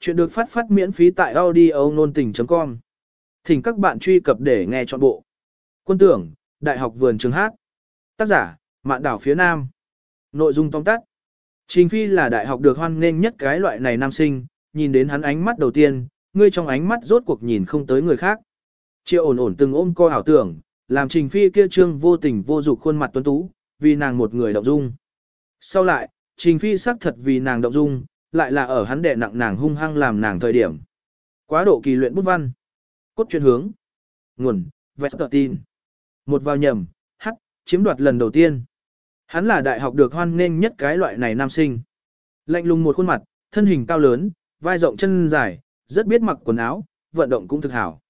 Chuyện được phát phát miễn phí tại audio nôn tình.com. Thỉnh các bạn truy cập để nghe trọn bộ. Quân tưởng, Đại học vườn trường hát. Tác giả, Mạn đảo phía Nam. Nội dung tóm tắt. Trình Phi là đại học được hoan nghênh nhất cái loại này nam sinh, nhìn đến hắn ánh mắt đầu tiên, ngươi trong ánh mắt rốt cuộc nhìn không tới người khác. Triệu ổn ổn từng ôm co ảo tưởng, làm Trình Phi kia trương vô tình vô dục khuôn mặt tuấn tú, vì nàng một người động dung. Sau lại, Trình Phi xác thật vì nàng động dung, lại là ở hắn đệ nặng nàng hung hăng làm nàng thời điểm. Quá độ kỳ luyện bút văn. Cốt chuyên hướng. Nguồn, vẹt tờ tin. Một vào nhầm, hắc, chiếm đoạt lần đầu tiên. Hắn là đại học được hoan nghênh nhất cái loại này nam sinh. Lạnh lùng một khuôn mặt, thân hình cao lớn, vai rộng chân dài, rất biết mặc quần áo, vận động cũng thực hảo.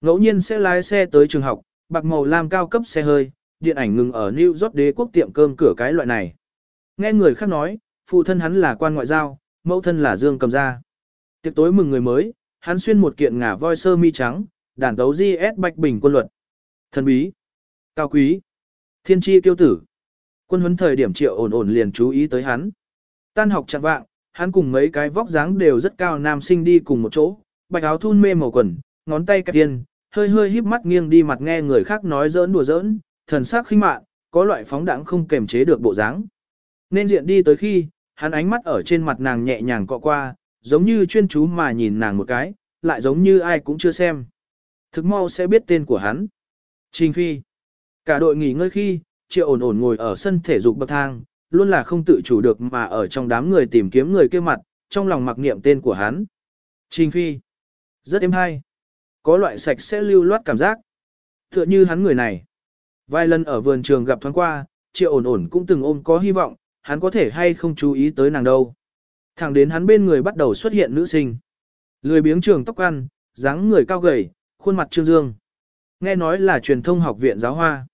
Ngẫu nhiên sẽ lái xe tới trường học, bạc màu lam cao cấp xe hơi, điện ảnh ngừng ở New York đế quốc tiệm cơm cửa cái loại này. Nghe người khác nói, phụ thân hắn là quan ngoại giao, mẫu thân là Dương cầm gia. Tiệc tối mừng người mới, hắn xuyên một kiện ngả voi sơ mi trắng, đàn tấu GS Bạch Bình quân luật. Thần bí, cao quý, thiên tri tiêu tử. Quân huấn thời điểm triệu ổn ổn liền chú ý tới hắn. Tan học chặt vạng, hắn cùng mấy cái vóc dáng đều rất cao nam sinh đi cùng một chỗ, bạch áo thun mê màu quần, ngón tay kẹp tiền, hơi hơi híp mắt nghiêng đi mặt nghe người khác nói giỡn đùa giỡn, thần sắc khinh mạn, có loại phóng đẳng không kềm chế được bộ dáng. Nên diện đi tới khi, hắn ánh mắt ở trên mặt nàng nhẹ nhàng cọ qua, giống như chuyên chú mà nhìn nàng một cái, lại giống như ai cũng chưa xem. Thực mau sẽ biết tên của hắn. Trình Phi. Cả đội nghỉ ngơi khi, Triệu ổn ổn ngồi ở sân thể dục bậc thang, luôn là không tự chủ được mà ở trong đám người tìm kiếm người kia mặt, trong lòng mặc niệm tên của hắn. Trình Phi. Rất êm hay. Có loại sạch sẽ lưu loát cảm giác. Tựa như hắn người này. Vài lần ở vườn trường gặp thoáng qua, Triệu ổn ổn cũng từng ôm có hy vọng, hắn có thể hay không chú ý tới nàng đâu. Thẳng đến hắn bên người bắt đầu xuất hiện nữ sinh. Lười biếng trường tóc ăn, dáng người cao gầy, khuôn mặt trương dương. Nghe nói là truyền thông học viện giáo hoa.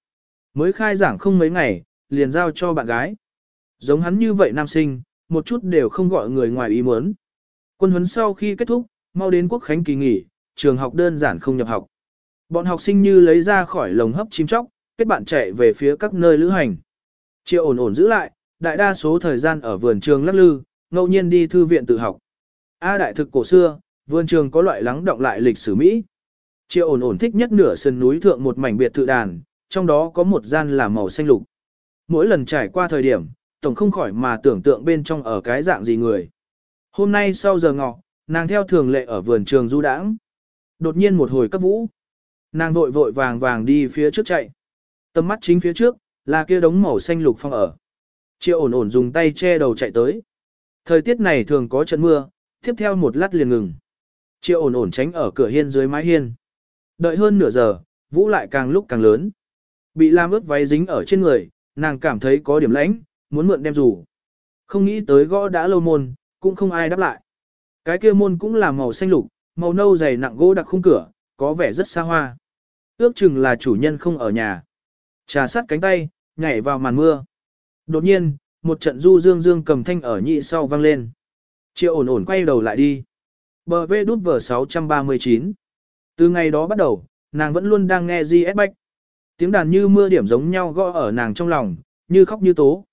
Mới khai giảng không mấy ngày, liền giao cho bạn gái. Giống hắn như vậy nam sinh, một chút đều không gọi người ngoài ý muốn. Quân huấn sau khi kết thúc, mau đến quốc khánh kỳ nghỉ, trường học đơn giản không nhập học. Bọn học sinh như lấy ra khỏi lồng hấp chim chóc, kết bạn chạy về phía các nơi lữ hành. Triệu ổn ổn giữ lại, đại đa số thời gian ở vườn trường lắc lư, ngẫu nhiên đi thư viện tự học. A đại thực cổ xưa, vườn trường có loại lắng động lại lịch sử Mỹ. Triệu ổn ổn thích nhất nửa sườn núi thượng một mảnh biệt thự đàn, trong đó có một gian là màu xanh lục. Mỗi lần trải qua thời điểm, tổng không khỏi mà tưởng tượng bên trong ở cái dạng gì người. Hôm nay sau giờ ngọ, nàng theo thường lệ ở vườn trường du đãng. Đột nhiên một hồi cấp vũ. Nàng vội vội vàng vàng đi phía trước chạy. Tầm mắt chính phía trước, là kia đống màu xanh lục phong ở. Triệu ổn ổn dùng tay che đầu chạy tới. Thời tiết này thường có trận mưa, tiếp theo một lát liền ngừng. Triệu ổn ổn tránh ở cửa hiên dưới mái hiên. Đợi hơn nửa giờ, vũ lại càng lúc càng lớn. Bị lam ướt váy dính ở trên người, nàng cảm thấy có điểm lãnh, muốn mượn đem rủ. Không nghĩ tới gõ đã lâu môn, cũng không ai đáp lại. Cái kia môn cũng là màu xanh lục, màu nâu dày nặng gỗ đặc khung cửa, có vẻ rất xa hoa. Ước chừng là chủ nhân không ở nhà. Trà sát cánh tay, nhảy vào màn mưa. Đột nhiên, một trận du dương dương cầm thanh ở nhị sau vang lên. Triệu ổn ổn quay đầu lại đi. Bờ vê đút vở 639. Từ ngày đó bắt đầu, nàng vẫn luôn đang nghe GS Bách. Tiếng đàn như mưa điểm giống nhau gõ ở nàng trong lòng, như khóc như tố.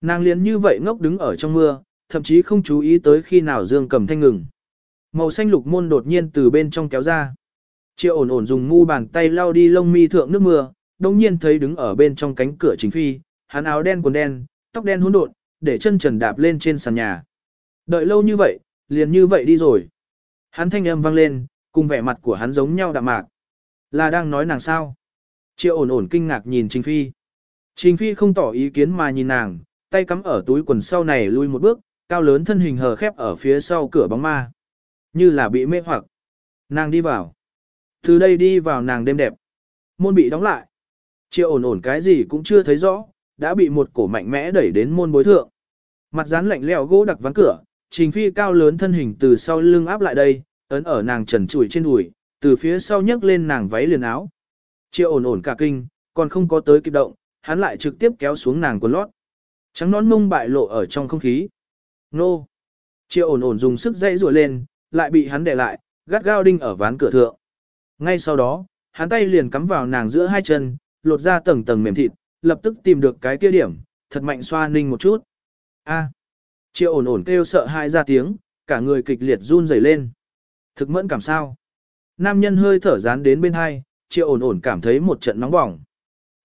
Nàng liền như vậy ngốc đứng ở trong mưa, thậm chí không chú ý tới khi nào dương cầm thanh ngừng. Màu xanh lục môn đột nhiên từ bên trong kéo ra. Triệu ổn ổn dùng ngu bàn tay lau đi lông mi thượng nước mưa, đồng nhiên thấy đứng ở bên trong cánh cửa chính phi, hắn áo đen quần đen, tóc đen hỗn độn, để chân trần đạp lên trên sàn nhà. Đợi lâu như vậy, liền như vậy đi rồi. Hắn thanh âm vang lên, cùng vẻ mặt của hắn giống nhau đạm mạc. Là đang nói nàng sao? Triệu ổn ổn kinh ngạc nhìn Trình Phi. Trình Phi không tỏ ý kiến mà nhìn nàng, tay cắm ở túi quần sau này lui một bước, cao lớn thân hình hờ khép ở phía sau cửa bóng ma. Như là bị mê hoặc. Nàng đi vào. Từ đây đi vào nàng đêm đẹp. Môn bị đóng lại. Triệu ổn ổn cái gì cũng chưa thấy rõ, đã bị một cổ mạnh mẽ đẩy đến môn bối thượng. Mặt dán lạnh lẽo gỗ đặc ván cửa, Trình Phi cao lớn thân hình từ sau lưng áp lại đây, ấn ở nàng trần trụi trên đùi, từ phía sau nhấc lên nàng váy liền áo. Triệu ổn ổn cả kinh, còn không có tới kịp động, hắn lại trực tiếp kéo xuống nàng quần lót. Trắng nón mông bại lộ ở trong không khí. Nô! Triệu ổn ổn dùng sức dây rùa lên, lại bị hắn đè lại, gắt gao đinh ở ván cửa thượng. Ngay sau đó, hắn tay liền cắm vào nàng giữa hai chân, lột ra tầng tầng mềm thịt, lập tức tìm được cái kia điểm, thật mạnh xoa ninh một chút. A. Triệu ổn ổn kêu sợ hãi ra tiếng, cả người kịch liệt run rẩy lên. Thực mẫn cảm sao? Nam nhân hơi thở dán đến bên hai, triệu ổn ổn cảm thấy một trận nóng bỏng.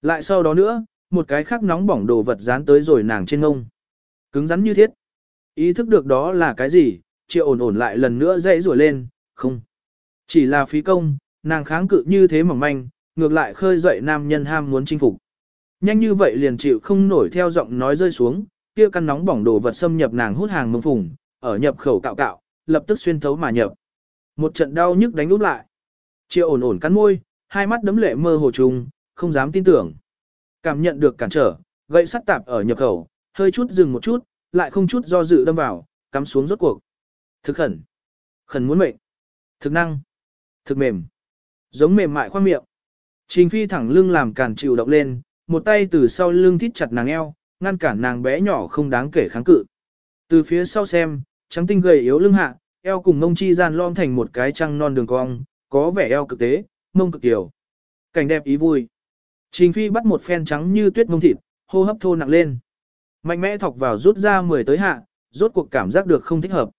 Lại sau đó nữa, một cái khác nóng bỏng đồ vật dán tới rồi nàng trên ngông. Cứng rắn như thiết. Ý thức được đó là cái gì, triệu ổn ổn lại lần nữa dãy rủa lên, không. Chỉ là phí công, nàng kháng cự như thế mỏng manh, ngược lại khơi dậy nam nhân ham muốn chinh phục. Nhanh như vậy liền chịu không nổi theo giọng nói rơi xuống, kia căn nóng bỏng đồ vật xâm nhập nàng hút hàng mông phùng, ở nhập khẩu cạo cạo, lập tức xuyên thấu mà nhập. Một trận đau nhức đánh úp lại. Triệu ổn ổn cắn môi, hai mắt đấm lệ mơ hồ trùng, không dám tin tưởng. Cảm nhận được cản trở, gậy sắt tạp ở nhập khẩu, hơi chút dừng một chút, lại không chút do dự đâm vào, cắm xuống rốt cuộc. Thực khẩn. Khẩn muốn mệnh. Thực năng. Thực mềm. Giống mềm mại khoang miệng. Trình phi thẳng lưng làm cản chịu động lên, một tay từ sau lưng thít chặt nàng eo, ngăn cản nàng bé nhỏ không đáng kể kháng cự. Từ phía sau xem, trắng tinh gầy yếu lưng hạ, eo cùng mông chi gian lom thành một cái trăng non đường cong, có vẻ eo cực tế, mông cực tiểu. Cảnh đẹp ý vui. Trình phi bắt một phen trắng như tuyết mông thịt, hô hấp thô nặng lên. Mạnh mẽ thọc vào rút ra 10 tới hạ, rốt cuộc cảm giác được không thích hợp.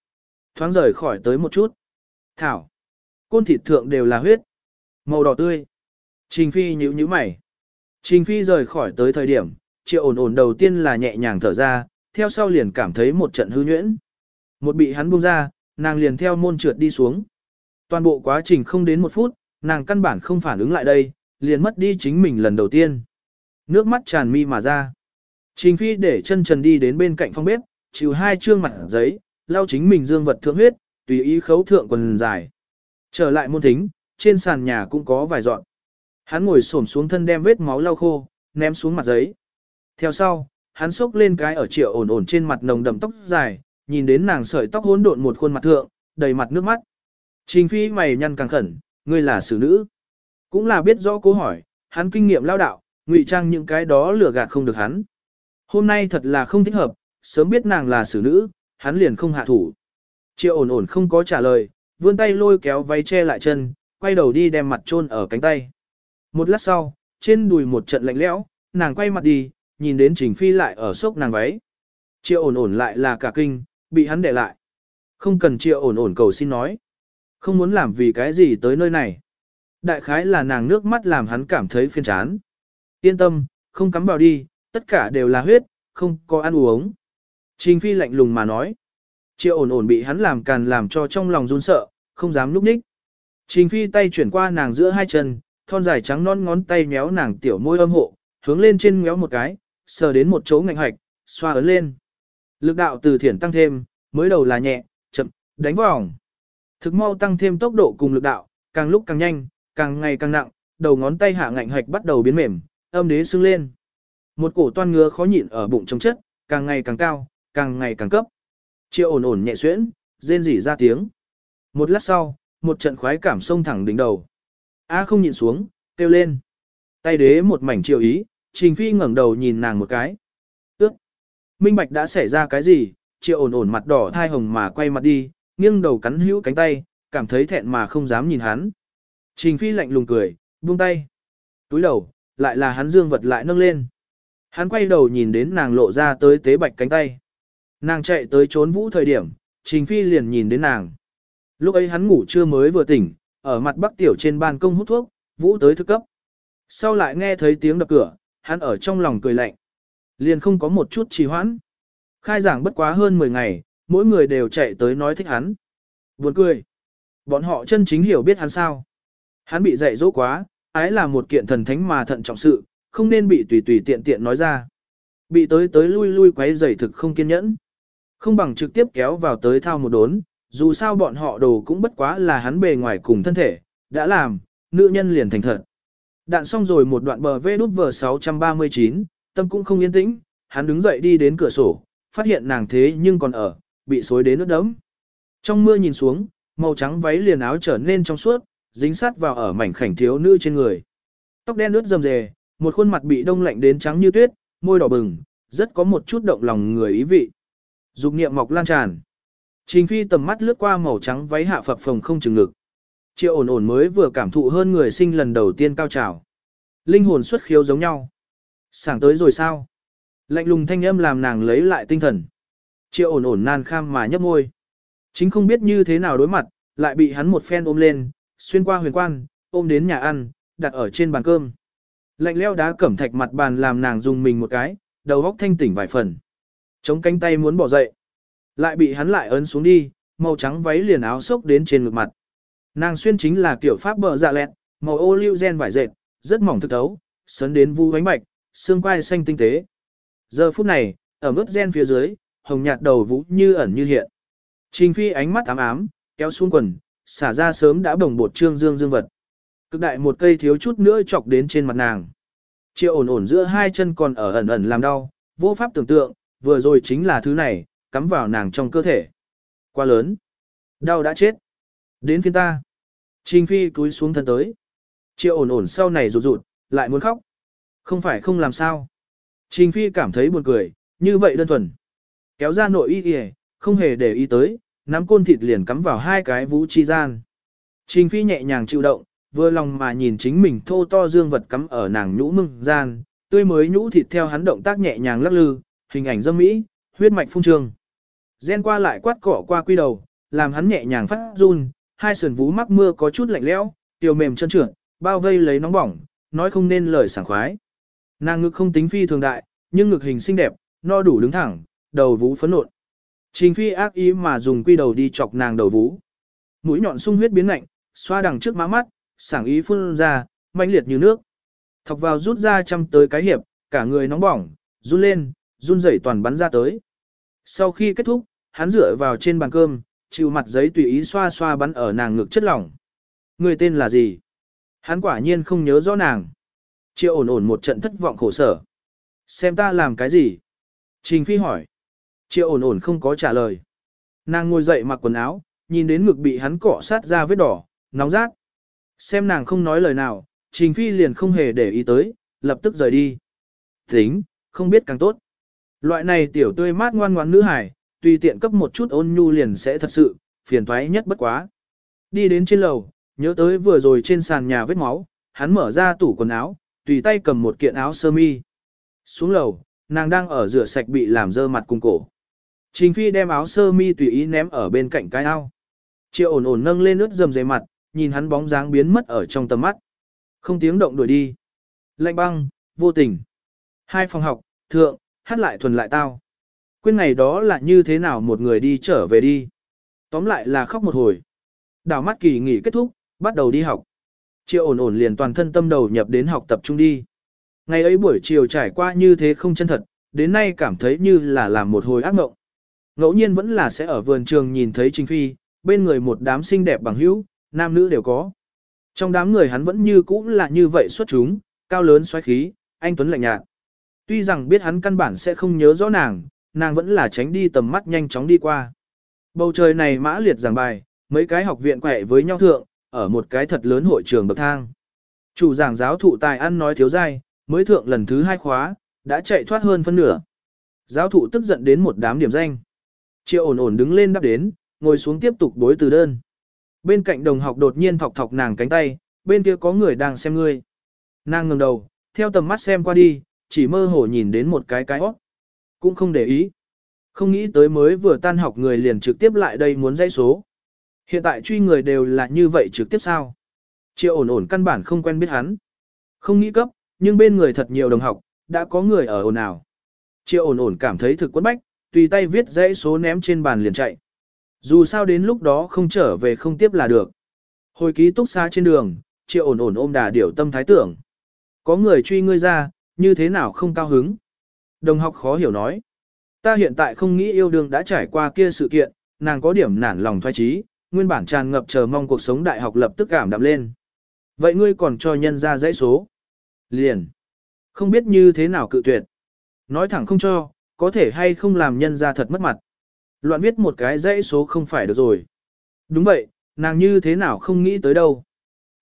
Thoáng rời khỏi tới một chút. Thảo. Côn thịt thượng đều là huyết. Màu đỏ tươi. Trình phi nhíu nhíu mày. Trình phi rời khỏi tới thời điểm, triệu ổn ổn đầu tiên là nhẹ nhàng thở ra, theo sau liền cảm thấy một trận hư nhuyễn. Một bị hắn buông ra, nàng liền theo môn trượt đi xuống. Toàn bộ quá trình không đến một phút, nàng căn bản không phản ứng lại đây, liền mất đi chính mình lần đầu tiên. Nước mắt tràn mi mà ra. Trình phi để chân trần đi đến bên cạnh phòng bếp, chịu hai trương mặt giấy, lau chính mình dương vật thượng huyết, tùy ý khấu thượng quần dài. Trở lại môn thính, trên sàn nhà cũng có vài dọn. Hắn ngồi xổm xuống thân đem vết máu lau khô, ném xuống mặt giấy. Theo sau, hắn xốc lên cái ở triệu ổn ổn trên mặt nồng đậm tóc dài, nhìn đến nàng sợi tóc hỗn độn một khuôn mặt thượng, đầy mặt nước mắt. Trình phi mày nhăn càng khẩn, ngươi là xử nữ. Cũng là biết rõ câu hỏi, hắn kinh nghiệm lao đạo, ngụy trang những cái đó lừa gạt không được hắn. Hôm nay thật là không thích hợp, sớm biết nàng là xử nữ, hắn liền không hạ thủ. Triệu ổn ổn không có trả lời, vươn tay lôi kéo váy che lại chân, quay đầu đi đem mặt chôn ở cánh tay. Một lát sau, trên đùi một trận lạnh lẽo, nàng quay mặt đi, nhìn đến Trình Phi lại ở sốc nàng váy. Triệu ổn ổn lại là cả kinh, bị hắn để lại. Không cần triệu ổn ổn cầu xin nói. Không muốn làm vì cái gì tới nơi này. Đại khái là nàng nước mắt làm hắn cảm thấy phiền chán. Yên tâm, không cắm vào đi, tất cả đều là huyết, không có ăn uống. Trình Phi lạnh lùng mà nói. Triệu ổn ổn bị hắn làm càn làm cho trong lòng run sợ, không dám núp ních. Trình Phi tay chuyển qua nàng giữa hai chân, thon dài trắng non ngón tay méo nàng tiểu môi âm hộ, hướng lên trên méo một cái, sờ đến một chỗ ngạnh hoạch, xoa ấn lên. Lực đạo từ thiển tăng thêm, mới đầu là nhẹ, chậm, đánh vòng. Thực mau tăng thêm tốc độ cùng lực đạo, càng lúc càng nhanh, càng ngày càng nặng, đầu ngón tay hạ ngạnh hoạch bắt đầu biến mềm, âm đế sưng lên. Một cổ toan ngứa khó nhịn ở bụng trống chất, càng ngày càng cao, càng ngày càng cấp. Triệu ổn ổn nhẹ xuyễn, rên rỉ ra tiếng. Một lát sau, một trận khoái cảm sông thẳng đỉnh đầu. A không nhìn xuống, kêu lên. Tay đế một mảnh chiều ý, Trình Phi ngẩng đầu nhìn nàng một cái. Ước. Minh Bạch đã xảy ra cái gì, triệu ổn ổn mặt đỏ thai hồng mà quay mặt đi, nghiêng đầu cắn hữu cánh tay, cảm thấy thẹn mà không dám nhìn hắn. Trình Phi lạnh lùng cười, buông tay. Túi đầu, lại là hắn dương vật lại nâng lên. Hắn quay đầu nhìn đến nàng lộ ra tới tế bạch cánh tay. Nàng chạy tới trốn vũ thời điểm, Trình Phi liền nhìn đến nàng. Lúc ấy hắn ngủ chưa mới vừa tỉnh, ở mặt bắc tiểu trên ban công hút thuốc, vũ tới thức cấp. Sau lại nghe thấy tiếng đập cửa, hắn ở trong lòng cười lạnh. Liền không có một chút trì hoãn. Khai giảng bất quá hơn 10 ngày, mỗi người đều chạy tới nói thích hắn. Buồn cười. Bọn họ chân chính hiểu biết hắn sao. Hắn bị dạy dỗ quá, ái là một kiện thần thánh mà thận trọng sự, không nên bị tùy tùy tiện tiện nói ra. Bị tới tới lui lui quấy giày thực không kiên nhẫn. Không bằng trực tiếp kéo vào tới thao một đốn, dù sao bọn họ đồ cũng bất quá là hắn bề ngoài cùng thân thể, đã làm, nữ nhân liền thành thật. Đạn xong rồi một đoạn bờ vê đút vờ 639, tâm cũng không yên tĩnh, hắn đứng dậy đi đến cửa sổ, phát hiện nàng thế nhưng còn ở, bị xối đến nước đấm. Trong mưa nhìn xuống, màu trắng váy liền áo trở nên trong suốt, dính sát vào ở mảnh khảnh thiếu nữ trên người. Tóc đen ướt rầm rề, một khuôn mặt bị đông lạnh đến trắng như tuyết, môi đỏ bừng, rất có một chút động lòng người ý vị. Dục niệm mọc lan tràn. Trình phi tầm mắt lướt qua màu trắng váy hạ phập phồng không chừng ngực. Triệu ổn ổn mới vừa cảm thụ hơn người sinh lần đầu tiên cao trào. Linh hồn xuất khiếu giống nhau. Sảng tới rồi sao? Lạnh lùng thanh âm làm nàng lấy lại tinh thần. Triệu ổn ổn nan kham mà nhấp môi. Chính không biết như thế nào đối mặt, lại bị hắn một phen ôm lên, xuyên qua huyền quan, ôm đến nhà ăn, đặt ở trên bàn cơm. Lạnh leo đá cẩm thạch mặt bàn làm nàng dùng mình một cái, đầu góc thanh tỉnh vài phần. Chống cánh tay muốn bỏ dậy. Lại bị hắn lại ấn xuống đi, màu trắng váy liền áo xốc đến trên ngực mặt. Nàng xuyên chính là kiểu pháp bờ dạ lẹt, màu ô liu gen vải dệt, rất mỏng thực thấu, sấn đến vu bánh bạch, xương quai xanh tinh tế. Giờ phút này, ở mức gen phía dưới, hồng nhạt đầu vũ như ẩn như hiện. Trình phi ánh mắt ám ám, kéo xuống quần, xả ra sớm đã bồng bột trương dương dương vật. Cực đại một cây thiếu chút nữa chọc đến trên mặt nàng. Triệu ổn ổn giữa hai chân còn ở ẩn ẩn làm đau, vô pháp tưởng tượng, vừa rồi chính là thứ này, cắm vào nàng trong cơ thể. Quá lớn. Đau đã chết. Đến phiên ta. Trình phi cúi xuống thân tới. Triệu ổn ổn sau này rụt rụt, lại muốn khóc. Không phải không làm sao. Trình phi cảm thấy buồn cười, như vậy đơn thuần. Kéo ra nội y kìa, không hề để ý tới, nắm côn thịt liền cắm vào hai cái vũ chi gian. Trình phi nhẹ nhàng chịu động, vừa lòng mà nhìn chính mình thô to dương vật cắm ở nàng nhũ mưng gian, tươi mới nhũ thịt theo hắn động tác nhẹ nhàng lắc lư, hình ảnh dâm mỹ, huyết mạch phung trương. Gen qua lại quát cỏ qua quy đầu, làm hắn nhẹ nhàng phát run, hai sườn vú mắc mưa có chút lạnh lẽo, tiểu mềm chân trượt, bao vây lấy nóng bỏng, nói không nên lời sảng khoái. Nàng ngực không tính phi thường đại, nhưng ngực hình xinh đẹp, no đủ đứng thẳng, đầu vú phấn nộn. Trình phi ác ý mà dùng quy đầu đi chọc nàng đầu vú. Mũi nhọn sung huyết biến lạnh, xoa đằng trước má mắt, sảng ý phun ra, mãnh liệt như nước. Thọc vào rút ra chăm tới cái hiệp, cả người nóng bỏng, run lên, run rẩy toàn bắn ra tới. Sau khi kết thúc, hắn dựa vào trên bàn cơm, chịu mặt giấy tùy ý xoa xoa bắn ở nàng ngực chất lỏng. Người tên là gì? Hắn quả nhiên không nhớ rõ nàng. Triệu ổn ổn một trận thất vọng khổ sở. Xem ta làm cái gì? Trình Phi hỏi. Triệu ổn ổn không có trả lời. Nàng ngồi dậy mặc quần áo, nhìn đến ngực bị hắn cọ sát ra vết đỏ, nóng rát. Xem nàng không nói lời nào, Trình Phi liền không hề để ý tới, lập tức rời đi. Tính, không biết càng tốt. Loại này tiểu tươi mát ngoan ngoãn nữ hải, tùy tiện cấp một chút ôn nhu liền sẽ thật sự, phiền toái nhất bất quá. Đi đến trên lầu, nhớ tới vừa rồi trên sàn nhà vết máu, hắn mở ra tủ quần áo, tùy tay cầm một kiện áo sơ mi. Xuống lầu, nàng đang ở rửa sạch bị làm dơ mặt cùng cổ. Trình Phi đem áo sơ mi tùy ý ném ở bên cạnh cái ao. Triệu ổn ổn nâng lên ướt dầm dày mặt, nhìn hắn bóng dáng biến mất ở trong tầm mắt. Không tiếng động đuổi đi. Lạnh băng, vô tình. Hai phòng học, thượng, hát lại thuần lại tao. Quên ngày đó là như thế nào một người đi trở về đi. Tóm lại là khóc một hồi. Đảo mắt kỳ nghỉ kết thúc, bắt đầu đi học. Triệu ổn ổn liền toàn thân tâm đầu nhập đến học tập trung đi. Ngày ấy buổi chiều trải qua như thế không chân thật, đến nay cảm thấy như là làm một hồi ác mộng. Ngẫu nhiên vẫn là sẽ ở vườn trường nhìn thấy Trình Phi, bên người một đám xinh đẹp bằng hữu, nam nữ đều có. Trong đám người hắn vẫn như cũ là như vậy xuất chúng, cao lớn xoáy khí, anh Tuấn lạnh nhạt. Tuy rằng biết hắn căn bản sẽ không nhớ rõ nàng, nàng vẫn là tránh đi tầm mắt nhanh chóng đi qua. Bầu trời này mã liệt giảng bài, mấy cái học viện quẻ với nhau thượng, ở một cái thật lớn hội trường bậc thang. Chủ giảng giáo thụ tài ăn nói thiếu dai, mới thượng lần thứ hai khóa, đã chạy thoát hơn phân nửa. Giáo thụ tức giận đến một đám điểm danh. Triệu ổn ổn đứng lên đáp đến, ngồi xuống tiếp tục đối từ đơn. Bên cạnh đồng học đột nhiên thọc thọc nàng cánh tay, bên kia có người đang xem ngươi. Nàng ngẩng đầu, theo tầm mắt xem qua đi, chỉ mơ hồ nhìn đến một cái cái óc. Cũng không để ý. Không nghĩ tới mới vừa tan học người liền trực tiếp lại đây muốn dãy số. Hiện tại truy người đều là như vậy trực tiếp sao? Triệu ổn ổn căn bản không quen biết hắn. Không nghĩ cấp, nhưng bên người thật nhiều đồng học, đã có người ở ồn ào. Triệu ổn ổn cảm thấy thực quất bách, tùy tay viết dãy số ném trên bàn liền chạy. Dù sao đến lúc đó không trở về không tiếp là được. Hồi ký túc xa trên đường, triệu ổn ổn ôm đà điểu tâm thái tưởng. Có người truy ngươi ra, như thế nào không cao hứng. Đồng học khó hiểu nói. Ta hiện tại không nghĩ yêu đương đã trải qua kia sự kiện, nàng có điểm nản lòng thoái trí, nguyên bản tràn ngập chờ mong cuộc sống đại học lập tức cảm đạm lên. Vậy ngươi còn cho nhân ra dãy số. Liền. Không biết như thế nào cự tuyệt. Nói thẳng không cho, có thể hay không làm nhân ra thật mất mặt. Loạn viết một cái dãy số không phải được rồi. Đúng vậy, nàng như thế nào không nghĩ tới đâu.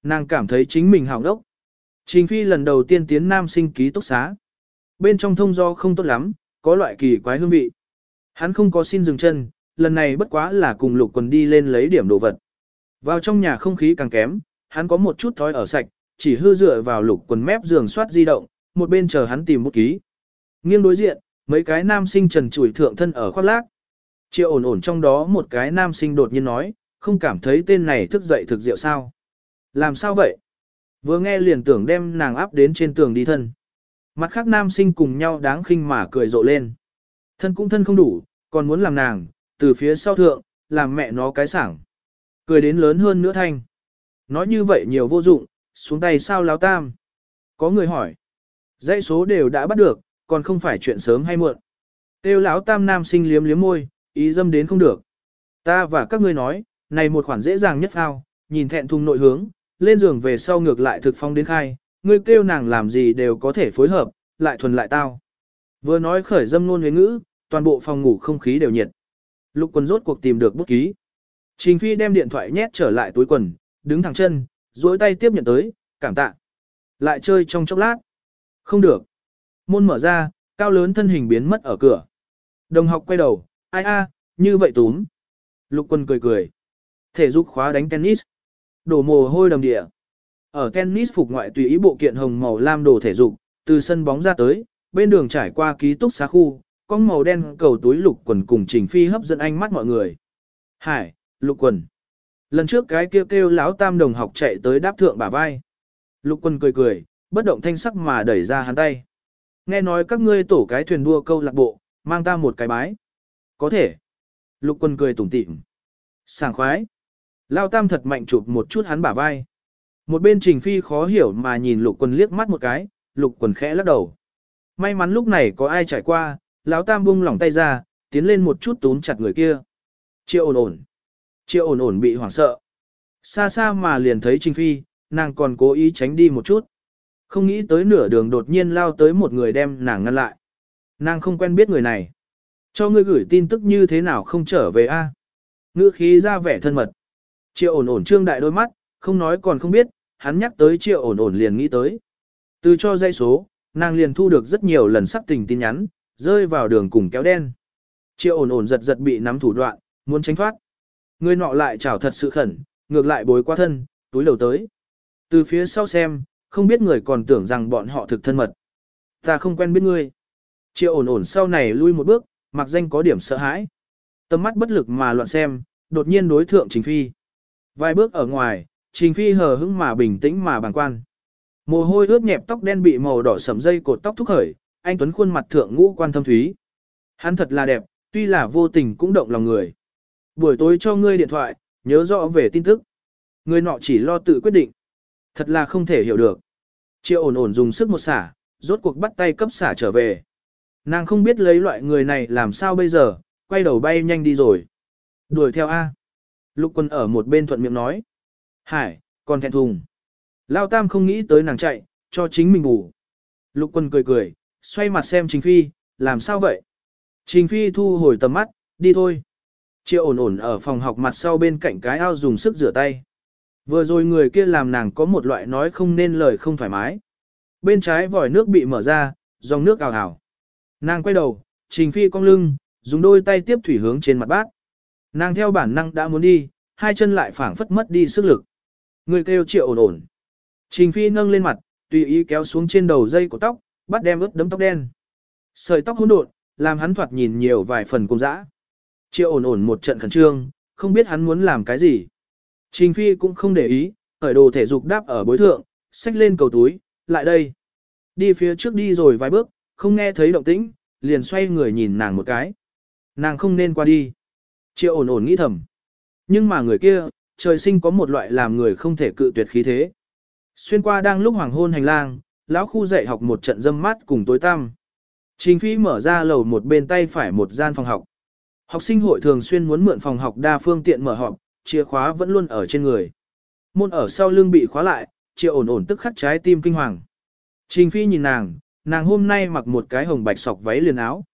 Nàng cảm thấy chính mình hào đốc. Trình Phi lần đầu tiên tiến nam sinh ký túc xá. Bên trong thông do không tốt lắm, có loại kỳ quái hương vị. Hắn không có xin dừng chân, lần này bất quá là cùng lục quần đi lên lấy điểm đồ vật. Vào trong nhà không khí càng kém, hắn có một chút thói ở sạch, chỉ hư dựa vào lục quần mép giường soát di động, một bên chờ hắn tìm một ký. Nghiêng đối diện, mấy cái nam sinh trần trụi thượng thân ở khoác lác. Triệu ổn ổn trong đó một cái nam sinh đột nhiên nói, không cảm thấy tên này thức dậy thực diệu sao. Làm sao vậy? Vừa nghe liền tưởng đem nàng áp đến trên tường đi thân. Mặt khác nam sinh cùng nhau đáng khinh mà cười rộ lên. Thân cũng thân không đủ, còn muốn làm nàng, từ phía sau thượng, làm mẹ nó cái sảng. Cười đến lớn hơn nữa thanh. Nói như vậy nhiều vô dụng, xuống tay sao láo tam. Có người hỏi. Dãy số đều đã bắt được, còn không phải chuyện sớm hay muộn. Tiêu lão tam nam sinh liếm liếm môi, ý dâm đến không được. Ta và các ngươi nói, này một khoản dễ dàng nhất phao, nhìn thẹn thùng nội hướng, lên giường về sau ngược lại thực phong đến khai, ngươi kêu nàng làm gì đều có thể phối hợp, lại thuần lại tao. Vừa nói khởi dâm luôn huyến ngữ, toàn bộ phòng ngủ không khí đều nhiệt. Lục quần rốt cuộc tìm được bút ký. Trình Phi đem điện thoại nhét trở lại túi quần, đứng thẳng chân, duỗi tay tiếp nhận tới, cảm tạ. Lại chơi trong chốc lát. Không được. Môn mở ra, cao lớn thân hình biến mất ở cửa. Đồng học quay đầu, ai a, như vậy túm. Lục quân cười cười. Thể dục khóa đánh tennis. Đổ mồ hôi đầm địa. Ở tennis phục ngoại tùy ý bộ kiện hồng màu lam đồ thể dục, từ sân bóng ra tới, bên đường trải qua ký túc xá khu, con màu đen cầu túi lục quần cùng trình phi hấp dẫn ánh mắt mọi người. Hải, lục quần. Lần trước cái kêu kêu lão tam đồng học chạy tới đáp thượng bả vai. Lục quần cười cười, bất động thanh sắc mà đẩy ra hắn tay. Nghe nói các ngươi tổ cái thuyền đua câu lạc bộ, mang ta một cái bái. Có thể. Lục quân cười tủm tỉm. Sảng khoái. Lao tam thật mạnh chụp một chút hắn bả vai. Một bên trình phi khó hiểu mà nhìn lục quân liếc mắt một cái, lục quân khẽ lắc đầu. May mắn lúc này có ai trải qua, lão tam bung lỏng tay ra, tiến lên một chút túm chặt người kia. Triệu ổn ổn. Triệu ổn ổn bị hoảng sợ. Xa xa mà liền thấy trình phi, nàng còn cố ý tránh đi một chút. Không nghĩ tới nửa đường đột nhiên lao tới một người đem nàng ngăn lại. Nàng không quen biết người này. Cho ngươi gửi tin tức như thế nào không trở về a? Ngữ khí ra vẻ thân mật. Triệu ổn ổn trương đại đôi mắt, không nói còn không biết, hắn nhắc tới triệu ổn ổn liền nghĩ tới. Từ cho dây số, nàng liền thu được rất nhiều lần sắc tình tin nhắn, rơi vào đường cùng kéo đen. Triệu ổn ổn giật giật bị nắm thủ đoạn, muốn tránh thoát. Người nọ lại chảo thật sự khẩn, ngược lại bối qua thân, túi đầu tới. Từ phía sau xem, không biết người còn tưởng rằng bọn họ thực thân mật. Ta không quen biết ngươi. Triệu ổn ổn sau này lui một bước, mặc danh có điểm sợ hãi. Tầm mắt bất lực mà loạn xem, đột nhiên đối thượng chính Phi. Vài bước ở ngoài, Trình Phi hờ hững mà bình tĩnh mà bàng quan. Mồ hôi ướt nhẹp tóc đen bị màu đỏ sẫm dây cột tóc thúc khởi, anh Tuấn khuôn mặt thượng ngũ quan thâm thúy. Hắn thật là đẹp, tuy là vô tình cũng động lòng người. Buổi tối cho ngươi điện thoại, nhớ rõ về tin tức. Người nọ chỉ lo tự quyết định. Thật là không thể hiểu được. Triệu ổn ổn dùng sức một xả, rốt cuộc bắt tay cấp xả trở về. Nàng không biết lấy loại người này làm sao bây giờ, quay đầu bay nhanh đi rồi. Đuổi theo A. Lục quân ở một bên thuận miệng nói. Hải, còn thẹn thùng. Lao Tam không nghĩ tới nàng chạy, cho chính mình ngủ. Lục quân cười cười, xoay mặt xem Trình Phi, làm sao vậy? Trình Phi thu hồi tầm mắt, đi thôi. Triệu ổn ổn ở phòng học mặt sau bên cạnh cái ao dùng sức rửa tay. Vừa rồi người kia làm nàng có một loại nói không nên lời không thoải mái. Bên trái vòi nước bị mở ra, dòng nước ào ào. Nàng quay đầu, trình phi cong lưng, dùng đôi tay tiếp thủy hướng trên mặt bát. Nàng theo bản năng đã muốn đi, hai chân lại phảng phất mất đi sức lực. Người kêu triệu ổn ổn. Trình phi nâng lên mặt, tùy ý kéo xuống trên đầu dây của tóc, bắt đem ướt đấm tóc đen. Sợi tóc hỗn độn, làm hắn thoạt nhìn nhiều vài phần cùng dã. Triệu ổn ổn một trận khẩn trương, không biết hắn muốn làm cái gì. Trình Phi cũng không để ý, khởi đồ thể dục đáp ở bối thượng, xách lên cầu túi, lại đây. Đi phía trước đi rồi vài bước, không nghe thấy động tĩnh, liền xoay người nhìn nàng một cái. Nàng không nên qua đi. Triệu ổn ổn nghĩ thầm. Nhưng mà người kia, trời sinh có một loại làm người không thể cự tuyệt khí thế. Xuyên qua đang lúc hoàng hôn hành lang, lão khu dạy học một trận dâm mát cùng tối tăm. Trình Phi mở ra lầu một bên tay phải một gian phòng học. Học sinh hội thường xuyên muốn mượn phòng học đa phương tiện mở họp, chìa khóa vẫn luôn ở trên người. Môn ở sau lưng bị khóa lại, triệu ổn ổn tức khắc trái tim kinh hoàng. Trình Phi nhìn nàng, nàng hôm nay mặc một cái hồng bạch sọc váy liền áo.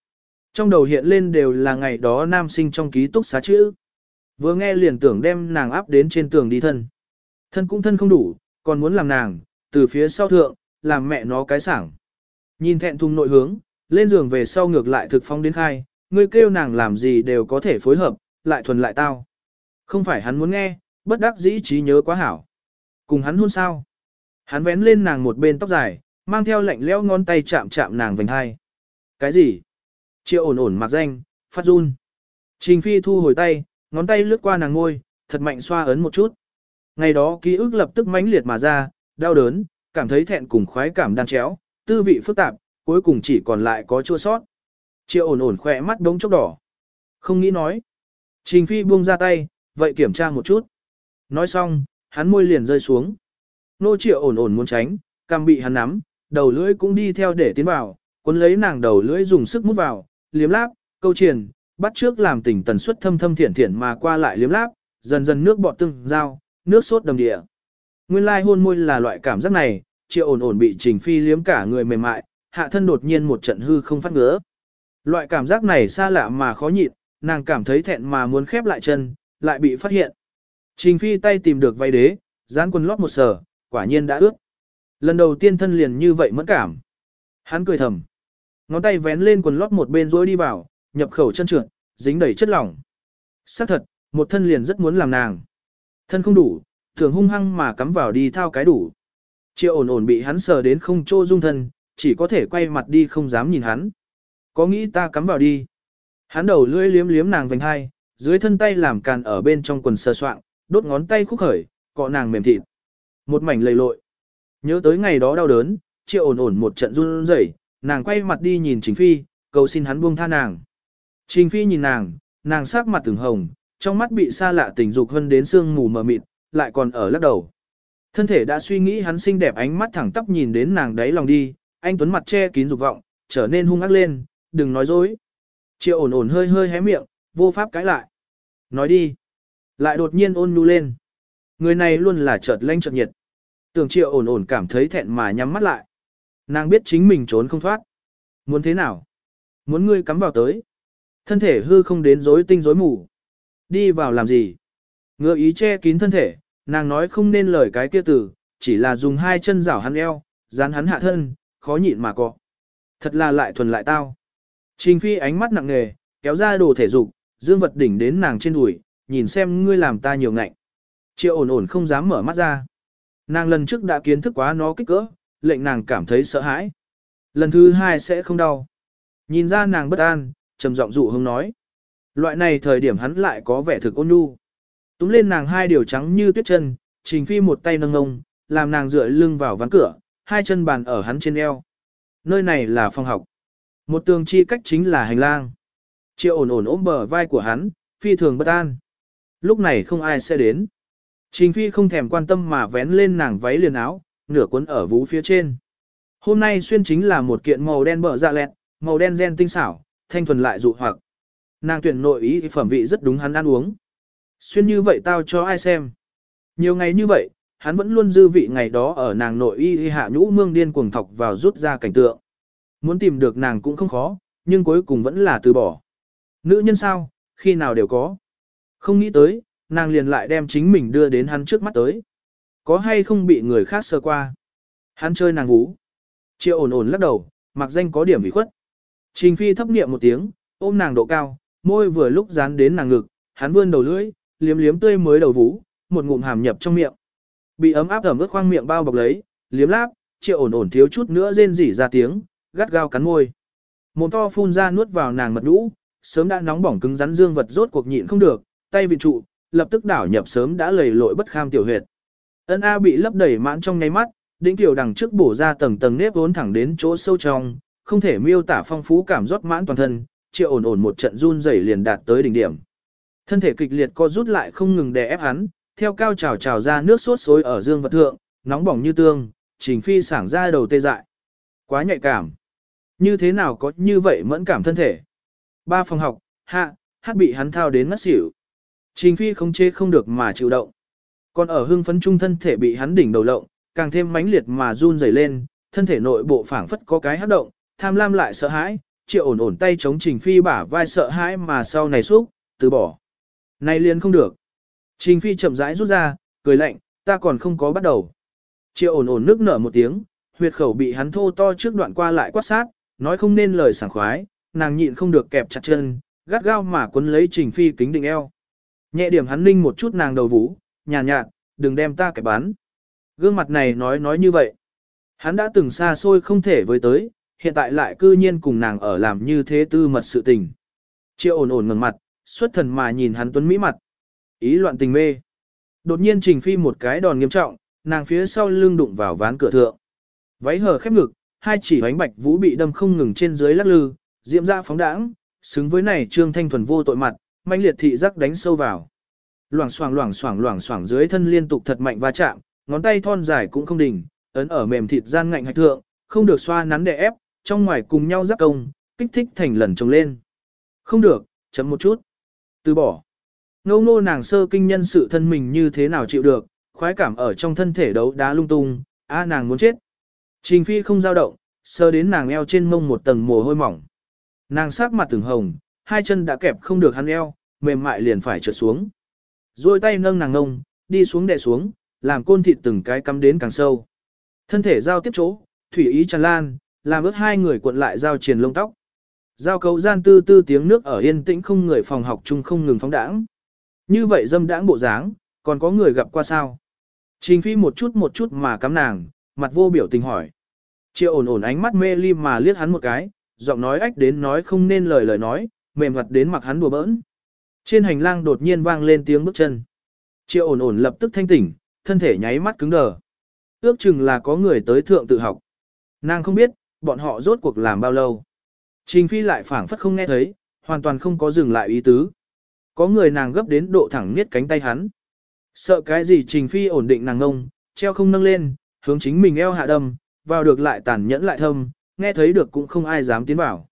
Trong đầu hiện lên đều là ngày đó nam sinh trong ký túc xá chữ. Vừa nghe liền tưởng đem nàng áp đến trên tường đi thân. Thân cũng thân không đủ, còn muốn làm nàng, từ phía sau thượng, làm mẹ nó cái sảng. Nhìn thẹn thùng nội hướng, lên giường về sau ngược lại thực phong đến khai, ngươi kêu nàng làm gì đều có thể phối hợp, lại thuần lại tao. Không phải hắn muốn nghe, bất đắc dĩ trí nhớ quá hảo. Cùng hắn hôn sao? Hắn vén lên nàng một bên tóc dài, mang theo lạnh lẽo ngón tay chạm chạm nàng vành hai. Cái gì? Triệu ổn ổn mặc danh, phát run. Trình Phi thu hồi tay, ngón tay lướt qua nàng ngôi, thật mạnh xoa ấn một chút. Ngày đó ký ức lập tức mãnh liệt mà ra, đau đớn, cảm thấy thẹn cùng khoái cảm đan chéo, tư vị phức tạp, cuối cùng chỉ còn lại có chua sót. Triệu ổn ổn khỏe mắt đống chốc đỏ. Không nghĩ nói. Trình Phi buông ra tay, vậy kiểm tra một chút. Nói xong, hắn môi liền rơi xuống. Nô triệu ổn ổn muốn tránh, cằm bị hắn nắm, đầu lưỡi cũng đi theo để tiến vào, cuốn lấy nàng đầu lưỡi dùng sức mút vào, liếm láp, câu triền, bắt trước làm tỉnh tần suất thâm thâm thiển thiển mà qua lại liếm láp, dần dần nước bọt tương giao, nước sốt đầm địa. Nguyên lai hôn môi là loại cảm giác này, triệu ổn ổn bị trình phi liếm cả người mềm mại, hạ thân đột nhiên một trận hư không phát ngứa. Loại cảm giác này xa lạ mà khó nhịn, nàng cảm thấy thẹn mà muốn khép lại chân, lại bị phát hiện. Trình phi tay tìm được váy đế, dán quần lót một sở, quả nhiên đã ướt. Lần đầu tiên thân liền như vậy mẫn cảm. Hắn cười thầm. Ngón tay vén lên quần lót một bên rối đi vào, nhập khẩu chân trượt, dính đầy chất lỏng. Xác thật, một thân liền rất muốn làm nàng. Thân không đủ, thường hung hăng mà cắm vào đi thao cái đủ. Triệu ổn ổn bị hắn sờ đến không trô dung thân, chỉ có thể quay mặt đi không dám nhìn hắn. Có nghĩ ta cắm vào đi. Hắn đầu lưỡi liếm liếm nàng vành hai, dưới thân tay làm càn ở bên trong quần sờ soạng, đốt ngón tay khúc khởi, cọ nàng mềm thịt. Một mảnh lầy lội. Nhớ tới ngày đó đau đớn, triệu ổn ổn một trận run rẩy, nàng quay mặt đi nhìn Trình Phi, cầu xin hắn buông tha nàng. Trình Phi nhìn nàng, nàng sắc mặt từng hồng, trong mắt bị xa lạ tình dục hơn đến sương mù mờ mịt, lại còn ở lắc đầu. Thân thể đã suy nghĩ hắn xinh đẹp ánh mắt thẳng tắp nhìn đến nàng đáy lòng đi, anh tuấn mặt che kín dục vọng, trở nên hung ác lên, đừng nói dối. Triệu ổn ổn hơi hơi hé miệng, vô pháp cãi lại. Nói đi. Lại đột nhiên ôn nhu lên. Người này luôn là chợt lanh chợt nhiệt. Tưởng triệu ổn ổn cảm thấy thẹn mà nhắm mắt lại. Nàng biết chính mình trốn không thoát. Muốn thế nào? Muốn ngươi cắm vào tới. Thân thể hư không đến rối tinh rối mù. Đi vào làm gì? Ngựa ý che kín thân thể, nàng nói không nên lời cái kia từ, chỉ là dùng hai chân rảo hắn eo, dán hắn hạ thân, khó nhịn mà cọ. Thật là lại thuần lại tao. Trình phi ánh mắt nặng nề, kéo ra đồ thể dục, dương vật đỉnh đến nàng trên đùi, nhìn xem ngươi làm ta nhiều ngạnh. Triệu ổn ổn không dám mở mắt ra. Nàng lần trước đã kiến thức quá nó kích cỡ, lệnh nàng cảm thấy sợ hãi. Lần thứ hai sẽ không đau. Nhìn ra nàng bất an, trầm giọng dụ hông nói. Loại này thời điểm hắn lại có vẻ thực ôn nhu. Túm lên nàng hai điều trắng như tuyết chân, trình phi một tay nâng ngông, làm nàng dựa lưng vào ván cửa, hai chân bàn ở hắn trên eo. Nơi này là phòng học. Một tường chi cách chính là hành lang. Triệu ổn ổn ôm bờ vai của hắn, phi thường bất an. Lúc này không ai sẽ đến. Trình phi không thèm quan tâm mà vén lên nàng váy liền áo, nửa cuốn ở vú phía trên. Hôm nay xuyên chính là một kiện màu đen bờ dạ lẹt, màu đen gen tinh xảo, thanh thuần lại dụ hoặc. Nàng tuyển nội ý phẩm vị rất đúng hắn ăn uống. Xuyên như vậy tao cho ai xem. Nhiều ngày như vậy, hắn vẫn luôn dư vị ngày đó ở nàng nội y hạ nhũ mương điên cuồng thọc vào rút ra cảnh tượng. Muốn tìm được nàng cũng không khó, nhưng cuối cùng vẫn là từ bỏ. Nữ nhân sao, khi nào đều có. Không nghĩ tới, nàng liền lại đem chính mình đưa đến hắn trước mắt tới. Có hay không bị người khác sơ qua. Hắn chơi nàng vũ. Triệu ổn ổn lắc đầu, mặc danh có điểm bị khuất. Trình phi thấp niệm một tiếng, ôm nàng độ cao, môi vừa lúc dán đến nàng ngực, hắn vươn đầu lưỡi, liếm liếm tươi mới đầu vũ, một ngụm hàm nhập trong miệng. Bị ấm áp ẩm ướt khoang miệng bao bọc lấy, liếm láp, triệu ổn ổn thiếu chút nữa rên rỉ ra tiếng, gắt gao cắn môi. Mồm to phun ra nuốt vào nàng mật nhũ, sớm đã nóng bỏng cứng rắn dương vật rốt cuộc nhịn không được, tay vị trụ, lập tức đảo nhập sớm đã lầy lội bất kham tiểu huyệt. Ân A bị lấp đầy mãn trong nháy mắt, đỉnh tiểu đằng trước bổ ra tầng tầng nếp vốn thẳng đến chỗ sâu trong, không thể miêu tả phong phú cảm rót mãn toàn thân, triệu ổn ổn một trận run rẩy liền đạt tới đỉnh điểm. Thân thể kịch liệt co rút lại không ngừng đè ép hắn, theo cao trào trào ra nước sốt xối ở dương vật thượng, nóng bỏng như tương, trình phi sảng ra đầu tê dại. Quá nhạy cảm. Như thế nào có như vậy mẫn cảm thân thể? Ba phòng học, hạ, hát bị hắn thao đến ngất xỉu. Trình phi không chê không được mà chịu động. Còn ở hưng phấn trung thân thể bị hắn đỉnh đầu lộng, càng thêm mãnh liệt mà run rẩy lên, thân thể nội bộ phảng phất có cái hấp động, tham lam lại sợ hãi, triệu ổn ổn tay chống trình phi bả vai sợ hãi mà sau này xúc, từ bỏ. Này liền không được. Trình phi chậm rãi rút ra, cười lạnh, ta còn không có bắt đầu. Triệu ổn ổn nước nở một tiếng, huyệt khẩu bị hắn thô to trước đoạn qua lại quát sát, nói không nên lời sảng khoái, nàng nhịn không được kẹp chặt chân, gắt gao mà quấn lấy trình phi kính định eo. Nhẹ điểm hắn ninh một chút nàng đầu vũ, nhàn nhạt, nhạt, đừng đem ta kẻ bán. Gương mặt này nói nói như vậy. Hắn đã từng xa xôi không thể với tới, hiện tại lại cư nhiên cùng nàng ở làm như thế tư mật sự tình. Triệu ổn ổn ngẩng mặt, xuất thần mà nhìn hắn tuấn mỹ mặt. Ý loạn tình mê. Đột nhiên Trình Phi một cái đòn nghiêm trọng, nàng phía sau lưng đụng vào ván cửa thượng. Váy hở khép ngực, hai chỉ bánh bạch vũ bị đâm không ngừng trên dưới lắc lư, diễm ra phóng đãng, xứng với này trương thanh thuần vô tội mặt, manh liệt thị giác đánh sâu vào. Loảng xoảng loảng xoảng loảng xoảng dưới thân liên tục thật mạnh va chạm, ngón tay thon dài cũng không đỉnh, ấn ở mềm thịt gian ngạnh hạch thượng, không được xoa nắn đè ép, trong ngoài cùng nhau giáp công, kích thích thành lần trồng lên. Không được, chấm một chút. Từ bỏ. Ngô ngô nàng sơ kinh nhân sự thân mình như thế nào chịu được, khoái cảm ở trong thân thể đấu đá lung tung, a à, nàng muốn chết. Trình phi không dao động, sơ đến nàng eo trên mông một tầng mồ hôi mỏng. Nàng sắc mặt từng hồng, hai chân đã kẹp không được hắn eo, mềm mại liền phải trượt xuống. Rồi tay nâng nàng ngông, đi xuống đè xuống, làm côn thịt từng cái cắm đến càng sâu. Thân thể giao tiếp chỗ, thủy ý tràn lan, làm ướt hai người cuộn lại giao triền lông tóc. Giao cấu gian tư tư tiếng nước ở yên tĩnh không người phòng học chung không ngừng phóng đãng. Như vậy dâm đãng bộ dáng, còn có người gặp qua sao? Trình phi một chút một chút mà cắm nàng, mặt vô biểu tình hỏi. Triệu ổn ổn ánh mắt mê ly mà liếc hắn một cái, giọng nói ách đến nói không nên lời lời nói, mềm mặt đến mặc hắn đùa bỡn. Trên hành lang đột nhiên vang lên tiếng bước chân. Triệu ổn ổn lập tức thanh tỉnh, thân thể nháy mắt cứng đờ. Ước chừng là có người tới thượng tự học. Nàng không biết, bọn họ rốt cuộc làm bao lâu. Trình phi lại phảng phất không nghe thấy, hoàn toàn không có dừng lại ý tứ. Có người nàng gấp đến độ thẳng niết cánh tay hắn. Sợ cái gì trình phi ổn định nàng ngông, treo không nâng lên, hướng chính mình eo hạ đâm, vào được lại tàn nhẫn lại thâm, nghe thấy được cũng không ai dám tiến vào.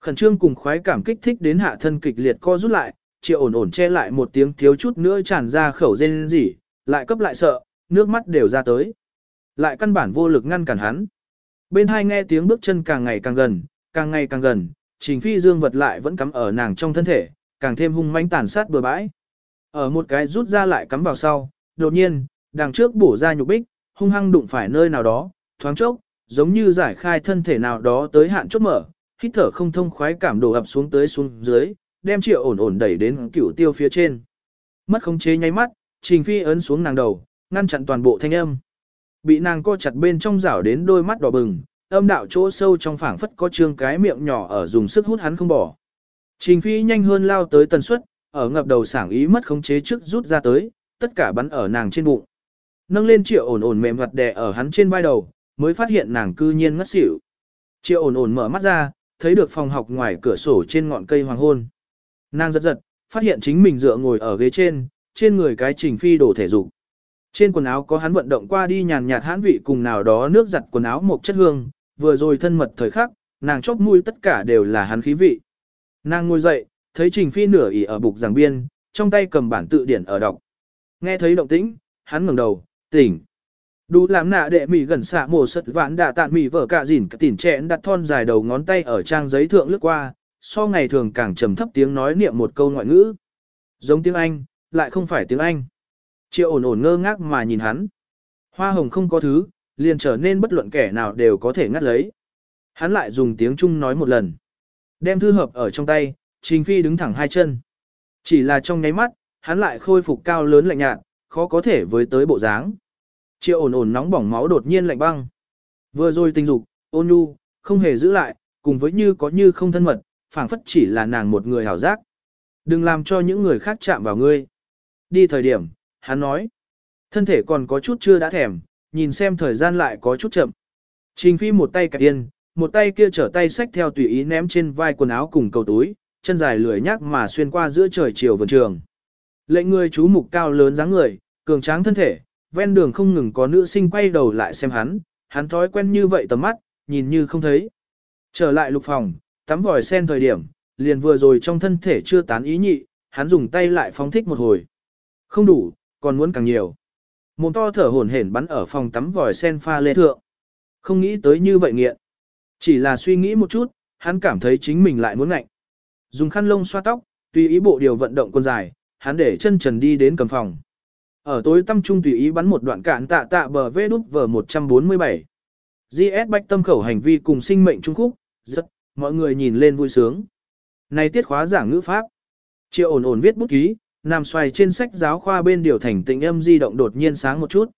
Khẩn trương cùng khoái cảm kích thích đến hạ thân kịch liệt co rút lại, triệu ổn ổn che lại một tiếng thiếu chút nữa tràn ra khẩu rên rỉ, lại cấp lại sợ, nước mắt đều ra tới. Lại căn bản vô lực ngăn cản hắn. Bên hai nghe tiếng bước chân càng ngày càng gần, càng ngày càng gần, trình phi dương vật lại vẫn cắm ở nàng trong thân thể, càng thêm hung mãnh tàn sát bừa bãi. Ở một cái rút ra lại cắm vào sau, đột nhiên, đằng trước bổ ra nhục bích, hung hăng đụng phải nơi nào đó, thoáng chốc, giống như giải khai thân thể nào đó tới hạn chốt mở, hít thở không thông khoái cảm đổ ập xuống tới xuống dưới, đem triệu ổn ổn đẩy đến cửu tiêu phía trên. Mất khống chế nháy mắt, trình phi ấn xuống nàng đầu, ngăn chặn toàn bộ thanh âm. Bị nàng co chặt bên trong rảo đến đôi mắt đỏ bừng, âm đạo chỗ sâu trong phảng phất có trương cái miệng nhỏ ở dùng sức hút hắn không bỏ. Trình phi nhanh hơn lao tới tần suất, ở ngập đầu sảng ý mất khống chế trước rút ra tới, tất cả bắn ở nàng trên bụng. Nâng lên triệu ổn ổn mềm mặt đè ở hắn trên vai đầu, mới phát hiện nàng cư nhiên ngất xỉu. Triệu ổn ổn mở mắt ra, thấy được phòng học ngoài cửa sổ trên ngọn cây hoàng hôn. Nàng giật giật, phát hiện chính mình dựa ngồi ở ghế trên, trên người cái trình phi đổ thể dục. Trên quần áo có hắn vận động qua đi nhàn nhạt hãn vị cùng nào đó nước giặt quần áo một chất hương, vừa rồi thân mật thời khắc, nàng chóp mũi tất cả đều là hắn khí vị. Nàng ngồi dậy, thấy Trình Phi nửa ỉ ở bục giảng biên, trong tay cầm bản tự điển ở đọc. Nghe thấy động tĩnh, hắn ngẩng đầu, tỉnh. Đủ làm nạ đệ mỉ gần xạ mồ sật vãn đà tạn mỉ vở cả dỉn cả tỉn chẽn đặt thon dài đầu ngón tay ở trang giấy thượng lướt qua, so ngày thường càng trầm thấp tiếng nói niệm một câu ngoại ngữ. Giống tiếng Anh, lại không phải tiếng Anh. Triệu ổn ổn ngơ ngác mà nhìn hắn. Hoa hồng không có thứ, liền trở nên bất luận kẻ nào đều có thể ngắt lấy. Hắn lại dùng tiếng Trung nói một lần. Đem thư hợp ở trong tay, Trình Phi đứng thẳng hai chân. Chỉ là trong nháy mắt, hắn lại khôi phục cao lớn lạnh nhạt, khó có thể với tới bộ dáng. Triệu ổn ổn nóng bỏng máu đột nhiên lạnh băng. Vừa rồi tình dục, ôn nhu, không hề giữ lại, cùng với như có như không thân mật, phảng phất chỉ là nàng một người hảo giác. Đừng làm cho những người khác chạm vào ngươi. Đi thời điểm, hắn nói. Thân thể còn có chút chưa đã thèm, nhìn xem thời gian lại có chút chậm. Trình phi một tay cạp yên, một tay kia trở tay xách theo tùy ý ném trên vai quần áo cùng cầu túi, chân dài lười nhác mà xuyên qua giữa trời chiều vườn trường. Lệnh người chú mục cao lớn dáng người, cường tráng thân thể, ven đường không ngừng có nữ sinh quay đầu lại xem hắn, hắn thói quen như vậy tầm mắt, nhìn như không thấy. Trở lại lục phòng, tắm vòi sen thời điểm, liền vừa rồi trong thân thể chưa tán ý nhị, hắn dùng tay lại phóng thích một hồi. Không đủ, còn muốn càng nhiều. Mồm to thở hổn hển bắn ở phòng tắm vòi sen pha lê thượng. Không nghĩ tới như vậy nghiện. Chỉ là suy nghĩ một chút, hắn cảm thấy chính mình lại muốn ngạnh. Dùng khăn lông xoa tóc, tùy ý bộ điều vận động con dài, hắn để chân trần đi đến cầm phòng. Ở tối tâm trung tùy ý bắn một đoạn cạn tạ tạ bờ vê đút vờ 147. GS bách tâm khẩu hành vi cùng sinh mệnh trung quốc rất, mọi người nhìn lên vui sướng. Này tiết khóa giảng ngữ pháp. Triệu ổn ổn viết bút ký, nằm xoay trên sách giáo khoa bên điều thành tĩnh âm di động đột nhiên sáng một chút.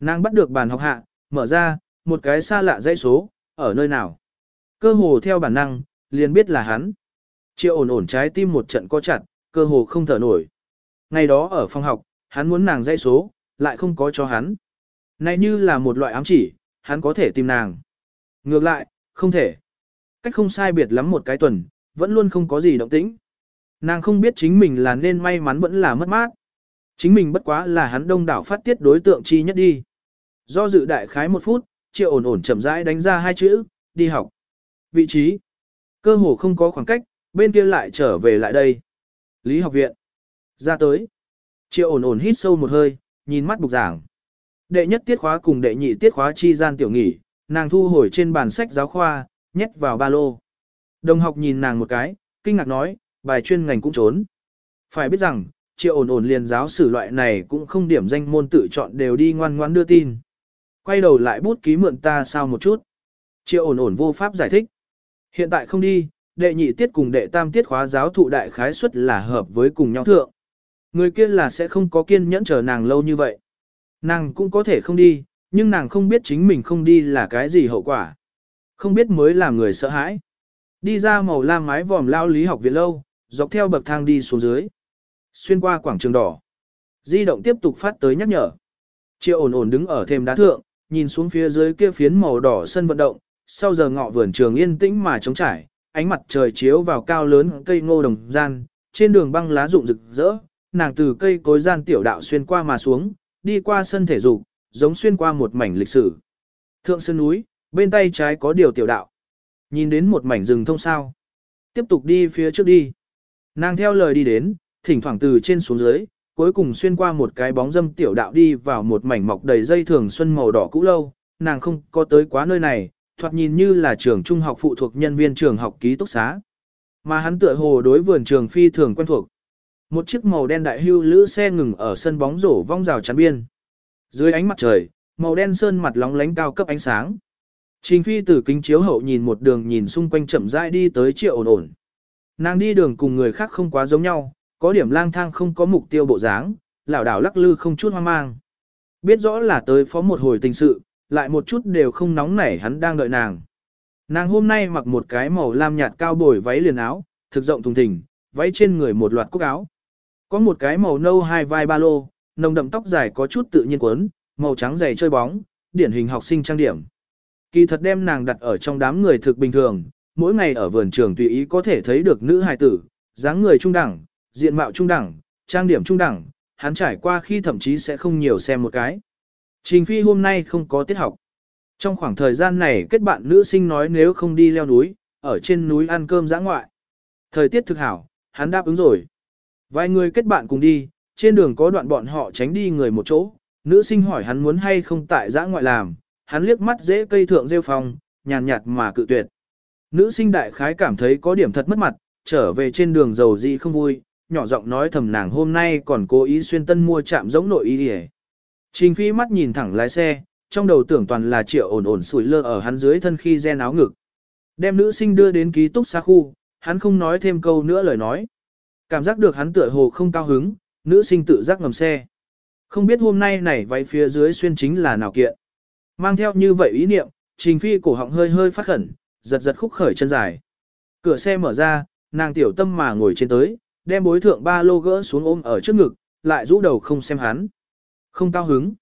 Nàng bắt được bàn học hạ, mở ra, một cái xa lạ dãy số, ở nơi nào. Cơ hồ theo bản năng, liền biết là hắn. Triệu ổn ổn trái tim một trận co chặt, cơ hồ không thở nổi. Ngày đó ở phòng học, hắn muốn nàng dây số, lại không có cho hắn. Này như là một loại ám chỉ, hắn có thể tìm nàng. Ngược lại, không thể. Cách không sai biệt lắm một cái tuần, vẫn luôn không có gì động tĩnh. Nàng không biết chính mình là nên may mắn vẫn là mất mát. Chính mình bất quá là hắn đông đảo phát tiết đối tượng chi nhất đi. Do dự đại khái một phút, triệu ổn ổn chậm rãi đánh ra hai chữ, đi học. Vị trí. Cơ hồ không có khoảng cách, bên kia lại trở về lại đây. Lý học viện. Ra tới. Triệu ổn ổn hít sâu một hơi, nhìn mắt bục giảng. Đệ nhất tiết khóa cùng đệ nhị tiết khóa chi gian tiểu nghỉ, nàng thu hồi trên bàn sách giáo khoa, nhét vào ba lô. Đồng học nhìn nàng một cái, kinh ngạc nói, bài chuyên ngành cũng trốn. Phải biết rằng, triệu ổn ổn liền giáo sử loại này cũng không điểm danh môn tự chọn đều đi ngoan ngoan đưa tin. Quay đầu lại bút ký mượn ta sao một chút. Triệu ổn ổn vô pháp giải thích. Hiện tại không đi, đệ nhị tiết cùng đệ tam tiết khóa giáo thụ đại khái suất là hợp với cùng nhau thượng. Người kia là sẽ không có kiên nhẫn chờ nàng lâu như vậy. Nàng cũng có thể không đi, nhưng nàng không biết chính mình không đi là cái gì hậu quả. Không biết mới làm người sợ hãi. Đi ra màu lam mái vòm lao lý học viện lâu, dọc theo bậc thang đi xuống dưới. Xuyên qua quảng trường đỏ. Di động tiếp tục phát tới nhắc nhở. Triệu ổn ổn đứng ở thêm đá thượng, nhìn xuống phía dưới kia phiến màu đỏ sân vận động, sau giờ ngọ vườn trường yên tĩnh mà trống trải, ánh mặt trời chiếu vào cao lớn cây ngô đồng gian, trên đường băng lá rụng rực rỡ, nàng từ cây cối gian tiểu đạo xuyên qua mà xuống, đi qua sân thể dục, giống xuyên qua một mảnh lịch sử. Thượng sơn núi, bên tay trái có điều tiểu đạo. Nhìn đến một mảnh rừng thông sao. Tiếp tục đi phía trước đi. Nàng theo lời đi đến, thỉnh thoảng từ trên xuống dưới, cuối cùng xuyên qua một cái bóng dâm tiểu đạo đi vào một mảnh mọc đầy dây thường xuân màu đỏ cũ lâu. Nàng không có tới quá nơi này, thoạt nhìn như là trường trung học phụ thuộc nhân viên trường học ký túc xá. Mà hắn tựa hồ đối vườn trường phi thường quen thuộc. Một chiếc màu đen đại hưu lữ xe ngừng ở sân bóng rổ vong rào chắn biên. Dưới ánh mặt trời, màu đen sơn mặt lóng lánh cao cấp ánh sáng. Trình phi từ kính chiếu hậu nhìn một đường nhìn xung quanh chậm rãi đi tới triệu ổn ổn. Nàng đi đường cùng người khác không quá giống nhau, có điểm lang thang không có mục tiêu bộ dáng, lảo đảo lắc lư không chút hoang mang. Biết rõ là tới phó một hồi tình sự, lại một chút đều không nóng nảy hắn đang đợi nàng. Nàng hôm nay mặc một cái màu lam nhạt cao bồi váy liền áo, thực rộng thùng thình, váy trên người một loạt cúc áo. Có một cái màu nâu hai vai ba lô, nồng đậm tóc dài có chút tự nhiên quấn, màu trắng dày chơi bóng, điển hình học sinh trang điểm. Kỳ thật đem nàng đặt ở trong đám người thực bình thường, mỗi ngày ở vườn trường tùy ý có thể thấy được nữ hài tử, dáng người trung đẳng, diện mạo trung đẳng, trang điểm trung đẳng, hắn trải qua khi thậm chí sẽ không nhiều xem một cái. Trình Phi hôm nay không có tiết học. Trong khoảng thời gian này kết bạn nữ sinh nói nếu không đi leo núi, ở trên núi ăn cơm giã ngoại. Thời tiết thực hảo, hắn đáp ứng rồi. Vài người kết bạn cùng đi, trên đường có đoạn bọn họ tránh đi người một chỗ, nữ sinh hỏi hắn muốn hay không tại giã ngoại làm, hắn liếc mắt dễ cây thượng rêu phong, nhàn nhạt mà cự tuyệt. Nữ sinh đại khái cảm thấy có điểm thật mất mặt, trở về trên đường dầu dị không vui, nhỏ giọng nói thầm nàng hôm nay còn cố ý xuyên tân mua chạm giống nội ý đi Trình phi mắt nhìn thẳng lái xe, trong đầu tưởng toàn là triệu ổn ổn sủi lơ ở hắn dưới thân khi gen áo ngực. Đem nữ sinh đưa đến ký túc xá khu, hắn không nói thêm câu nữa lời nói. Cảm giác được hắn tựa hồ không cao hứng, nữ sinh tự giác ngầm xe. Không biết hôm nay này váy phía dưới xuyên chính là nào kiện. Mang theo như vậy ý niệm, trình phi cổ họng hơi hơi phát khẩn, giật giật khúc khởi chân dài. Cửa xe mở ra, nàng tiểu tâm mà ngồi trên tới, đem bối thượng ba lô gỡ xuống ôm ở trước ngực, lại rũ đầu không xem hắn. Không cao hứng.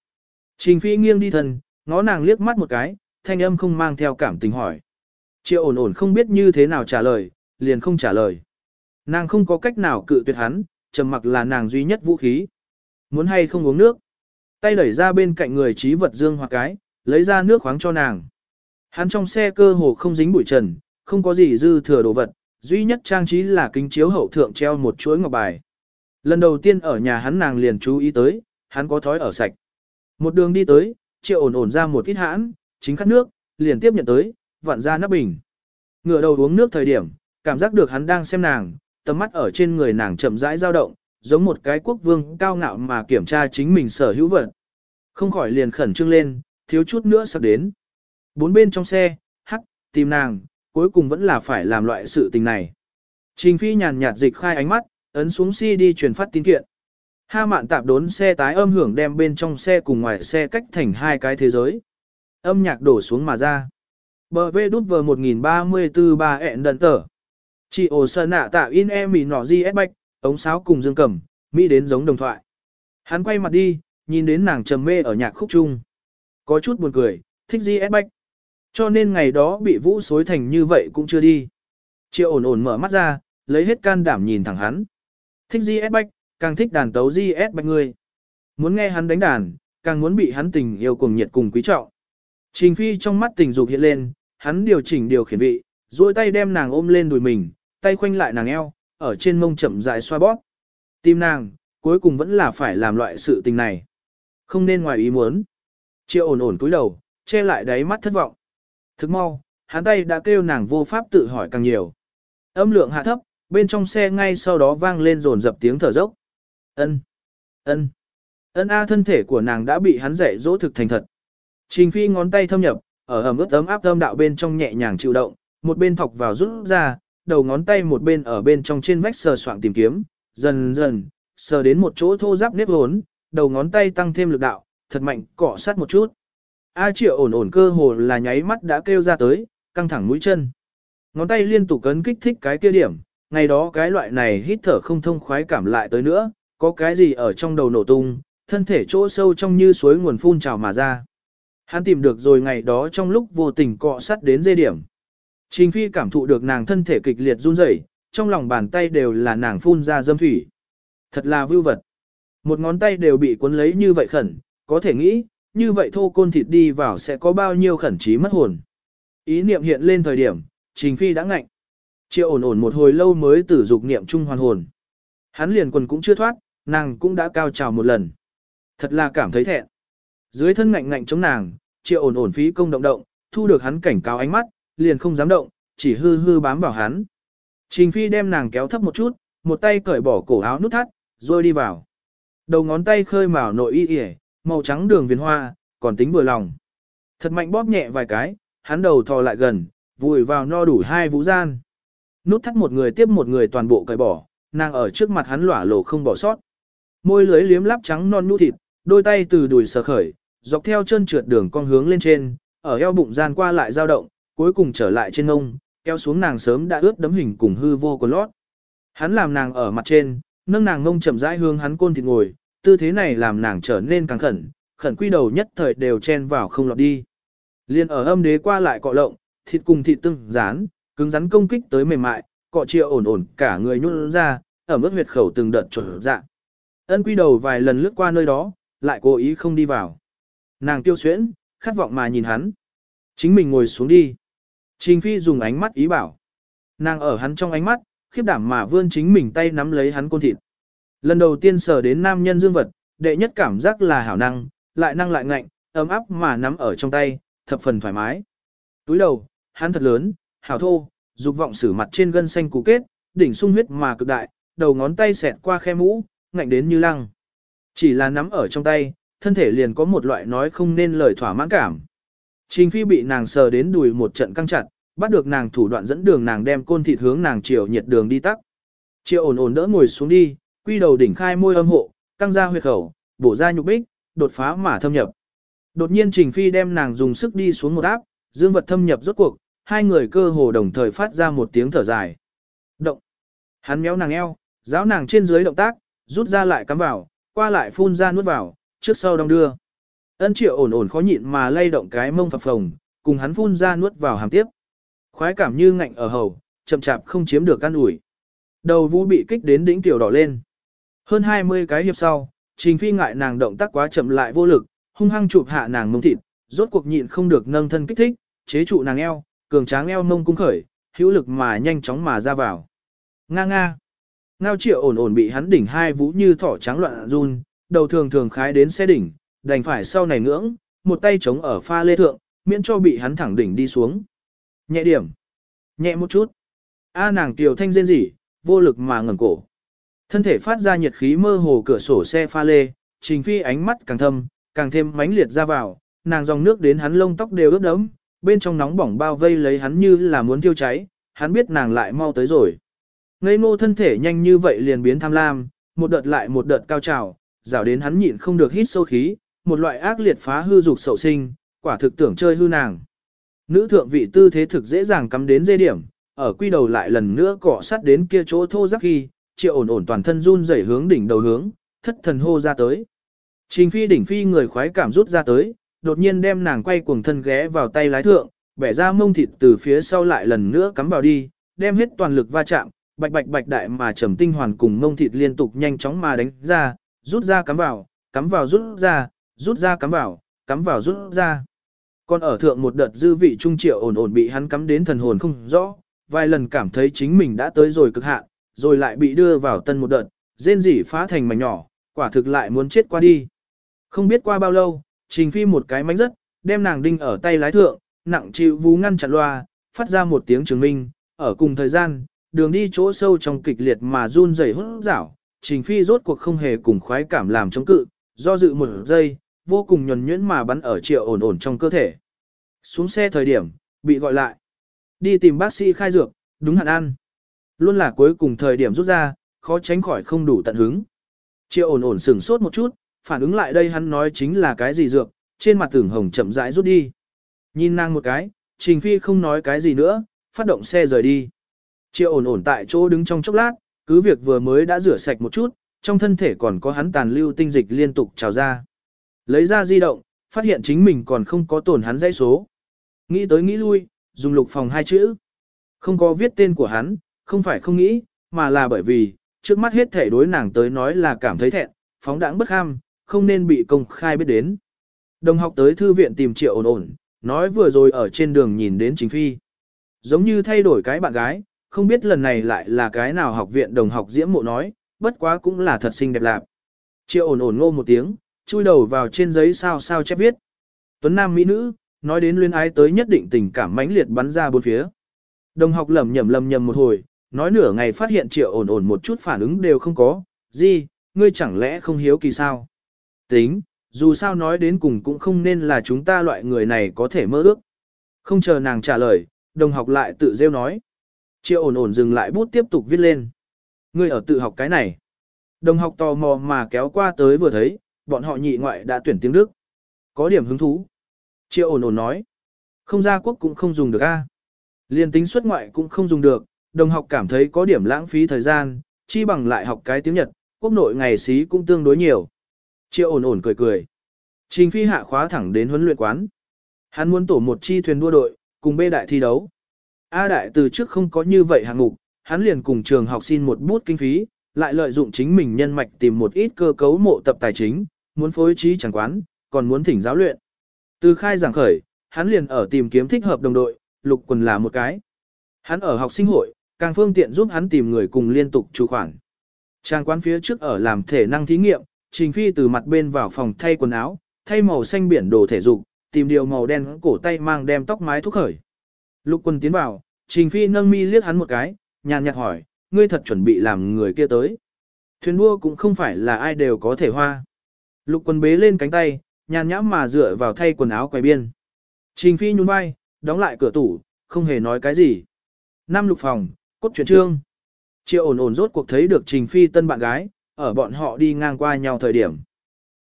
Trình phi nghiêng đi thần, ngó nàng liếc mắt một cái, thanh âm không mang theo cảm tình hỏi. Triệu ổn ổn không biết như thế nào trả lời, liền không trả lời. Nàng không có cách nào cự tuyệt hắn, trầm mặc là nàng duy nhất vũ khí. Muốn hay không uống nước. Tay đẩy ra bên cạnh người trí vật dương hoặc cái, lấy ra nước khoáng cho nàng. Hắn trong xe cơ hồ không dính bụi trần, không có gì dư thừa đồ vật, duy nhất trang trí là kính chiếu hậu thượng treo một chuỗi ngọc bài. Lần đầu tiên ở nhà hắn nàng liền chú ý tới, hắn có thói ở sạch. Một đường đi tới, triệu ổn ổn ra một ít hãn, chính khát nước, liền tiếp nhận tới, vặn ra nắp bình. Ngựa đầu uống nước thời điểm, cảm giác được hắn đang xem nàng, tầm mắt ở trên người nàng chậm rãi dao động, giống một cái quốc vương cao ngạo mà kiểm tra chính mình sở hữu vật. Không khỏi liền khẩn trương lên, thiếu chút nữa sắp đến. Bốn bên trong xe, hắc, tìm nàng, cuối cùng vẫn là phải làm loại sự tình này. Trình phi nhàn nhạt dịch khai ánh mắt, ấn xuống CD truyền phát tín kiện. Ha mạn tạp đốn xe tái âm hưởng đem bên trong xe cùng ngoài xe cách thành hai cái thế giới. Âm nhạc đổ xuống mà ra. Bờ vê đút vờ 1034 ba ẹn đần tờ. Chị ổ sơn nạ tạo in em mì nọ di ép bạch, Ống sáo cùng dương cầm, Mỹ đến giống đồng thoại. Hắn quay mặt đi, nhìn đến nàng trầm mê ở nhạc khúc chung. Có chút buồn cười, thích gì ép bách. Cho nên ngày đó bị vũ xối thành như vậy cũng chưa đi. Triệu ổn ổn mở mắt ra, lấy hết can đảm nhìn thẳng hắn. Thích gì ép bách, càng thích đàn tấu gì ép bách ngươi. Muốn nghe hắn đánh đàn, càng muốn bị hắn tình yêu cùng nhiệt cùng quý trọng. Trình phi trong mắt tình dục hiện lên, hắn điều chỉnh điều khiển vị, duỗi tay đem nàng ôm lên đùi mình, tay khoanh lại nàng eo, ở trên mông chậm rãi xoa bóp. Tim nàng, cuối cùng vẫn là phải làm loại sự tình này. Không nên ngoài ý muốn. Triệu ổn ổn cúi đầu, che lại đáy mắt thất vọng. Thức mau, hắn tay đã kêu nàng vô pháp tự hỏi càng nhiều. Âm lượng hạ thấp, bên trong xe ngay sau đó vang lên rồn dập tiếng thở dốc. Ân, ân, ân a thân thể của nàng đã bị hắn dạy dỗ thực thành thật. Trình phi ngón tay thâm nhập, ở ẩm ướt ấm áp âm đạo bên trong nhẹ nhàng chịu động, một bên thọc vào rút ra, đầu ngón tay một bên ở bên trong trên vách sờ soạng tìm kiếm, dần dần, sờ đến một chỗ thô ráp nếp hốn, đầu ngón tay tăng thêm lực đạo, thật mạnh, cọ sát một chút. A triệu ổn ổn cơ hồ là nháy mắt đã kêu ra tới, căng thẳng mũi chân. Ngón tay liên tục cấn kích thích cái kia điểm, ngày đó cái loại này hít thở không thông khoái cảm lại tới nữa, có cái gì ở trong đầu nổ tung, thân thể chỗ sâu trong như suối nguồn phun trào mà ra. Hắn tìm được rồi ngày đó trong lúc vô tình cọ sát đến dây điểm. Trình Phi cảm thụ được nàng thân thể kịch liệt run rẩy, trong lòng bàn tay đều là nàng phun ra dâm thủy. Thật là vưu vật. Một ngón tay đều bị cuốn lấy như vậy khẩn, có thể nghĩ, như vậy thô côn thịt đi vào sẽ có bao nhiêu khẩn trí mất hồn. Ý niệm hiện lên thời điểm, Trình Phi đã ngạnh. Triệu ổn ổn một hồi lâu mới tử dục niệm trung hoàn hồn. Hắn liền quần cũng chưa thoát, nàng cũng đã cao trào một lần. Thật là cảm thấy thẹn. Dưới thân ngạnh ngạnh chống nàng, triệu ổn ổn phí công động động, thu được hắn cảnh cáo ánh mắt, liền không dám động, chỉ hư hư bám vào hắn. Trình Phi đem nàng kéo thấp một chút, một tay cởi bỏ cổ áo nút thắt, rồi đi vào. Đầu ngón tay khơi mào nội y yể, màu trắng đường viền hoa, còn tính vừa lòng. Thật mạnh bóp nhẹ vài cái, hắn đầu thò lại gần, vùi vào no đủ hai vũ gian. Nút thắt một người tiếp một người toàn bộ cởi bỏ, nàng ở trước mặt hắn lỏa lộ không bỏ sót. Môi lưới liếm lắp trắng non nhu thịt, đôi tay từ đùi sờ khởi, dọc theo chân trượt đường con hướng lên trên, ở eo bụng gian qua lại dao động, cuối cùng trở lại trên ngông, kéo xuống nàng sớm đã ướt đấm hình cùng hư vô của lót. Hắn làm nàng ở mặt trên, nâng nàng ngông chậm rãi hương hắn côn thịt ngồi, tư thế này làm nàng trở nên càng khẩn, khẩn quy đầu nhất thời đều chen vào không lọt đi. Liên ở âm đế qua lại cọ lộng, thịt cùng thịt tương dán, cứng rắn công kích tới mềm mại, cọ triệu ổn ổn cả người nhún ra, ở mức huyệt khẩu từng đợt trở dạ. Ân quy đầu vài lần lướt qua nơi đó, lại cố ý không đi vào. Nàng tiêu xuyễn, khát vọng mà nhìn hắn. Chính mình ngồi xuống đi. Trình Phi dùng ánh mắt ý bảo. Nàng ở hắn trong ánh mắt, khiếp đảm mà vươn chính mình tay nắm lấy hắn côn thịt. Lần đầu tiên sờ đến nam nhân dương vật, đệ nhất cảm giác là hảo năng, lại năng lại ngạnh, ấm áp mà nắm ở trong tay, thập phần thoải mái. Túi đầu, hắn thật lớn, hảo thô, dục vọng sử mặt trên gân xanh cú kết, đỉnh sung huyết mà cực đại, đầu ngón tay xẹt qua khe mũ, ngạnh đến như lăng. Chỉ là nắm ở trong tay, thân thể liền có một loại nói không nên lời thỏa mãn cảm. Trình phi bị nàng sờ đến đùi một trận căng chặt, bắt được nàng thủ đoạn dẫn đường nàng đem côn thịt hướng nàng chiều nhiệt đường đi tắc. Triệu ổn ổn đỡ ngồi xuống đi, quy đầu đỉnh khai môi âm hộ, căng ra huyệt khẩu, bổ ra nhục bích, đột phá mà thâm nhập. Đột nhiên Trình Phi đem nàng dùng sức đi xuống một áp, dương vật thâm nhập rốt cuộc, hai người cơ hồ đồng thời phát ra một tiếng thở dài. Động. Hắn méo nàng eo, giáo nàng trên dưới động tác, rút ra lại cắm vào, qua lại phun ra nuốt vào, trước sau đong đưa. Ân triệu ổn ổn khó nhịn mà lay động cái mông phập phồng, cùng hắn phun ra nuốt vào hàm tiếp. Khoái cảm như ngạnh ở hầu, chậm chạp không chiếm được căn ủi. Đầu vũ bị kích đến đỉnh tiểu đỏ lên. Hơn 20 cái hiệp sau, Trình Phi ngại nàng động tác quá chậm lại vô lực, hung hăng chụp hạ nàng mông thịt, rốt cuộc nhịn không được nâng thân kích thích, chế trụ nàng eo, cường tráng eo mông cung khởi, hữu lực mà nhanh chóng mà ra vào. Nga nga. Ngao triệu ổn ổn bị hắn đỉnh hai vũ như thỏ trắng loạn run, đầu thường thường khái đến xe đỉnh, đành phải sau này ngưỡng, một tay chống ở pha lê thượng, miễn cho bị hắn thẳng đỉnh đi xuống. Nhẹ điểm. Nhẹ một chút. A nàng tiểu thanh rên rỉ, vô lực mà ngẩng cổ. Thân thể phát ra nhiệt khí mơ hồ cửa sổ xe pha lê, trình phi ánh mắt càng thâm, càng thêm mãnh liệt ra vào, nàng dòng nước đến hắn lông tóc đều ướt đẫm, bên trong nóng bỏng bao vây lấy hắn như là muốn thiêu cháy, hắn biết nàng lại mau tới rồi. Ngây ngô thân thể nhanh như vậy liền biến tham lam, một đợt lại một đợt cao trào, rào đến hắn nhịn không được hít sâu khí, một loại ác liệt phá hư dục sậu sinh, quả thực tưởng chơi hư nàng. Nữ thượng vị tư thế thực dễ dàng cắm đến dây điểm, ở quy đầu lại lần nữa cọ sát đến kia chỗ thô rắc khi, triệu ổn ổn toàn thân run rẩy hướng đỉnh đầu hướng, thất thần hô ra tới. Trình phi đỉnh phi người khoái cảm rút ra tới, đột nhiên đem nàng quay cuồng thân ghé vào tay lái thượng, bẻ ra mông thịt từ phía sau lại lần nữa cắm vào đi, đem hết toàn lực va chạm, bạch bạch bạch đại mà trầm tinh hoàn cùng mông thịt liên tục nhanh chóng mà đánh ra, rút ra cắm vào, cắm vào rút ra, rút ra cắm vào, cắm vào rút ra. Còn ở thượng một đợt dư vị trung triệu ổn ổn bị hắn cắm đến thần hồn không rõ, vài lần cảm thấy chính mình đã tới rồi cực hạn, rồi lại bị đưa vào tân một đợt, rên rỉ phá thành mảnh nhỏ, quả thực lại muốn chết qua đi. Không biết qua bao lâu, trình phi một cái mánh rất, đem nàng đinh ở tay lái thượng, nặng chịu vú ngăn chặn loa, phát ra một tiếng chứng minh, ở cùng thời gian, đường đi chỗ sâu trong kịch liệt mà run rẩy hốt rảo, trình phi rốt cuộc không hề cùng khoái cảm làm chống cự, do dự một giây, vô cùng nhuần nhuyễn mà bắn ở triệu ổn ổn trong cơ thể. Xuống xe thời điểm, bị gọi lại. Đi tìm bác sĩ khai dược, đúng hạn ăn. Luôn là cuối cùng thời điểm rút ra, khó tránh khỏi không đủ tận hứng. Triệu ổn ổn sửng sốt một chút, phản ứng lại đây hắn nói chính là cái gì dược, trên mặt tưởng hồng chậm rãi rút đi. Nhìn nàng một cái, Trình Phi không nói cái gì nữa, phát động xe rời đi. Triệu ổn ổn tại chỗ đứng trong chốc lát, cứ việc vừa mới đã rửa sạch một chút, trong thân thể còn có hắn tàn lưu tinh dịch liên tục trào ra. Lấy ra di động, phát hiện chính mình còn không có tổn hắn dãy số. Nghĩ tới nghĩ lui, dùng lục phòng hai chữ. Không có viết tên của hắn, không phải không nghĩ, mà là bởi vì, trước mắt hết thể đối nàng tới nói là cảm thấy thẹn, phóng đãng bất ham, không nên bị công khai biết đến. Đồng học tới thư viện tìm triệu ổn ổn, nói vừa rồi ở trên đường nhìn đến chính phi. Giống như thay đổi cái bạn gái, không biết lần này lại là cái nào học viện đồng học diễm mộ nói, bất quá cũng là thật xinh đẹp lạp. Triệu ổn ổn ngô một tiếng, chui đầu vào trên giấy sao sao chép viết. Tuấn Nam Mỹ Nữ, nói đến luyên ái tới nhất định tình cảm mãnh liệt bắn ra bốn phía. Đồng học lầm nhầm lầm nhầm một hồi, nói nửa ngày phát hiện triệu ổn ổn một chút phản ứng đều không có, gì, ngươi chẳng lẽ không hiếu kỳ sao? Tính, dù sao nói đến cùng cũng không nên là chúng ta loại người này có thể mơ ước. Không chờ nàng trả lời, đồng học lại tự rêu nói. Triệu ổn ổn dừng lại bút tiếp tục viết lên. Ngươi ở tự học cái này. Đồng học tò mò mà kéo qua tới vừa thấy, bọn họ nhị ngoại đã tuyển tiếng Đức. Có điểm hứng thú. Triệu ổn ổn nói. Không ra quốc cũng không dùng được a. Liên tính xuất ngoại cũng không dùng được, đồng học cảm thấy có điểm lãng phí thời gian, chi bằng lại học cái tiếng Nhật, quốc nội ngày xí cũng tương đối nhiều. Triệu ổn ổn cười cười. Trình phi hạ khóa thẳng đến huấn luyện quán. Hắn muốn tổ một chi thuyền đua đội, cùng bê đại thi đấu. A đại từ trước không có như vậy hạng mục, hắn liền cùng trường học xin một bút kinh phí, lại lợi dụng chính mình nhân mạch tìm một ít cơ cấu mộ tập tài chính, muốn phối trí chẳng quán, còn muốn thỉnh giáo luyện. Từ khai giảng khởi, hắn liền ở tìm kiếm thích hợp đồng đội, lục quần là một cái. Hắn ở học sinh hội, càng phương tiện giúp hắn tìm người cùng liên tục chủ khoản. Trang quán phía trước ở làm thể năng thí nghiệm, Trình Phi từ mặt bên vào phòng thay quần áo, thay màu xanh biển đồ thể dục, tìm điều màu đen cổ tay mang đem tóc mái thúc khởi. Lục quân tiến vào, Trình Phi nâng mi liếc hắn một cái, nhàn nhạt hỏi, ngươi thật chuẩn bị làm người kia tới. Thuyền đua cũng không phải là ai đều có thể hoa. Lục quân bế lên cánh tay, nhàn nhãm mà dựa vào thay quần áo quay biên. Trình Phi nhún vai, đóng lại cửa tủ, không hề nói cái gì. Năm lục phòng, cốt truyện trương. Triệu ổn ổn rốt cuộc thấy được Trình Phi tân bạn gái, ở bọn họ đi ngang qua nhau thời điểm.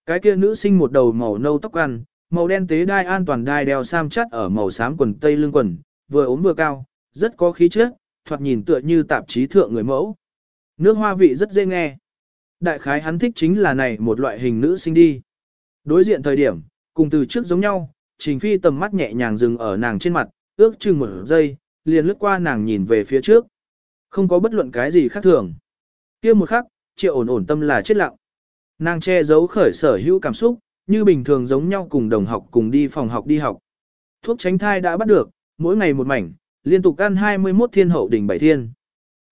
Cái kia nữ sinh một đầu màu nâu tóc ăn, màu đen tế đai an toàn đai đeo sam chắt ở màu xám quần tây lưng quần, vừa ốm vừa cao, rất có khí chất, thoạt nhìn tựa như tạp chí thượng người mẫu. Nước hoa vị rất dễ nghe. Đại khái hắn thích chính là này một loại hình nữ sinh đi. Đối diện thời điểm, cùng từ trước giống nhau, Trình Phi tầm mắt nhẹ nhàng dừng ở nàng trên mặt, ước chừng một giây, liền lướt qua nàng nhìn về phía trước. Không có bất luận cái gì khác thường. kia một khắc, triệu ổn ổn tâm là chết lặng. Nàng che giấu khởi sở hữu cảm xúc, như bình thường giống nhau cùng đồng học cùng đi phòng học đi học. Thuốc tránh thai đã bắt được, mỗi ngày một mảnh, liên tục ăn 21 thiên hậu đỉnh bảy thiên.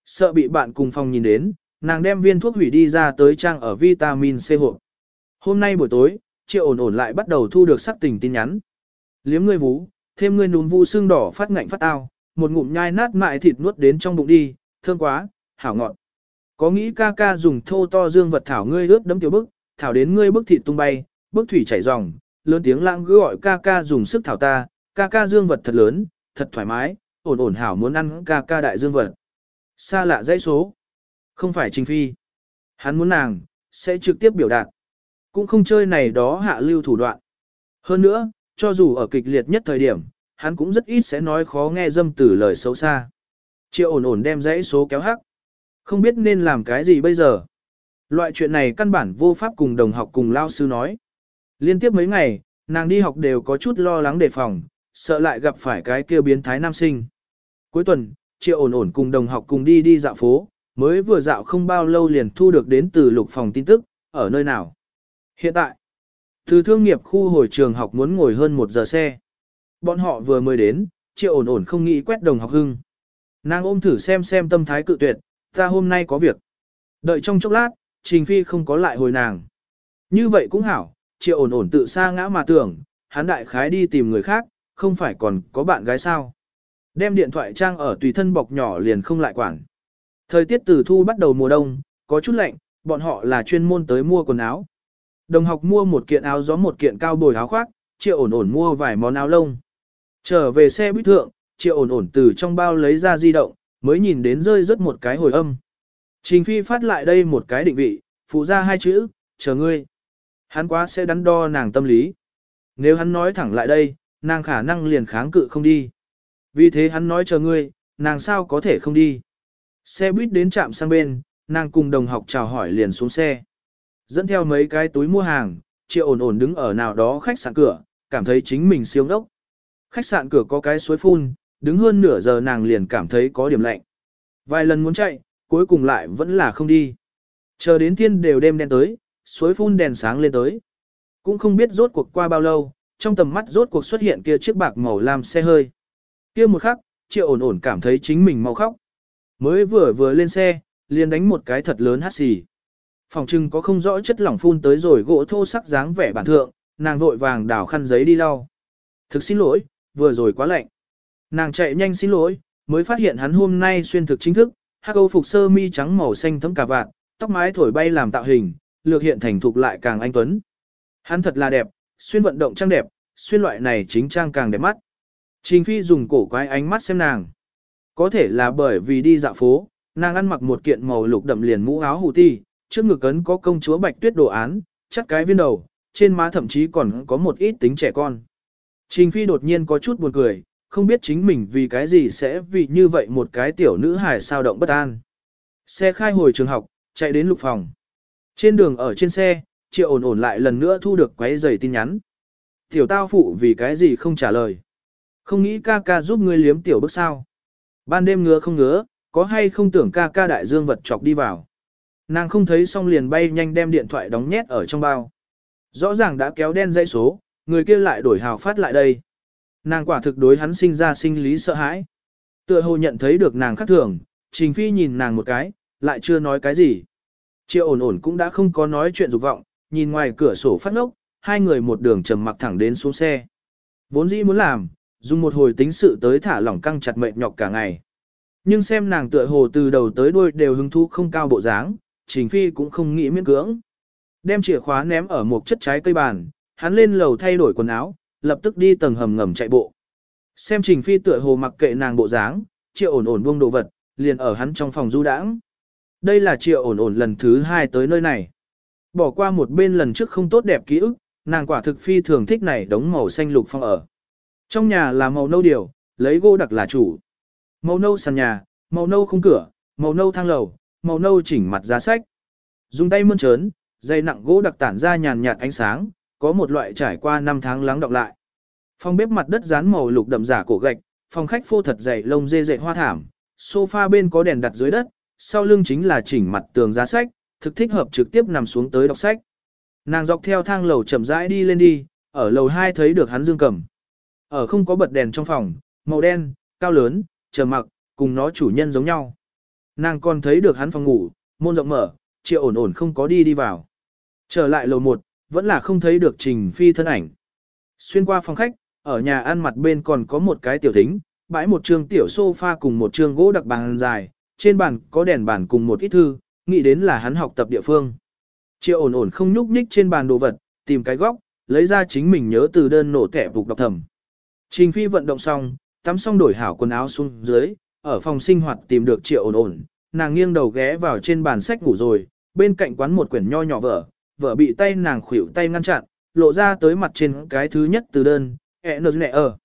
Sợ bị bạn cùng phòng nhìn đến, nàng đem viên thuốc hủy đi ra tới trang ở vitamin C hộp. Hôm nay buổi tối, triệu ổn ổn lại bắt đầu thu được sắc tình tin nhắn. Liếm ngươi vú, thêm ngươi núm vu xương đỏ phát ngạnh phát ao, một ngụm nhai nát mại thịt nuốt đến trong bụng đi, thơm quá, hảo ngọt. Có nghĩ ca ca dùng thô to dương vật thảo ngươi ướt đấm tiểu bức, thảo đến ngươi bức thịt tung bay, bức thủy chảy ròng, lớn tiếng lãng gọi ca ca dùng sức thảo ta, ca ca dương vật thật lớn, thật thoải mái, ổn ổn hảo muốn ăn ca ca đại dương vật. Xa lạ dãy số. Không phải Trình Phi. Hắn muốn nàng, sẽ trực tiếp biểu đạt. Cũng không chơi này đó hạ lưu thủ đoạn. Hơn nữa, cho dù ở kịch liệt nhất thời điểm, hắn cũng rất ít sẽ nói khó nghe dâm từ lời xấu xa. Triệu ổn ổn đem dãy số kéo hắc. Không biết nên làm cái gì bây giờ. Loại chuyện này căn bản vô pháp cùng đồng học cùng lao sư nói. Liên tiếp mấy ngày, nàng đi học đều có chút lo lắng đề phòng, sợ lại gặp phải cái kia biến thái nam sinh. Cuối tuần, triệu ổn ổn cùng đồng học cùng đi đi dạo phố, mới vừa dạo không bao lâu liền thu được đến từ lục phòng tin tức, ở nơi nào. Hiện tại, từ thương nghiệp khu hồi trường học muốn ngồi hơn một giờ xe. Bọn họ vừa mới đến, triệu ổn ổn không nghĩ quét đồng học hưng. Nàng ôm thử xem xem tâm thái cự tuyệt, ta hôm nay có việc. Đợi trong chốc lát, Trình Phi không có lại hồi nàng. Như vậy cũng hảo, triệu ổn ổn tự xa ngã mà tưởng, hắn đại khái đi tìm người khác, không phải còn có bạn gái sao. Đem điện thoại trang ở tùy thân bọc nhỏ liền không lại quản. Thời tiết từ thu bắt đầu mùa đông, có chút lạnh, bọn họ là chuyên môn tới mua quần áo. Đồng học mua một kiện áo gió một kiện cao bồi áo khoác, triệu ổn ổn mua vài món áo lông. Trở về xe buýt thượng, triệu ổn ổn từ trong bao lấy ra di động, mới nhìn đến rơi rất một cái hồi âm. Trình Phi phát lại đây một cái định vị, phụ ra hai chữ, chờ ngươi. Hắn quá sẽ đắn đo nàng tâm lý. Nếu hắn nói thẳng lại đây, nàng khả năng liền kháng cự không đi. Vì thế hắn nói chờ ngươi, nàng sao có thể không đi. Xe buýt đến trạm sang bên, nàng cùng đồng học chào hỏi liền xuống xe. Dẫn theo mấy cái túi mua hàng, triệu ổn ổn đứng ở nào đó khách sạn cửa, cảm thấy chính mình siêu đốc. Khách sạn cửa có cái suối phun, đứng hơn nửa giờ nàng liền cảm thấy có điểm lạnh. Vài lần muốn chạy, cuối cùng lại vẫn là không đi. Chờ đến thiên đều đêm đen tới, suối phun đèn sáng lên tới. Cũng không biết rốt cuộc qua bao lâu, trong tầm mắt rốt cuộc xuất hiện kia chiếc bạc màu lam xe hơi. Kia một khắc, triệu ổn ổn cảm thấy chính mình mau khóc. Mới vừa vừa lên xe, liền đánh một cái thật lớn hát xì. Phòng trưng có không rõ chất lỏng phun tới rồi gỗ thô sắc dáng vẻ bản thượng, nàng vội vàng đảo khăn giấy đi lau. Thực xin lỗi, vừa rồi quá lạnh. Nàng chạy nhanh xin lỗi, mới phát hiện hắn hôm nay xuyên thực chính thức, hắc âu phục sơ mi trắng màu xanh thấm cà vạt, tóc mái thổi bay làm tạo hình, lược hiện thành thục lại càng anh tuấn. Hắn thật là đẹp, xuyên vận động trang đẹp, xuyên loại này chính trang càng đẹp mắt. Trình Phi dùng cổ quái ánh mắt xem nàng. Có thể là bởi vì đi dạo phố, nàng ăn mặc một kiện màu lục đậm liền mũ áo hủ ti, trước ngực ấn có công chúa bạch tuyết đồ án, chắc cái viên đầu, trên má thậm chí còn có một ít tính trẻ con. Trình Phi đột nhiên có chút buồn cười, không biết chính mình vì cái gì sẽ vì như vậy một cái tiểu nữ hài sao động bất an. Xe khai hồi trường học, chạy đến lục phòng. Trên đường ở trên xe, triệu ổn ổn lại lần nữa thu được quấy giày tin nhắn. Tiểu tao phụ vì cái gì không trả lời. Không nghĩ ca ca giúp ngươi liếm tiểu bước sao. Ban đêm ngứa không ngứa, có hay không tưởng ca ca đại dương vật chọc đi vào. Nàng không thấy xong liền bay nhanh đem điện thoại đóng nhét ở trong bao. Rõ ràng đã kéo đen dãy số, người kia lại đổi hào phát lại đây. Nàng quả thực đối hắn sinh ra sinh lý sợ hãi. Tựa hồ nhận thấy được nàng khác thường, Trình Phi nhìn nàng một cái, lại chưa nói cái gì. Triệu ổn ổn cũng đã không có nói chuyện dục vọng, nhìn ngoài cửa sổ phát ngốc, hai người một đường trầm mặc thẳng đến xuống xe. Vốn dĩ muốn làm, dùng một hồi tính sự tới thả lỏng căng chặt mệt nhọc cả ngày. Nhưng xem nàng tựa hồ từ đầu tới đuôi đều hứng thú không cao bộ dáng, Trình Phi cũng không nghĩ miễn cưỡng. Đem chìa khóa ném ở một chất trái cây bàn, hắn lên lầu thay đổi quần áo, lập tức đi tầng hầm ngầm chạy bộ. Xem Trình Phi tựa hồ mặc kệ nàng bộ dáng, triệu ổn ổn buông đồ vật, liền ở hắn trong phòng du đãng. Đây là triệu ổn ổn lần thứ hai tới nơi này. Bỏ qua một bên lần trước không tốt đẹp ký ức, nàng quả thực phi thường thích này đống màu xanh lục phong ở. Trong nhà là màu nâu điều, lấy gỗ đặc là chủ. Màu nâu sàn nhà, màu nâu khung cửa, màu nâu thang lầu, màu nâu chỉnh mặt giá sách. Dùng tay mơn trớn, dây nặng gỗ đặc tản ra nhàn nhạt ánh sáng, có một loại trải qua năm tháng lắng đọng lại. Phòng bếp mặt đất dán màu lục đậm giả cổ gạch, phòng khách phô thật dày lông dê dệt hoa thảm, sofa bên có đèn đặt dưới đất, sau lưng chính là chỉnh mặt tường giá sách, thực thích hợp trực tiếp nằm xuống tới đọc sách. Nàng dọc theo thang lầu chậm rãi đi lên đi, ở lầu 2 thấy được hắn dương cầm. Ở không có bật đèn trong phòng, màu đen, cao lớn, trầm mặc, cùng nó chủ nhân giống nhau. Nàng còn thấy được hắn phòng ngủ, môn rộng mở, triệu ổn ổn không có đi đi vào. Trở lại lầu 1, vẫn là không thấy được Trình Phi thân ảnh. Xuyên qua phòng khách, ở nhà ăn mặt bên còn có một cái tiểu thính, bãi một trường tiểu sofa cùng một trường gỗ đặc bàn dài, trên bàn có đèn bàn cùng một ít thư, nghĩ đến là hắn học tập địa phương. Triệu ổn ổn không nhúc nhích trên bàn đồ vật, tìm cái góc, lấy ra chính mình nhớ từ đơn nổ thẻ vục đọc thầm. Trình Phi vận động xong, tắm xong đổi hảo quần áo xuống dưới, ở phòng sinh hoạt tìm được triệu ổn ổn, nàng nghiêng đầu ghé vào trên bàn sách ngủ rồi, bên cạnh quán một quyển nho nhỏ vở, vợ bị tay nàng khuỷu tay ngăn chặn, lộ ra tới mặt trên cái thứ nhất từ đơn, e nơ nẹ ở.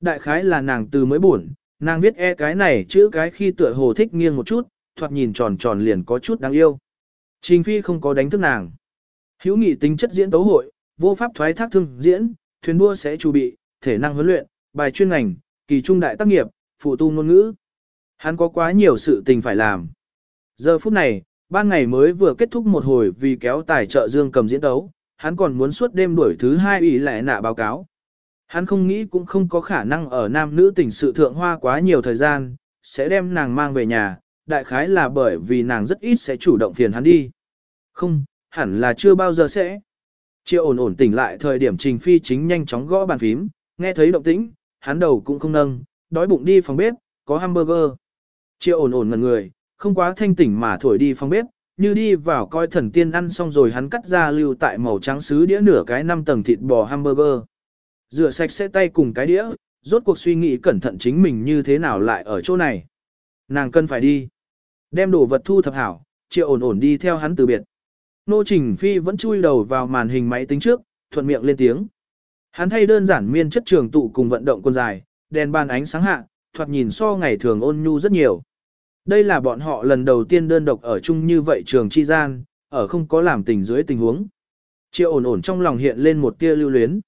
Đại khái là nàng từ mới buồn, nàng viết e cái này chữ cái khi tựa hồ thích nghiêng một chút, thoạt nhìn tròn tròn liền có chút đáng yêu. Trình Phi không có đánh thức nàng. Hữu nghị tính chất diễn tấu hội, vô pháp thoái thác thương diễn, thuyền đua sẽ chủ bị, thể năng huấn luyện, bài chuyên ngành, kỳ trung đại tác nghiệp, phụ tu ngôn ngữ. Hắn có quá nhiều sự tình phải làm. Giờ phút này, ban ngày mới vừa kết thúc một hồi vì kéo tài trợ dương cầm diễn tấu, hắn còn muốn suốt đêm đuổi thứ hai ủy lệ nạ báo cáo. Hắn không nghĩ cũng không có khả năng ở nam nữ tình sự thượng hoa quá nhiều thời gian, sẽ đem nàng mang về nhà, đại khái là bởi vì nàng rất ít sẽ chủ động phiền hắn đi. Không, hẳn là chưa bao giờ sẽ. Triệu ổn ổn tỉnh lại thời điểm Trình Phi chính nhanh chóng gõ bàn phím, nghe thấy động tĩnh, hắn đầu cũng không nâng, đói bụng đi phòng bếp, có hamburger. Triệu ổn ổn ngần người, không quá thanh tỉnh mà thổi đi phòng bếp, như đi vào coi thần tiên ăn xong rồi hắn cắt ra lưu tại màu trắng sứ đĩa nửa cái năm tầng thịt bò hamburger. Rửa sạch sẽ tay cùng cái đĩa, rốt cuộc suy nghĩ cẩn thận chính mình như thế nào lại ở chỗ này. Nàng cần phải đi. Đem đồ vật thu thập hảo, triệu ổn ổn đi theo hắn từ biệt. Nô Trình Phi vẫn chui đầu vào màn hình máy tính trước, thuận miệng lên tiếng. Hắn thay đơn giản miên chất trường tụ cùng vận động quần dài, đèn ban ánh sáng hạ, thoạt nhìn so ngày thường ôn nhu rất nhiều. Đây là bọn họ lần đầu tiên đơn độc ở chung như vậy trường chi gian, ở không có làm tình dưới tình huống. Triệu ổn ổn trong lòng hiện lên một tia lưu luyến.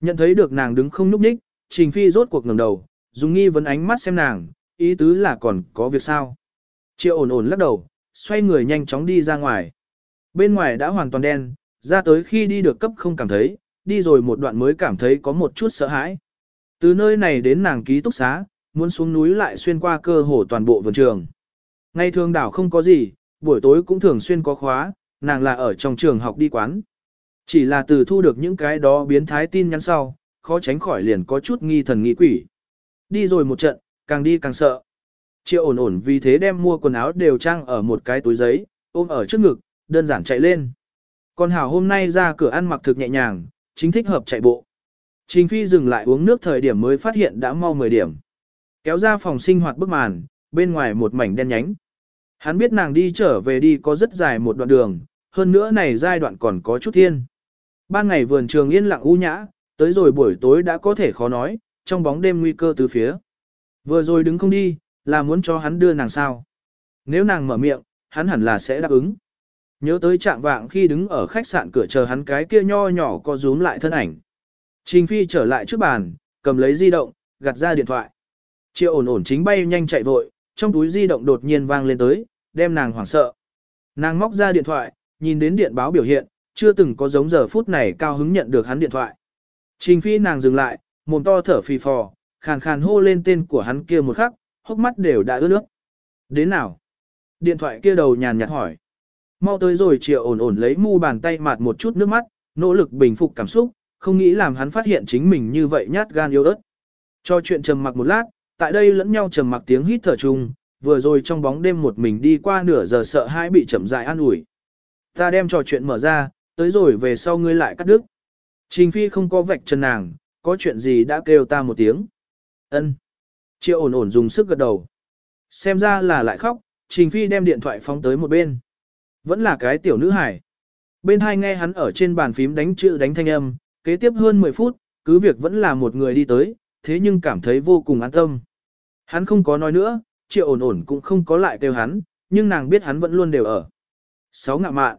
Nhận thấy được nàng đứng không nhúc nhích, Trình Phi rốt cuộc ngẩng đầu, dùng nghi vấn ánh mắt xem nàng, ý tứ là còn có việc sao. Triệu ổn ổn lắc đầu, xoay người nhanh chóng đi ra ngoài. Bên ngoài đã hoàn toàn đen, ra tới khi đi được cấp không cảm thấy, đi rồi một đoạn mới cảm thấy có một chút sợ hãi. Từ nơi này đến nàng ký túc xá, muốn xuống núi lại xuyên qua cơ hồ toàn bộ vườn trường. Ngày thường đảo không có gì, buổi tối cũng thường xuyên có khóa, nàng là ở trong trường học đi quán. Chỉ là từ thu được những cái đó biến thái tin nhắn sau, khó tránh khỏi liền có chút nghi thần nghi quỷ. Đi rồi một trận, càng đi càng sợ. Triệu ổn ổn vì thế đem mua quần áo đều trang ở một cái túi giấy, ôm ở trước ngực, đơn giản chạy lên. Còn Hảo hôm nay ra cửa ăn mặc thực nhẹ nhàng, chính thích hợp chạy bộ. Trình Phi dừng lại uống nước thời điểm mới phát hiện đã mau 10 điểm. Kéo ra phòng sinh hoạt bức màn, bên ngoài một mảnh đen nhánh. Hắn biết nàng đi trở về đi có rất dài một đoạn đường, hơn nữa này giai đoạn còn có chút thiên. Ban ngày vườn trường yên lặng u nhã, tới rồi buổi tối đã có thể khó nói, trong bóng đêm nguy cơ từ phía. Vừa rồi đứng không đi, là muốn cho hắn đưa nàng sao. Nếu nàng mở miệng, hắn hẳn là sẽ đáp ứng. Nhớ tới trạng vạng khi đứng ở khách sạn cửa chờ hắn cái kia nho nhỏ có rúm lại thân ảnh. Trình Phi trở lại trước bàn, cầm lấy di động, gạt ra điện thoại. Triệu ổn ổn chính bay nhanh chạy vội, trong túi di động đột nhiên vang lên tới, đem nàng hoảng sợ. Nàng móc ra điện thoại, nhìn đến điện báo biểu hiện, chưa từng có giống giờ phút này cao hứng nhận được hắn điện thoại. Trình Phi nàng dừng lại, mồm to thở phì phò, khàn khàn hô lên tên của hắn kia một khắc, hốc mắt đều đã ướt nước. Đến nào? Điện thoại kia đầu nhàn nhạt hỏi. Mau tới rồi triệu ổn ổn lấy mu bàn tay mạt một chút nước mắt, nỗ lực bình phục cảm xúc, không nghĩ làm hắn phát hiện chính mình như vậy nhát gan yếu ớt. Cho chuyện trầm mặc một lát, tại đây lẫn nhau trầm mặc tiếng hít thở chung, vừa rồi trong bóng đêm một mình đi qua nửa giờ sợ hãi bị chậm dại an ủi. Ta đem trò chuyện mở ra, tới rồi về sau ngươi lại cắt đứt. Trình phi không có vạch chân nàng, có chuyện gì đã kêu ta một tiếng. ân Triệu ổn ổn dùng sức gật đầu. Xem ra là lại khóc, Trình phi đem điện thoại phóng tới một bên. Vẫn là cái tiểu nữ hải. Bên hai nghe hắn ở trên bàn phím đánh chữ đánh thanh âm, kế tiếp hơn 10 phút, cứ việc vẫn là một người đi tới, thế nhưng cảm thấy vô cùng an tâm. Hắn không có nói nữa, triệu ổn ổn cũng không có lại kêu hắn, nhưng nàng biết hắn vẫn luôn đều ở. Sáu ngạ mạn.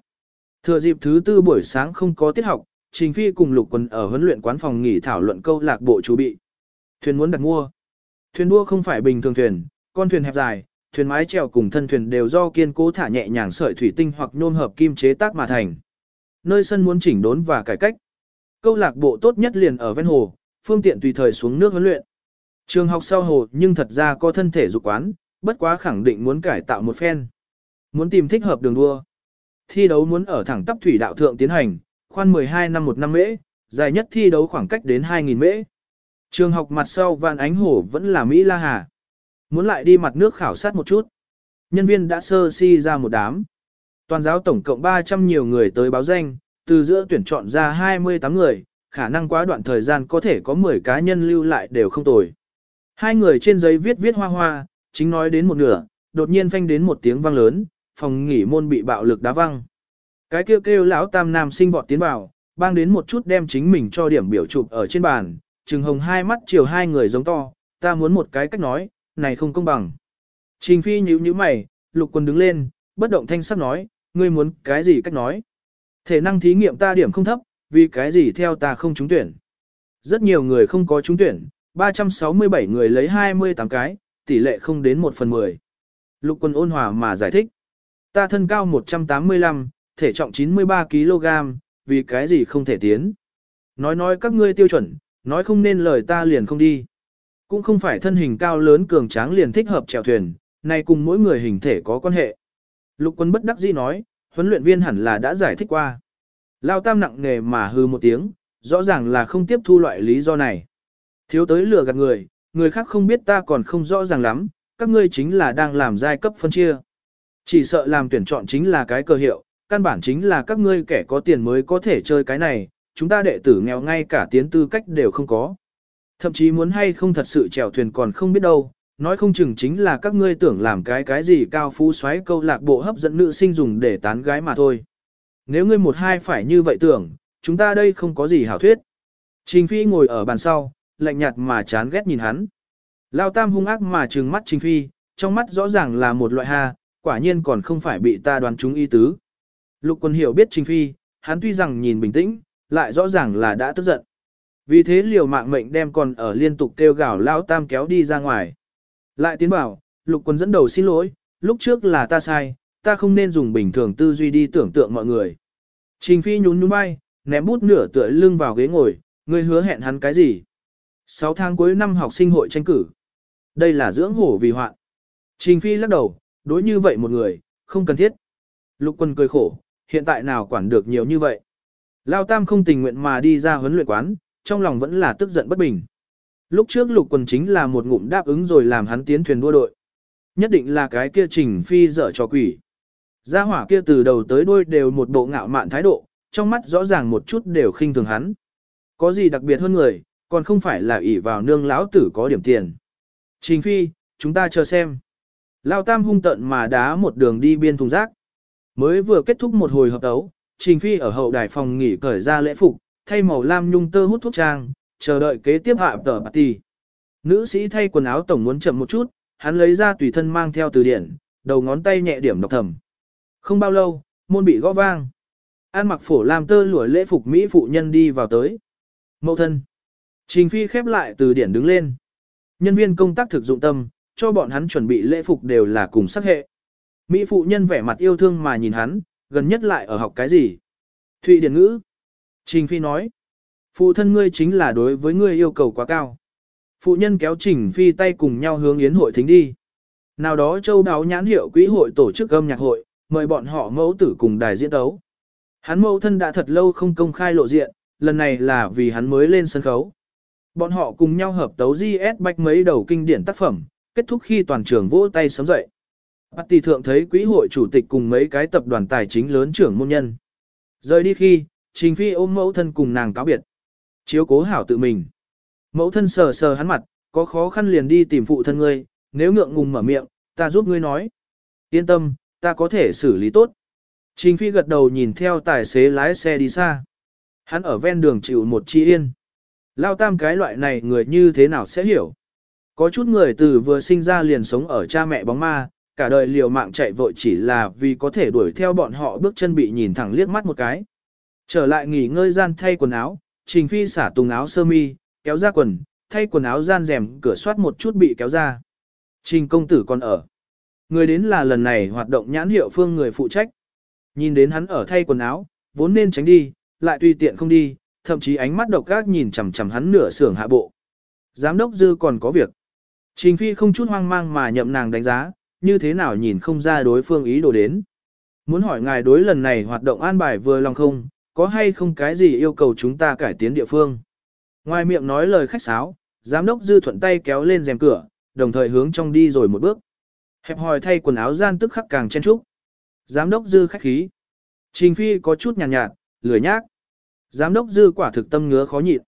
Thừa dịp thứ tư buổi sáng không có tiết học, Trình Phi cùng Lục Quân ở huấn luyện quán phòng nghỉ thảo luận câu lạc bộ chú bị. Thuyền muốn đặt mua. Thuyền đua không phải bình thường thuyền, con thuyền hẹp dài, thuyền mái chèo cùng thân thuyền đều do kiên cố thả nhẹ nhàng sợi thủy tinh hoặc nhôm hợp kim chế tác mà thành. Nơi sân muốn chỉnh đốn và cải cách. Câu lạc bộ tốt nhất liền ở ven hồ, phương tiện tùy thời xuống nước huấn luyện. Trường học sau hồ nhưng thật ra có thân thể dục quán, bất quá khẳng định muốn cải tạo một phen. Muốn tìm thích hợp đường đua. Thi đấu muốn ở thẳng tắp thủy đạo thượng tiến hành, khoan 12 năm một năm mễ, dài nhất thi đấu khoảng cách đến 2.000 mễ. Trường học mặt sau Vạn Ánh Hồ vẫn là Mỹ La Hà. Muốn lại đi mặt nước khảo sát một chút. Nhân viên đã sơ si ra một đám. Toàn giáo tổng cộng 300 nhiều người tới báo danh, từ giữa tuyển chọn ra 28 người, khả năng quá đoạn thời gian có thể có 10 cá nhân lưu lại đều không tồi. Hai người trên giấy viết viết hoa hoa, chính nói đến một nửa, đột nhiên phanh đến một tiếng vang lớn, phòng nghỉ môn bị bạo lực đá văng. Cái kêu kêu lão tam nam sinh vọt tiến vào, bang đến một chút đem chính mình cho điểm biểu chụp ở trên bàn, trừng hồng hai mắt chiều hai người giống to, ta muốn một cái cách nói, này không công bằng. Trình phi nhíu nhíu mày, lục quân đứng lên, bất động thanh sắc nói, ngươi muốn cái gì cách nói. Thể năng thí nghiệm ta điểm không thấp, vì cái gì theo ta không trúng tuyển. Rất nhiều người không có trúng tuyển, 367 người lấy 28 cái, tỷ lệ không đến 1 phần 10. Lục quân ôn hòa mà giải thích. Ta thân cao 185, thể trọng 93 kg, vì cái gì không thể tiến. Nói nói các ngươi tiêu chuẩn, nói không nên lời ta liền không đi. Cũng không phải thân hình cao lớn cường tráng liền thích hợp chèo thuyền, này cùng mỗi người hình thể có quan hệ. Lục quân bất đắc dĩ nói, huấn luyện viên hẳn là đã giải thích qua. Lao tam nặng nề mà hư một tiếng, rõ ràng là không tiếp thu loại lý do này. Thiếu tới lừa gạt người, người khác không biết ta còn không rõ ràng lắm, các ngươi chính là đang làm giai cấp phân chia. Chỉ sợ làm tuyển chọn chính là cái cơ hiệu, căn bản chính là các ngươi kẻ có tiền mới có thể chơi cái này, chúng ta đệ tử nghèo ngay cả tiến tư cách đều không có. Thậm chí muốn hay không thật sự chèo thuyền còn không biết đâu, nói không chừng chính là các ngươi tưởng làm cái cái gì cao phú xoáy câu lạc bộ hấp dẫn nữ sinh dùng để tán gái mà thôi. Nếu ngươi một hai phải như vậy tưởng, chúng ta đây không có gì hảo thuyết. Trình Phi ngồi ở bàn sau, lạnh nhạt mà chán ghét nhìn hắn. Lao Tam hung ác mà trừng mắt Trình Phi, trong mắt rõ ràng là một loại ha, quả nhiên còn không phải bị ta đoán trúng ý tứ. Lục quân hiểu biết Trình Phi, hắn tuy rằng nhìn bình tĩnh, lại rõ ràng là đã tức giận. Vì thế liều mạng mệnh đem còn ở liên tục kêu gào Lao Tam kéo đi ra ngoài. Lại tiến bảo, lục quân dẫn đầu xin lỗi, lúc trước là ta sai, ta không nên dùng bình thường tư duy đi tưởng tượng mọi người. Trình Phi nhún nhún vai, ném bút nửa tựa lưng vào ghế ngồi, ngươi hứa hẹn hắn cái gì? 6 tháng cuối năm học sinh hội tranh cử. Đây là dưỡng hổ vì hoạn. Trình Phi lắc đầu, đối như vậy một người, không cần thiết. Lục quân cười khổ, hiện tại nào quản được nhiều như vậy. Lao Tam không tình nguyện mà đi ra huấn luyện quán, trong lòng vẫn là tức giận bất bình. Lúc trước lục quân chính là một ngụm đáp ứng rồi làm hắn tiến thuyền đua đội. Nhất định là cái kia trình phi dở cho quỷ. Gia hỏa kia từ đầu tới đuôi đều một bộ ngạo mạn thái độ, trong mắt rõ ràng một chút đều khinh thường hắn. Có gì đặc biệt hơn người, còn không phải là ỷ vào nương lão tử có điểm tiền. Trình phi, chúng ta chờ xem. Lao tam hung tận mà đá một đường đi biên thùng rác. Mới vừa kết thúc một hồi hợp đấu, Trình phi ở hậu đài phòng nghỉ cởi ra lễ phục, thay màu lam nhung tơ hút thuốc trang, chờ đợi kế tiếp hạ tờ party. Nữ sĩ thay quần áo tổng muốn chậm một chút, hắn lấy ra tùy thân mang theo từ điển, đầu ngón tay nhẹ điểm đọc thầm. Không bao lâu, môn bị gõ vang. An mặc phổ làm tơ lụa lễ phục Mỹ phụ nhân đi vào tới. Mậu thân. Trình phi khép lại từ điển đứng lên. Nhân viên công tác thực dụng tâm, cho bọn hắn chuẩn bị lễ phục đều là cùng sắc hệ. Mỹ phụ nhân vẻ mặt yêu thương mà nhìn hắn, gần nhất lại ở học cái gì? Thụy điển ngữ. Trình phi nói. Phụ thân ngươi chính là đối với ngươi yêu cầu quá cao. Phụ nhân kéo Trình Phi tay cùng nhau hướng yến hội thính đi. Nào đó châu đáo nhãn hiệu quỹ hội tổ chức âm nhạc hội, mời bọn họ mẫu tử cùng đài diễn đấu. Hắn mẫu thân đã thật lâu không công khai lộ diện, lần này là vì hắn mới lên sân khấu. Bọn họ cùng nhau hợp tấu GS bạch mấy đầu kinh điển tác phẩm, kết thúc khi toàn trường vỗ tay sớm dậy. Bát tỷ thượng thấy quỹ hội chủ tịch cùng mấy cái tập đoàn tài chính lớn trưởng môn nhân. Rời đi khi, Trình Phi ôm mẫu thân cùng nàng cáo biệt. Chiếu cố hảo tự mình. Mẫu thân sờ sờ hắn mặt, có khó khăn liền đi tìm phụ thân ngươi, nếu ngượng ngùng mở miệng, ta giúp ngươi nói. Yên tâm, ta có thể xử lý tốt. Trình Phi gật đầu nhìn theo tài xế lái xe đi xa. Hắn ở ven đường chịu một chi yên. Lao tam cái loại này người như thế nào sẽ hiểu. Có chút người từ vừa sinh ra liền sống ở cha mẹ bóng ma, cả đời liều mạng chạy vội chỉ là vì có thể đuổi theo bọn họ bước chân bị nhìn thẳng liếc mắt một cái. Trở lại nghỉ ngơi gian thay quần áo, Trình Phi xả tùng áo sơ mi, kéo ra quần, thay quần áo gian rèm cửa soát một chút bị kéo ra. Trình công tử còn ở. Người đến là lần này hoạt động nhãn hiệu phương người phụ trách. Nhìn đến hắn ở thay quần áo, vốn nên tránh đi, lại tùy tiện không đi, thậm chí ánh mắt độc ác nhìn chằm chằm hắn nửa sưởng hạ bộ. Giám đốc dư còn có việc. Trình Phi không chút hoang mang mà nhậm nàng đánh giá, như thế nào nhìn không ra đối phương ý đồ đến. Muốn hỏi ngài đối lần này hoạt động an bài vừa lòng không, có hay không cái gì yêu cầu chúng ta cải tiến địa phương. Ngoài miệng nói lời khách sáo, giám đốc dư thuận tay kéo lên rèm cửa, đồng thời hướng trong đi rồi một bước. Hẹp hòi thay quần áo gian tức khắc càng chen trúc. Giám đốc dư khách khí. Trình phi có chút nhàn nhạt, nhạt, lười nhác. Giám đốc dư quả thực tâm ngứa khó nhịn.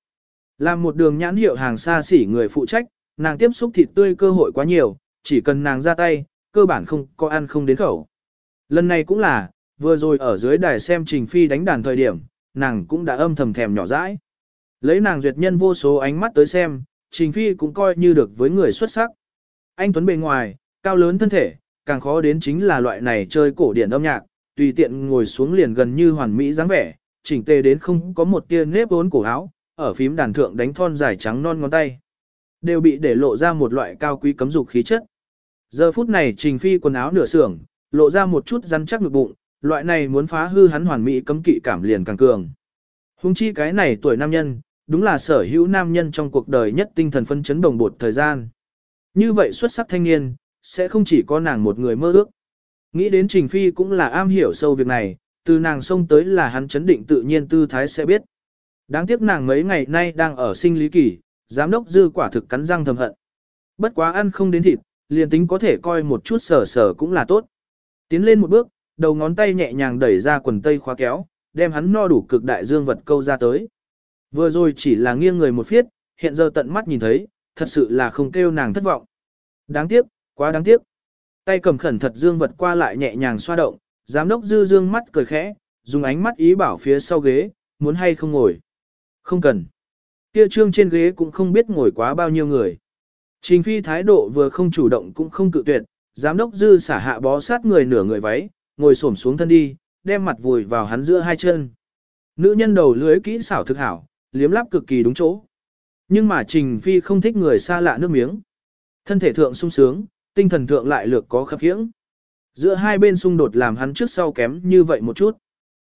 Làm một đường nhãn hiệu hàng xa xỉ người phụ trách, nàng tiếp xúc thịt tươi cơ hội quá nhiều, chỉ cần nàng ra tay, cơ bản không có ăn không đến khẩu. Lần này cũng là, vừa rồi ở dưới đài xem Trình Phi đánh đàn thời điểm, nàng cũng đã âm thầm thèm nhỏ dãi. Lấy nàng duyệt nhân vô số ánh mắt tới xem, Trình Phi cũng coi như được với người xuất sắc. Anh Tuấn bề ngoài, cao lớn thân thể, càng khó đến chính là loại này chơi cổ điển âm nhạc, tùy tiện ngồi xuống liền gần như hoàn mỹ dáng vẻ, chỉnh tề đến không có một tia nếp vốn cổ áo, ở phím đàn thượng đánh thon dài trắng non ngón tay. Đều bị để lộ ra một loại cao quý cấm dục khí chất. Giờ phút này Trình Phi quần áo nửa sưởng, lộ ra một chút rắn chắc ngực bụng, loại này muốn phá hư hắn hoàn mỹ cấm kỵ cảm liền càng cường. Hung chi cái này tuổi nam nhân, đúng là sở hữu nam nhân trong cuộc đời nhất tinh thần phân chấn đồng bột thời gian. Như vậy xuất sắc thanh niên, sẽ không chỉ có nàng một người mơ ước. Nghĩ đến Trình Phi cũng là am hiểu sâu việc này, từ nàng xông tới là hắn chấn định tự nhiên tư thái sẽ biết. Đáng tiếc nàng mấy ngày nay đang ở sinh lý kỳ, giám đốc dư quả thực cắn răng thầm hận. Bất quá ăn không đến thịt, liền tính có thể coi một chút sở sở cũng là tốt. Tiến lên một bước, đầu ngón tay nhẹ nhàng đẩy ra quần tây khóa kéo, đem hắn no đủ cực đại dương vật câu ra tới. Vừa rồi chỉ là nghiêng người một phiết, hiện giờ tận mắt nhìn thấy, thật sự là không kêu nàng thất vọng. Đáng tiếc, quá đáng tiếc. Tay cầm khẩn thật dương vật qua lại nhẹ nhàng xoa động, giám đốc dư dương mắt cười khẽ, dùng ánh mắt ý bảo phía sau ghế, muốn hay không ngồi. Không cần. Kia trương trên ghế cũng không biết ngồi quá bao nhiêu người. Trình phi thái độ vừa không chủ động cũng không cự tuyệt, giám đốc dư xả hạ bó sát người nửa người váy, ngồi xổm xuống thân đi, đem mặt vùi vào hắn giữa hai chân. Nữ nhân đầu lưới kỹ xảo thực hảo, liếm láp cực kỳ đúng chỗ. Nhưng mà Trình Phi không thích người xa lạ nước miếng. Thân thể thượng sung sướng, tinh thần thượng lại lược có khập khiễng. Giữa hai bên xung đột làm hắn trước sau kém như vậy một chút.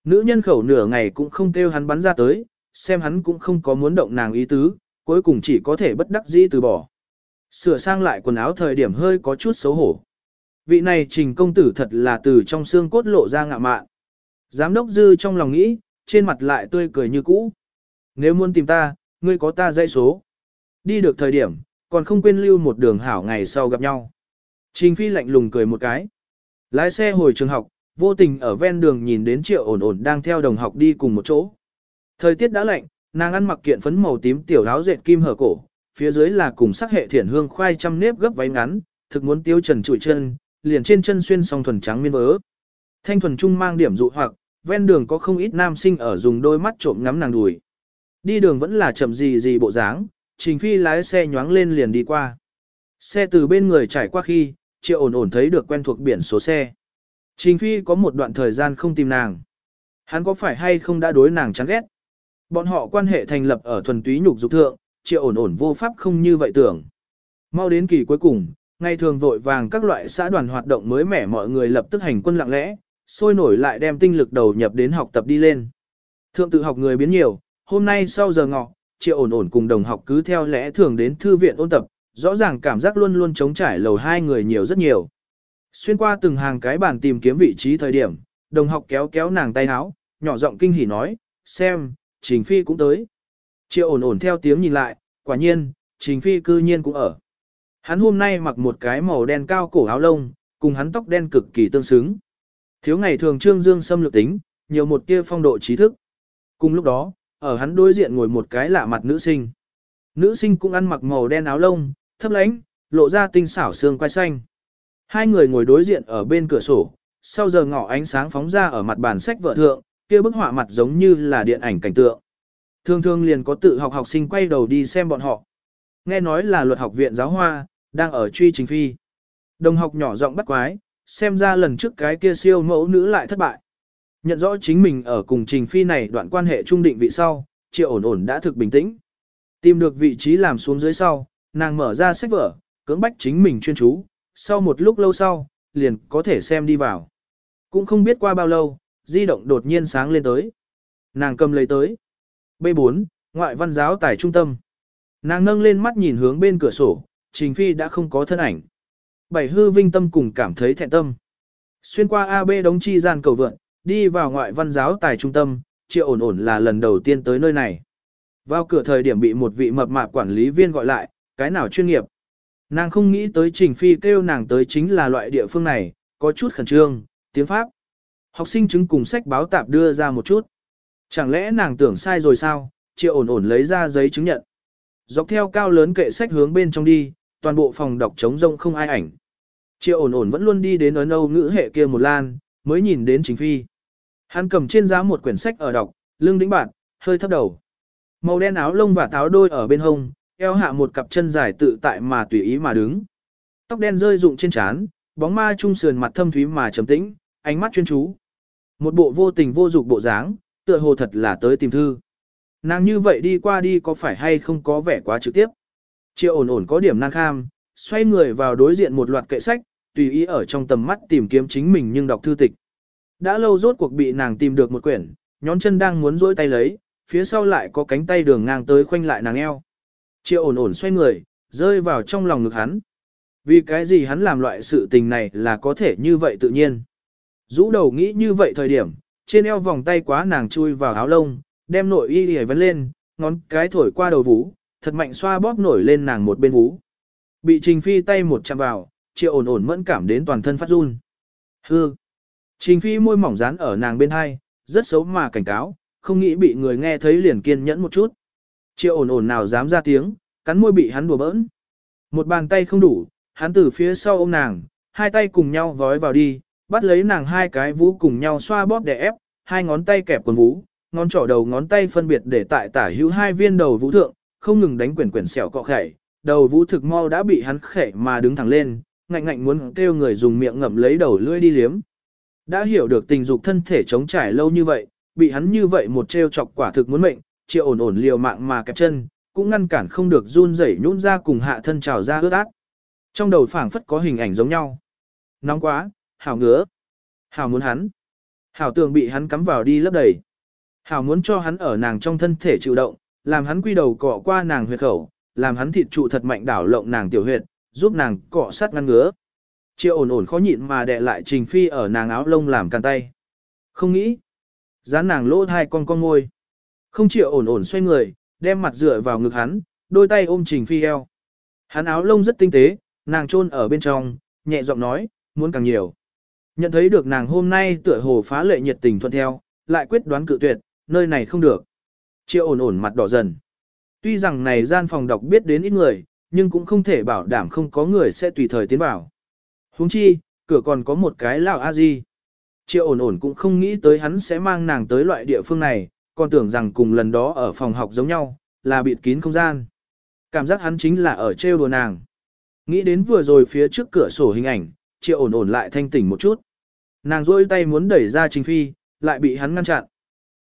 Nữ nhân khẩu nửa ngày cũng không kêu hắn bắn ra tới, xem hắn cũng không có muốn động nàng ý tứ, cuối cùng chỉ có thể bất đắc dĩ từ bỏ. Sửa sang lại quần áo thời điểm hơi có chút xấu hổ. Vị này trình công tử thật là từ trong xương cốt lộ ra ngạ mạn. Giám đốc dư trong lòng nghĩ, trên mặt lại tươi cười như cũ. Nếu muốn tìm ta, ngươi có ta dãy số. Đi được thời điểm, còn không quên lưu một đường hảo ngày sau gặp nhau. Trình phi lạnh lùng cười một cái. Lái xe hồi trường học, vô tình ở ven đường nhìn đến triệu ổn ổn đang theo đồng học đi cùng một chỗ. Thời tiết đã lạnh, nàng ăn mặc kiện phấn màu tím tiểu áo dệt kim hở cổ, phía dưới là cùng sắc hệ thiển hương khoai trăm nếp gấp váy ngắn, thực muốn tiêu trần trụi chân, liền trên chân xuyên song thuần trắng miên vớ. Thanh thuần trung mang điểm dụ hoặc, ven đường có không ít nam sinh ở dùng đôi mắt trộm ngắm nàng đùi. Đi đường vẫn là chậm gì gì bộ dáng, Trình Phi lái xe nhoáng lên liền đi qua. Xe từ bên người trải qua khi, triệu ổn ổn thấy được quen thuộc biển số xe. Trình Phi có một đoạn thời gian không tìm nàng. Hắn có phải hay không đã đối nàng chán ghét? Bọn họ quan hệ thành lập ở thuần túy nhục dục thượng, triệu ổn ổn vô pháp không như vậy tưởng. Mau đến kỳ cuối cùng, ngày thường vội vàng các loại xã đoàn hoạt động mới mẻ mọi người lập tức hành quân lặng lẽ, sôi nổi lại đem tinh lực đầu nhập đến học tập đi lên. Thượng tự học người biến nhiều, hôm nay sau giờ ngọ, triệu ổn ổn cùng đồng học cứ theo lẽ thường đến thư viện ôn tập, rõ ràng cảm giác luôn luôn chống trải lầu hai người nhiều rất nhiều. Xuyên qua từng hàng cái bàn tìm kiếm vị trí thời điểm, đồng học kéo kéo nàng tay áo, nhỏ giọng kinh hỉ nói, xem, Trình Phi cũng tới. Triệu ổn ổn theo tiếng nhìn lại, quả nhiên, Trình Phi cư nhiên cũng ở. Hắn hôm nay mặc một cái màu đen cao cổ áo lông, cùng hắn tóc đen cực kỳ tương xứng. Thiếu ngày thường trương dương xâm lược tính, nhiều một tia phong độ trí thức. Cùng lúc đó, ở hắn đối diện ngồi một cái lạ mặt nữ sinh. Nữ sinh cũng ăn mặc màu đen áo lông, thấp lánh, lộ ra tinh xảo xương quai xanh. Hai người ngồi đối diện ở bên cửa sổ, sau giờ ngọ ánh sáng phóng ra ở mặt bàn sách vợ thượng, kia bức họa mặt giống như là điện ảnh cảnh tượng. Thường thường liền có tự học học sinh quay đầu đi xem bọn họ. Nghe nói là luật học viện giáo hoa, đang ở truy trình phi. Đồng học nhỏ giọng bắt quái, xem ra lần trước cái kia siêu mẫu nữ lại thất bại. Nhận rõ chính mình ở cùng trình phi này đoạn quan hệ trung định vị sau, triệu ổn ổn đã thực bình tĩnh. Tìm được vị trí làm xuống dưới sau, nàng mở ra sách vở, cưỡng bách chính mình chuyên chú, sau một lúc lâu sau, liền có thể xem đi vào. Cũng không biết qua bao lâu, di động đột nhiên sáng lên tới. Nàng cầm lấy tới. B4, ngoại văn giáo tài trung tâm. Nàng nâng lên mắt nhìn hướng bên cửa sổ, Trình Phi đã không có thân ảnh. Bảy hư vinh tâm cùng cảm thấy thẹn tâm. Xuyên qua AB đống chi gian cầu vượn, đi vào ngoại văn giáo tài trung tâm, triệu ổn ổn là lần đầu tiên tới nơi này. Vào cửa thời điểm bị một vị mập mạp quản lý viên gọi lại, cái nào chuyên nghiệp. Nàng không nghĩ tới Trình Phi kêu nàng tới chính là loại địa phương này, có chút khẩn trương, tiếng Pháp. Học sinh chứng cùng sách báo tạp đưa ra một chút. Chẳng lẽ nàng tưởng sai rồi sao, chị ổn ổn lấy ra giấy chứng nhận. Dọc theo cao lớn kệ sách hướng bên trong đi, toàn bộ phòng đọc trống rông không ai ảnh. chị ổn ổn vẫn luôn đi đến ấn Âu ngữ hệ kia một lan, mới nhìn đến trình phi. Hắn cầm trên giá một quyển sách ở đọc, lưng đĩnh bạn, hơi thấp đầu. Màu đen áo lông và táo đôi ở bên hông, eo hạ một cặp chân dài tự tại mà tùy ý mà đứng. Tóc đen rơi rụng trên trán, bóng ma trung sườn mặt thâm thúy mà trầm tĩnh, ánh mắt chuyên chú. Một bộ vô tình vô dục bộ dáng, tựa hồ thật là tới tìm thư. Nàng như vậy đi qua đi có phải hay không có vẻ quá trực tiếp. Triệu ổn ổn có điểm năng kham, xoay người vào đối diện một loạt kệ sách, tùy ý ở trong tầm mắt tìm kiếm chính mình nhưng đọc thư tịch. Đã lâu rốt cuộc bị nàng tìm được một quyển, nhón chân đang muốn duỗi tay lấy, phía sau lại có cánh tay đường ngang tới khoanh lại nàng eo. Triệu ổn ổn xoay người, rơi vào trong lòng ngực hắn. Vì cái gì hắn làm loại sự tình này là có thể như vậy tự nhiên. Rũ đầu nghĩ như vậy thời điểm, trên eo vòng tay quá nàng chui vào áo lông, đem nội y hề vấn lên, ngón cái thổi qua đầu vú, thật mạnh xoa bóp nổi lên nàng một bên vú. Bị Trình Phi tay một chạm vào, triệu ổn ổn mẫn cảm đến toàn thân phát run. Hư. Trình Phi môi mỏng dán ở nàng bên hai, rất xấu mà cảnh cáo, không nghĩ bị người nghe thấy liền kiên nhẫn một chút. Triệu ổn ổn nào dám ra tiếng, cắn môi bị hắn đùa bỡn. Một bàn tay không đủ, hắn từ phía sau ôm nàng, hai tay cùng nhau vói vào đi, bắt lấy nàng hai cái vú cùng nhau xoa bóp để ép, hai ngón tay kẹp quần vú, ngón trỏ đầu ngón tay phân biệt để tại tả hữu hai viên đầu vũ thượng, không ngừng đánh quyển quyển xẻo cọ khẩy, đầu vũ thực mau đã bị hắn khẩy mà đứng thẳng lên, ngạnh ngạnh muốn kêu người dùng miệng ngậm lấy đầu lưỡi đi liếm. Đã hiểu được tình dục thân thể chống trải lâu như vậy, bị hắn như vậy một trêu chọc quả thực muốn mệnh, triệu ổn ổn liều mạng mà kẹp chân, cũng ngăn cản không được run rẩy nhũn ra cùng hạ thân trào ra ướt át. Trong đầu phảng phất có hình ảnh giống nhau. Nóng quá, hảo ngứa. Hảo muốn hắn. Hảo tường bị hắn cắm vào đi lấp đầy. Hảo muốn cho hắn ở nàng trong thân thể chịu động, làm hắn quy đầu cọ qua nàng huyệt khẩu, làm hắn thịt trụ thật mạnh đảo lộng nàng tiểu huyệt, giúp nàng cọ sát ngăn ngứa. Triệu ổn ổn khó nhịn mà đè lại Trình Phi ở nàng áo lông làm càn tay. Không nghĩ. Dán nàng lỗ hai con con ngôi. Không chịu ổn ổn xoay người, đem mặt dựa vào ngực hắn, đôi tay ôm Trình Phi eo. Hắn áo lông rất tinh tế, nàng chôn ở bên trong, nhẹ giọng nói, muốn càng nhiều. Nhận thấy được nàng hôm nay tựa hồ phá lệ nhiệt tình thuận theo, lại quyết đoán cự tuyệt, nơi này không được. Triệu ổn ổn mặt đỏ dần. Tuy rằng này gian phòng đọc biết đến ít người, nhưng cũng không thể bảo đảm không có người sẽ tùy thời tiến vào. Huống chi, cửa còn có một cái lão a di. Triệu ổn ổn cũng không nghĩ tới hắn sẽ mang nàng tới loại địa phương này, còn tưởng rằng cùng lần đó ở phòng học giống nhau, là bịt kín không gian. Cảm giác hắn chính là ở trêu đùa nàng. Nghĩ đến vừa rồi phía trước cửa sổ hình ảnh, triệu ổn ổn lại thanh tỉnh một chút. Nàng rôi tay muốn đẩy ra Trình Phi, lại bị hắn ngăn chặn.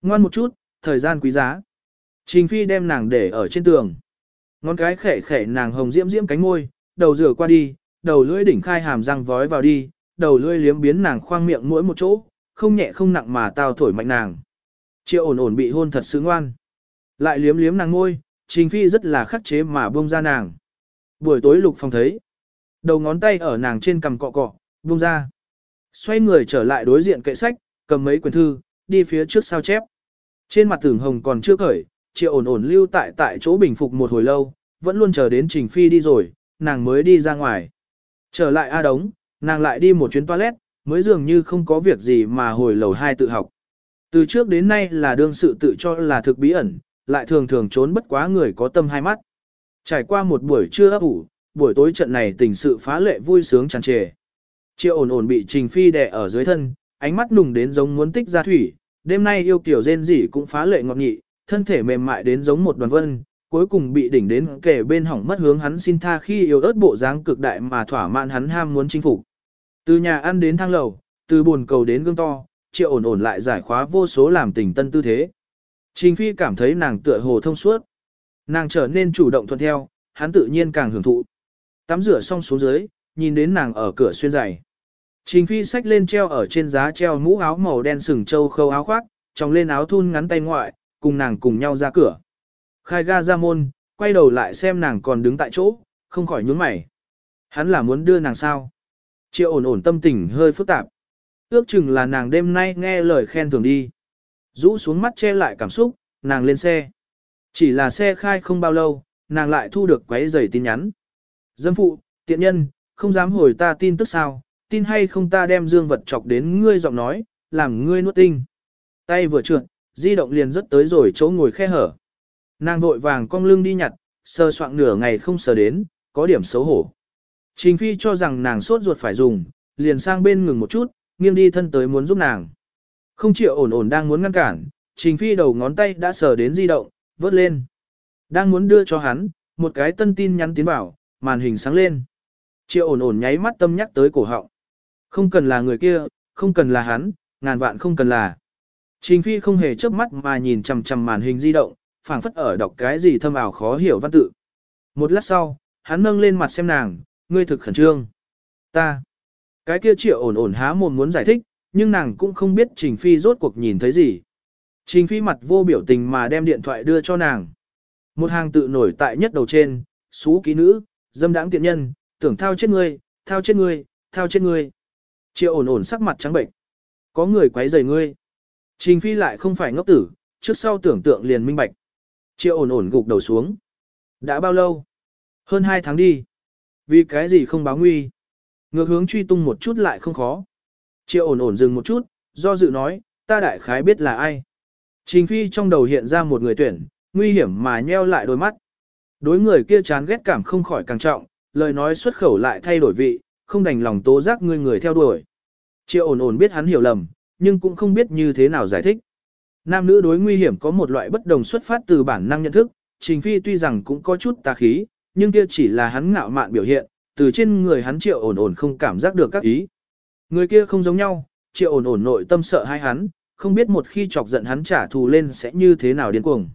Ngoan một chút, thời gian quý giá. Trình Phi đem nàng để ở trên tường. Ngón cái khẽ khẽ nàng hồng diễm diễm cánh môi, đầu rửa qua đi, đầu lưỡi đỉnh khai hàm răng vói vào đi, đầu lưỡi liếm biến nàng khoang miệng mỗi một chỗ, không nhẹ không nặng mà tao thổi mạnh nàng. Triệu ổn ổn bị hôn thật sướng ngoan. Lại liếm liếm nàng ngôi, Trình Phi rất là khắc chế mà buông ra nàng. Buổi tối lục phòng thấy. Đầu ngón tay ở nàng trên cầm cọ cọ, buông ra. Xoay người trở lại đối diện kệ sách, cầm mấy quyển thư, đi phía trước sao chép. Trên mặt tưởng hồng còn chưa cởi, triệu ổn ổn lưu tại tại chỗ bình phục một hồi lâu, vẫn luôn chờ đến Trình Phi đi rồi, nàng mới đi ra ngoài. Trở lại A Đống, nàng lại đi một chuyến toilet, mới dường như không có việc gì mà hồi lầu hai tự học. Từ trước đến nay là đương sự tự cho là thực bí ẩn, lại thường thường trốn bất quá người có tâm hai mắt. Trải qua một buổi trưa ấp ủ, buổi tối trận này tình sự phá lệ vui sướng tràn trề. Triệu ổn ổn bị Trình Phi đè ở dưới thân, ánh mắt nùng đến giống muốn tích ra thủy, đêm nay yêu kiểu rên rỉ cũng phá lệ ngọt nhị, thân thể mềm mại đến giống một đoàn vân, cuối cùng bị đỉnh đến kể bên hỏng mất hướng hắn xin tha khi yêu ớt bộ dáng cực đại mà thỏa mãn hắn ham muốn chinh phục. Từ nhà ăn đến thang lầu, từ buồn cầu đến gương to, triệu ổn ổn lại giải khóa vô số làm tình tân tư thế. Trình Phi cảm thấy nàng tựa hồ thông suốt. Nàng trở nên chủ động thuận theo, hắn tự nhiên càng hưởng thụ. Tắm rửa xong xuống dưới, nhìn đến nàng ở cửa xuyên giày. Trình Phi xách lên treo ở trên giá treo mũ áo màu đen sừng châu khâu áo khoác, trong lên áo thun ngắn tay ngoại, cùng nàng cùng nhau ra cửa. Khai ga ra môn, quay đầu lại xem nàng còn đứng tại chỗ, không khỏi nhướng mày. Hắn là muốn đưa nàng sao? Triệu ổn ổn tâm tình hơi phức tạp. Ước chừng là nàng đêm nay nghe lời khen thường đi. Rũ xuống mắt che lại cảm xúc, nàng lên xe. Chỉ là xe khai không bao lâu, nàng lại thu được quấy giày tin nhắn. Dâm phụ, tiện nhân, không dám hồi ta tin tức sao, tin hay không ta đem dương vật chọc đến ngươi giọng nói, làm ngươi nuốt tinh. Tay vừa trượt, di động liền rất tới rồi chỗ ngồi khe hở. Nàng vội vàng cong lưng đi nhặt, sơ soạn nửa ngày không sờ đến, có điểm xấu hổ. Trình Phi cho rằng nàng sốt ruột phải dùng, liền sang bên ngừng một chút, nghiêng đi thân tới muốn giúp nàng. Không chịu ổn ổn đang muốn ngăn cản, Trình Phi đầu ngón tay đã sờ đến di động, vớt lên. Đang muốn đưa cho hắn, một cái tân tin nhắn tiến vào, màn hình sáng lên. Triệu ổn ổn nháy mắt tâm nhắc tới cổ họng. Không cần là người kia, không cần là hắn, ngàn vạn không cần là. Trình Phi không hề chớp mắt mà nhìn chằm chằm màn hình di động, phảng phất ở đọc cái gì thâm ảo khó hiểu văn tự. Một lát sau, hắn nâng lên mặt xem nàng, ngươi thực khẩn trương. Ta. Cái kia triệu ổn ổn há mồm muốn giải thích, nhưng nàng cũng không biết Trình Phi rốt cuộc nhìn thấy gì. Trình Phi mặt vô biểu tình mà đem điện thoại đưa cho nàng. Một hàng tự nổi tại nhất đầu trên, xú ký nữ, dâm đãng tiện nhân, tưởng thao chết ngươi, thao chết ngươi, thao chết ngươi. Triệu ổn ổn sắc mặt trắng bệnh. Có người quấy rầy ngươi. Trình Phi lại không phải ngốc tử, trước sau tưởng tượng liền minh bạch. Triệu ổn ổn gục đầu xuống. Đã bao lâu? Hơn hai tháng đi. Vì cái gì không báo nguy? Ngược hướng truy tung một chút lại không khó. Triệu ổn ổn dừng một chút, do dự nói, ta đại khái biết là ai. Trình Phi trong đầu hiện ra một người tuyển, nguy hiểm mà nheo lại đôi mắt. Đối người kia chán ghét cảm không khỏi càng trọng, lời nói xuất khẩu lại thay đổi vị, không đành lòng tố giác người người theo đuổi. Triệu ổn ổn biết hắn hiểu lầm, nhưng cũng không biết như thế nào giải thích. Nam nữ đối nguy hiểm có một loại bất đồng xuất phát từ bản năng nhận thức, Trình Phi tuy rằng cũng có chút tà khí, nhưng kia chỉ là hắn ngạo mạn biểu hiện, từ trên người hắn triệu ổn ổn không cảm giác được các ý. Người kia không giống nhau, triệu ổn ổn nội tâm sợ hai hắn, không biết một khi chọc giận hắn trả thù lên sẽ như thế nào điên cuồng.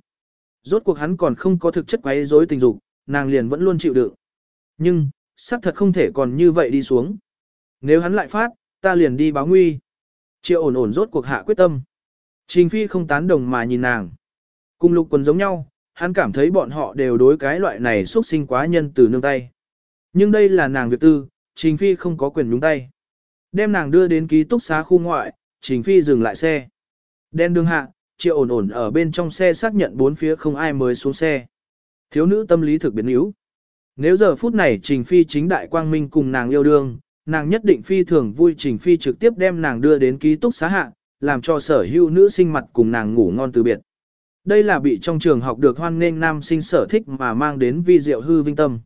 Rốt cuộc hắn còn không có thực chất quấy rối tình dục, nàng liền vẫn luôn chịu đựng. Nhưng, xác thật không thể còn như vậy đi xuống. Nếu hắn lại phát, ta liền đi báo nguy. Triệu ổn ổn rốt cuộc hạ quyết tâm. Trình Phi không tán đồng mà nhìn nàng. Cùng lục quần giống nhau, hắn cảm thấy bọn họ đều đối cái loại này xuất sinh quá nhân từ nương tay. Nhưng đây là nàng việc tư, Trình Phi không có quyền nhúng tay. Đem nàng đưa đến ký túc xá khu ngoại, Trình Phi dừng lại xe. Đen đường hạ, triệu ổn ổn ở bên trong xe xác nhận bốn phía không ai mới xuống xe. Thiếu nữ tâm lý thực biến yếu. Nếu giờ phút này Trình Phi chính đại quang minh cùng nàng yêu đương, nàng nhất định phi thường vui Trình Phi trực tiếp đem nàng đưa đến ký túc xá hạ, làm cho sở hữu nữ sinh mặt cùng nàng ngủ ngon từ biệt. Đây là bị trong trường học được hoan nghênh nam sinh sở thích mà mang đến vi diệu hư vinh tâm.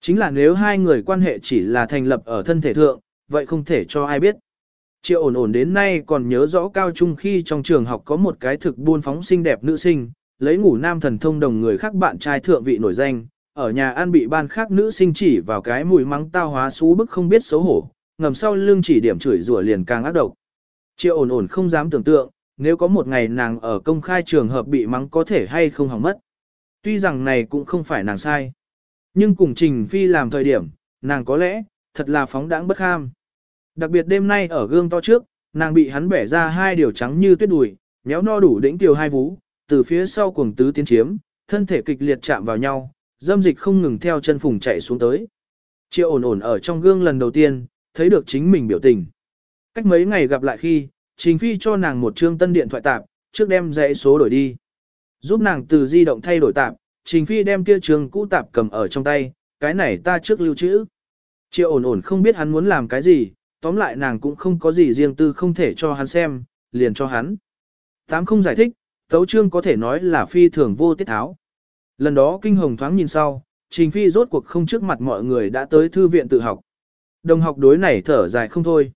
Chính là nếu hai người quan hệ chỉ là thành lập ở thân thể thượng, vậy không thể cho ai biết. Triệu ổn ổn đến nay còn nhớ rõ cao trung khi trong trường học có một cái thực buôn phóng xinh đẹp nữ sinh, lấy ngủ nam thần thông đồng người khác bạn trai thượng vị nổi danh, ở nhà an bị ban khác nữ sinh chỉ vào cái mùi mắng tao hóa xú bức không biết xấu hổ, ngầm sau lưng chỉ điểm chửi rủa liền càng ác độc. Triệu ổn ổn không dám tưởng tượng, nếu có một ngày nàng ở công khai trường hợp bị mắng có thể hay không hỏng mất. Tuy rằng này cũng không phải nàng sai. Nhưng cùng Trình Phi làm thời điểm, nàng có lẽ, thật là phóng đãng bất ham. Đặc biệt đêm nay ở gương to trước, nàng bị hắn bẻ ra hai điều trắng như tuyết đùi, méo no đủ đỉnh tiểu hai vú, từ phía sau cuồng tứ tiến chiếm, thân thể kịch liệt chạm vào nhau, dâm dịch không ngừng theo chân phùng chạy xuống tới. Triệu ổn ổn ở trong gương lần đầu tiên, thấy được chính mình biểu tình. Cách mấy ngày gặp lại khi, Trình Phi cho nàng một trương tân điện thoại tạp, trước đem dãy số đổi đi. Giúp nàng từ di động thay đổi tạp, Trình Phi đem kia trường cũ tạp cầm ở trong tay, cái này ta trước lưu trữ. Triệu ổn ổn không biết hắn muốn làm cái gì, tóm lại nàng cũng không có gì riêng tư không thể cho hắn xem, liền cho hắn. Tám không giải thích, tấu trương có thể nói là phi thường vô tiết tháo. Lần đó kinh hồng thoáng nhìn sau, Trình Phi rốt cuộc không trước mặt mọi người đã tới thư viện tự học. Đồng học đối này thở dài không thôi.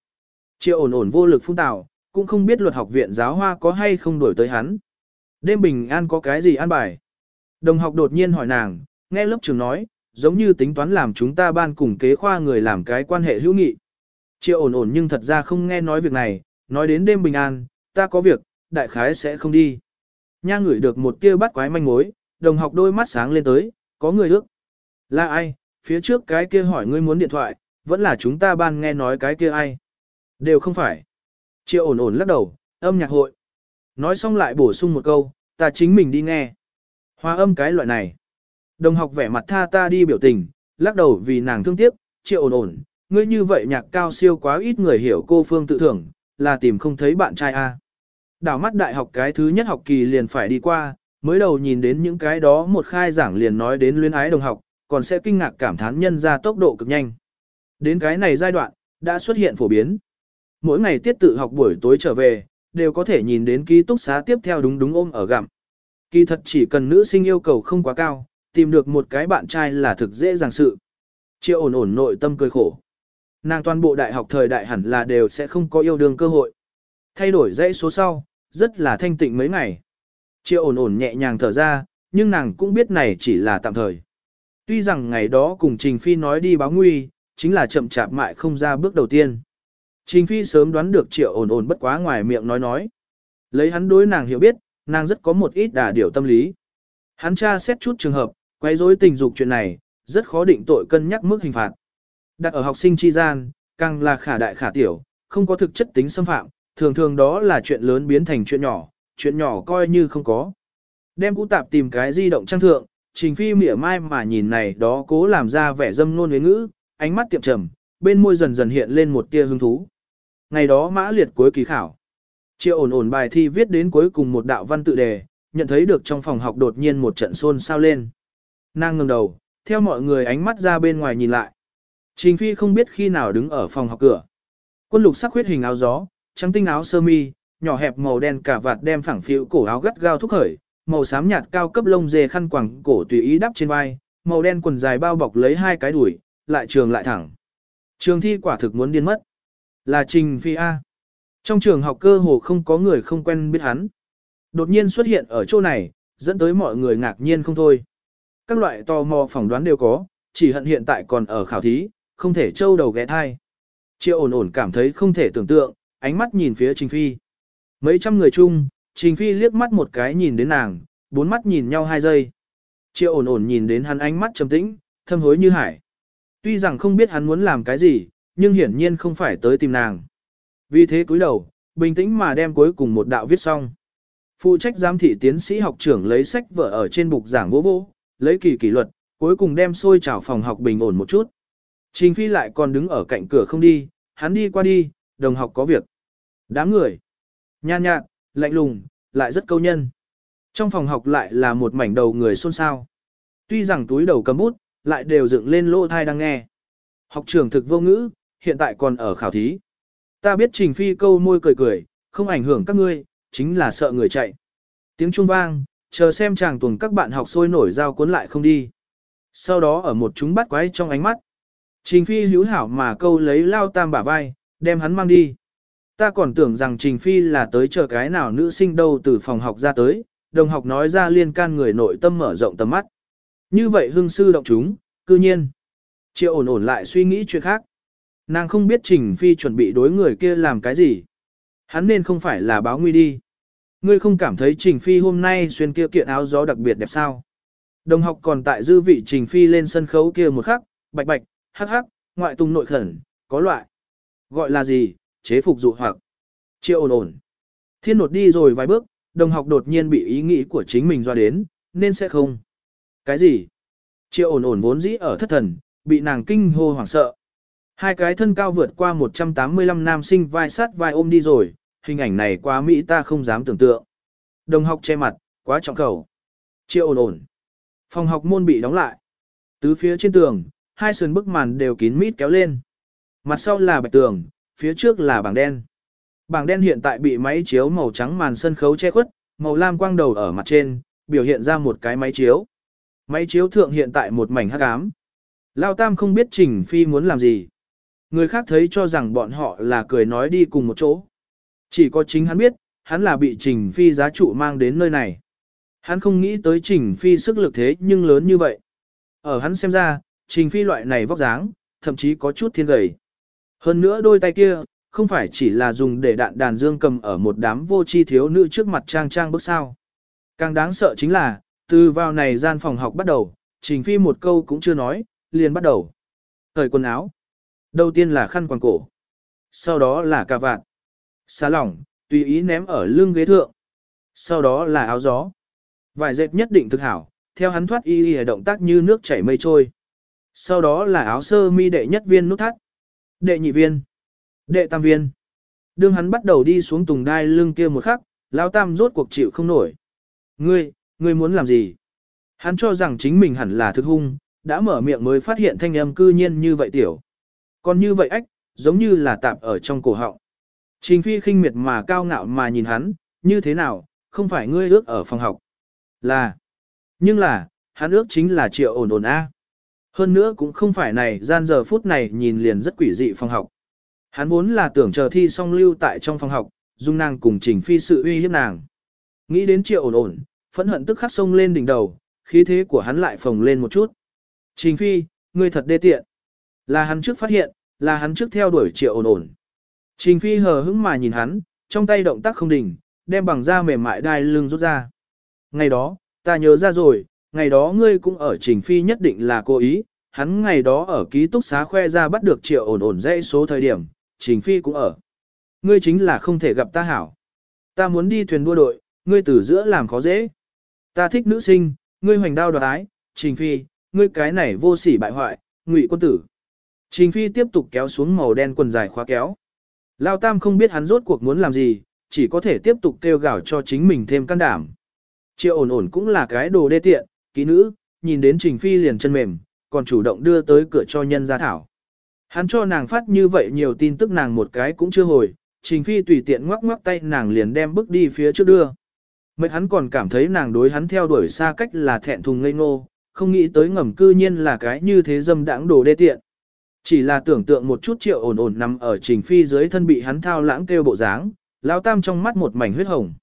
Triệu ổn ổn vô lực phung tạo, cũng không biết luật học viện giáo hoa có hay không đổi tới hắn. Đêm bình an có cái gì an bài? Đồng học đột nhiên hỏi nàng, nghe lớp trưởng nói, giống như tính toán làm chúng ta ban cùng kế khoa người làm cái quan hệ hữu nghị. Triệu ổn ổn nhưng thật ra không nghe nói việc này, nói đến đêm bình an, ta có việc, đại khái sẽ không đi. Nha ngửi được một tia bắt quái manh mối, đồng học đôi mắt sáng lên tới, có người ước. Là ai, phía trước cái kia hỏi ngươi muốn điện thoại, vẫn là chúng ta ban nghe nói cái kia ai. Đều không phải. Triệu ổn ổn lắc đầu, âm nhạc hội. Nói xong lại bổ sung một câu, ta chính mình đi nghe. Hòa âm cái loại này. Đồng học vẻ mặt tha ta đi biểu tình, lắc đầu vì nàng thương tiếc, triệu ổn ổn, ngươi như vậy nhạc cao siêu quá ít người hiểu cô phương tự thưởng, là tìm không thấy bạn trai a. Đảo mắt đại học cái thứ nhất học kỳ liền phải đi qua, mới đầu nhìn đến những cái đó một khai giảng liền nói đến luyến ái đồng học, còn sẽ kinh ngạc cảm thán nhân ra tốc độ cực nhanh. Đến cái này giai đoạn, đã xuất hiện phổ biến. Mỗi ngày tiết tự học buổi tối trở về, đều có thể nhìn đến ký túc xá tiếp theo đúng đúng ôm ở gặm. Kỳ thật chỉ cần nữ sinh yêu cầu không quá cao, tìm được một cái bạn trai là thực dễ dàng sự. Triệu ổn ổn nội tâm cười khổ. Nàng toàn bộ đại học thời đại hẳn là đều sẽ không có yêu đương cơ hội. Thay đổi dãy số sau, rất là thanh tịnh mấy ngày. Triệu ổn ổn nhẹ nhàng thở ra, nhưng nàng cũng biết này chỉ là tạm thời. Tuy rằng ngày đó cùng Trình Phi nói đi báo nguy, chính là chậm chạp mại không ra bước đầu tiên. Trình Phi sớm đoán được triệu ổn ổn bất quá ngoài miệng nói nói. Lấy hắn đối nàng hiểu biết, nàng rất có một ít đà điều tâm lý. Hắn tra xét chút trường hợp, quấy rối tình dục chuyện này, rất khó định tội cân nhắc mức hình phạt. Đặt ở học sinh chi gian, càng là khả đại khả tiểu, không có thực chất tính xâm phạm, thường thường đó là chuyện lớn biến thành chuyện nhỏ, chuyện nhỏ coi như không có. Đem cũ tạp tìm cái di động trang thượng, trình phi mỉa mai mà nhìn này đó cố làm ra vẻ dâm nôn với ngữ, ánh mắt tiệm trầm, bên môi dần dần hiện lên một tia hứng thú. Ngày đó mã liệt cuối kỳ khảo. Triệu ổn ổn bài thi viết đến cuối cùng một đạo văn tự đề, nhận thấy được trong phòng học đột nhiên một trận xôn xao lên. Nàng ngẩng đầu, theo mọi người ánh mắt ra bên ngoài nhìn lại. Trình Phi không biết khi nào đứng ở phòng học cửa. Quân lục sắc huyết hình áo gió, trắng tinh áo sơ mi, nhỏ hẹp màu đen cả vạt đem phẳng phiu cổ áo gắt gao thúc khởi, màu xám nhạt cao cấp lông dê khăn quàng cổ tùy ý đắp trên vai, màu đen quần dài bao bọc lấy hai cái đùi lại trường lại thẳng. Trường thi quả thực muốn điên mất. Là Trình Phi A. Trong trường học cơ hồ không có người không quen biết hắn. Đột nhiên xuất hiện ở chỗ này, dẫn tới mọi người ngạc nhiên không thôi. Các loại tò mò phỏng đoán đều có, chỉ hận hiện tại còn ở khảo thí, không thể trâu đầu ghé thai. Triệu ổn ổn cảm thấy không thể tưởng tượng, ánh mắt nhìn phía Trình Phi. Mấy trăm người chung, Trình Phi liếc mắt một cái nhìn đến nàng, bốn mắt nhìn nhau hai giây. Triệu ổn ổn nhìn đến hắn ánh mắt trầm tĩnh, thâm hối như hải. Tuy rằng không biết hắn muốn làm cái gì, nhưng hiển nhiên không phải tới tìm nàng. Vì thế cúi đầu, bình tĩnh mà đem cuối cùng một đạo viết xong. Phụ trách giám thị tiến sĩ học trưởng lấy sách vở ở trên bục giảng vỗ vỗ, lấy kỳ kỷ luật, cuối cùng đem xôi trào phòng học bình ổn một chút. Trình Phi lại còn đứng ở cạnh cửa không đi, hắn đi qua đi, đồng học có việc. Đám người, nhan nhạt, lạnh lùng, lại rất câu nhân. Trong phòng học lại là một mảnh đầu người xôn xao. Tuy rằng túi đầu cầm bút, lại đều dựng lên lỗ thai đang nghe. Học trưởng thực vô ngữ, hiện tại còn ở khảo thí. Ta biết Trình Phi câu môi cười cười, không ảnh hưởng các ngươi, chính là sợ người chạy. Tiếng chuông vang, chờ xem chàng tuần các bạn học sôi nổi giao cuốn lại không đi. Sau đó ở một chúng bắt quái trong ánh mắt. Trình Phi hữu hảo mà câu lấy lao tam bả vai, đem hắn mang đi. Ta còn tưởng rằng Trình Phi là tới chờ cái nào nữ sinh đâu từ phòng học ra tới, đồng học nói ra liên can người nội tâm mở rộng tầm mắt. Như vậy hương sư động chúng, cư nhiên. Triệu ổn ổn lại suy nghĩ chuyện khác. Nàng không biết Trình Phi chuẩn bị đối người kia làm cái gì. Hắn nên không phải là báo nguy đi. Ngươi không cảm thấy Trình Phi hôm nay xuyên kia kiện áo gió đặc biệt đẹp sao? Đồng học còn tại dư vị Trình Phi lên sân khấu kia một khắc, bạch bạch, hắc hắc, ngoại tung nội khẩn, có loại. Gọi là gì? Chế phục dụ hoặc. chia ổn ổn. Thiên nột đi rồi vài bước, đồng học đột nhiên bị ý nghĩ của chính mình do đến, nên sẽ không. Cái gì? Chia ổn ổn vốn dĩ ở thất thần, bị nàng kinh hô hoảng sợ. Hai cái thân cao vượt qua 185 nam sinh vai sát vai ôm đi rồi, hình ảnh này quá Mỹ ta không dám tưởng tượng. Đồng học che mặt, quá trọng khẩu. Triệu ổn ổn. Phòng học môn bị đóng lại. Tứ phía trên tường, hai sườn bức màn đều kín mít kéo lên. Mặt sau là bạch tường, phía trước là bảng đen. Bảng đen hiện tại bị máy chiếu màu trắng màn sân khấu che khuất, màu lam quang đầu ở mặt trên, biểu hiện ra một cái máy chiếu. Máy chiếu thượng hiện tại một mảnh hắc ám. Lao Tam không biết Trình Phi muốn làm gì. Người khác thấy cho rằng bọn họ là cười nói đi cùng một chỗ. Chỉ có chính hắn biết, hắn là bị Trình Phi giá trụ mang đến nơi này. Hắn không nghĩ tới Trình Phi sức lực thế nhưng lớn như vậy. Ở hắn xem ra, Trình Phi loại này vóc dáng, thậm chí có chút thiên gầy. Hơn nữa đôi tay kia, không phải chỉ là dùng để đạn đàn dương cầm ở một đám vô tri thiếu nữ trước mặt trang trang bước sao. Càng đáng sợ chính là, từ vào này gian phòng học bắt đầu, Trình Phi một câu cũng chưa nói, liền bắt đầu. Thời quần áo. Đầu tiên là khăn quàng cổ. Sau đó là cà vạt. Xá lỏng, tùy ý ném ở lưng ghế thượng. Sau đó là áo gió. Vải dệt nhất định thực hảo, theo hắn thoát y y động tác như nước chảy mây trôi. Sau đó là áo sơ mi đệ nhất viên nút thắt. Đệ nhị viên. Đệ tam viên. Đương hắn bắt đầu đi xuống tùng đai lưng kia một khắc, lão tam rốt cuộc chịu không nổi. Ngươi, ngươi muốn làm gì? Hắn cho rằng chính mình hẳn là thực hung, đã mở miệng mới phát hiện thanh âm cư nhiên như vậy tiểu. Còn như vậy ách, giống như là tạp ở trong cổ họng. Trình phi khinh miệt mà cao ngạo mà nhìn hắn, như thế nào, không phải ngươi ước ở phòng học. Là, nhưng là, hắn ước chính là triệu ổn ổn A. Hơn nữa cũng không phải này gian giờ phút này nhìn liền rất quỷ dị phòng học. Hắn vốn là tưởng chờ thi xong lưu tại trong phòng học, dung nàng cùng trình phi sự uy hiếp nàng. Nghĩ đến triệu ổn ổn, phẫn hận tức khắc sông lên đỉnh đầu, khí thế của hắn lại phồng lên một chút. Trình phi, ngươi thật đê tiện. Là hắn trước phát hiện, là hắn trước theo đuổi triệu ổn ổn. Trình Phi hờ hững mà nhìn hắn, trong tay động tác không đình, đem bằng da mềm mại đai lưng rút ra. Ngày đó, ta nhớ ra rồi, ngày đó ngươi cũng ở Trình Phi nhất định là cố ý, hắn ngày đó ở ký túc xá khoe ra bắt được triệu ổn ổn dãy số thời điểm, Trình Phi cũng ở. Ngươi chính là không thể gặp ta hảo. Ta muốn đi thuyền đua đội, ngươi từ giữa làm khó dễ. Ta thích nữ sinh, ngươi hoành đao đoái. Trình Phi, ngươi cái này vô sỉ bại hoại, ngụy quân tử. Trình Phi tiếp tục kéo xuống màu đen quần dài khóa kéo. Lao Tam không biết hắn rốt cuộc muốn làm gì, chỉ có thể tiếp tục kêu gào cho chính mình thêm can đảm. Triệu ổn ổn cũng là cái đồ đê tiện, ký nữ, nhìn đến Trình Phi liền chân mềm, còn chủ động đưa tới cửa cho nhân gia thảo. Hắn cho nàng phát như vậy nhiều tin tức nàng một cái cũng chưa hồi, Trình Phi tùy tiện ngoắc ngoắc tay nàng liền đem bước đi phía trước đưa. Mệt hắn còn cảm thấy nàng đối hắn theo đuổi xa cách là thẹn thùng ngây ngô, không nghĩ tới ngầm cư nhiên là cái như thế dâm đãng đồ đê tiện. Chỉ là tưởng tượng một chút triệu ổn ổn nằm ở trình phi dưới thân bị hắn thao lãng kêu bộ dáng, lão tam trong mắt một mảnh huyết hồng.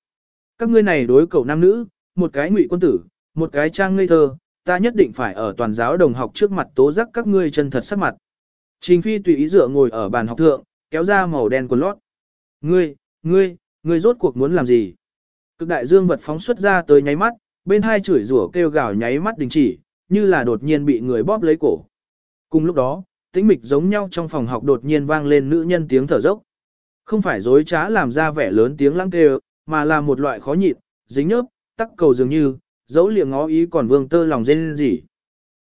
Các ngươi này đối cầu nam nữ, một cái ngụy quân tử, một cái trang ngây thơ, ta nhất định phải ở toàn giáo đồng học trước mặt tố giác các ngươi chân thật sắc mặt. Trình phi tùy ý dựa ngồi ở bàn học thượng, kéo ra màu đen quần lót. Ngươi, ngươi, ngươi rốt cuộc muốn làm gì? Cực đại dương vật phóng xuất ra tới nháy mắt, bên hai chửi rủa kêu gào nháy mắt đình chỉ, như là đột nhiên bị người bóp lấy cổ. Cùng lúc đó, tĩnh mịch giống nhau trong phòng học đột nhiên vang lên nữ nhân tiếng thở dốc. Không phải dối trá làm ra vẻ lớn tiếng lăng kêu, mà là một loại khó nhịn, dính nhớp, tắc cầu dường như, dấu liệng ngó ý còn vương tơ lòng dên gì.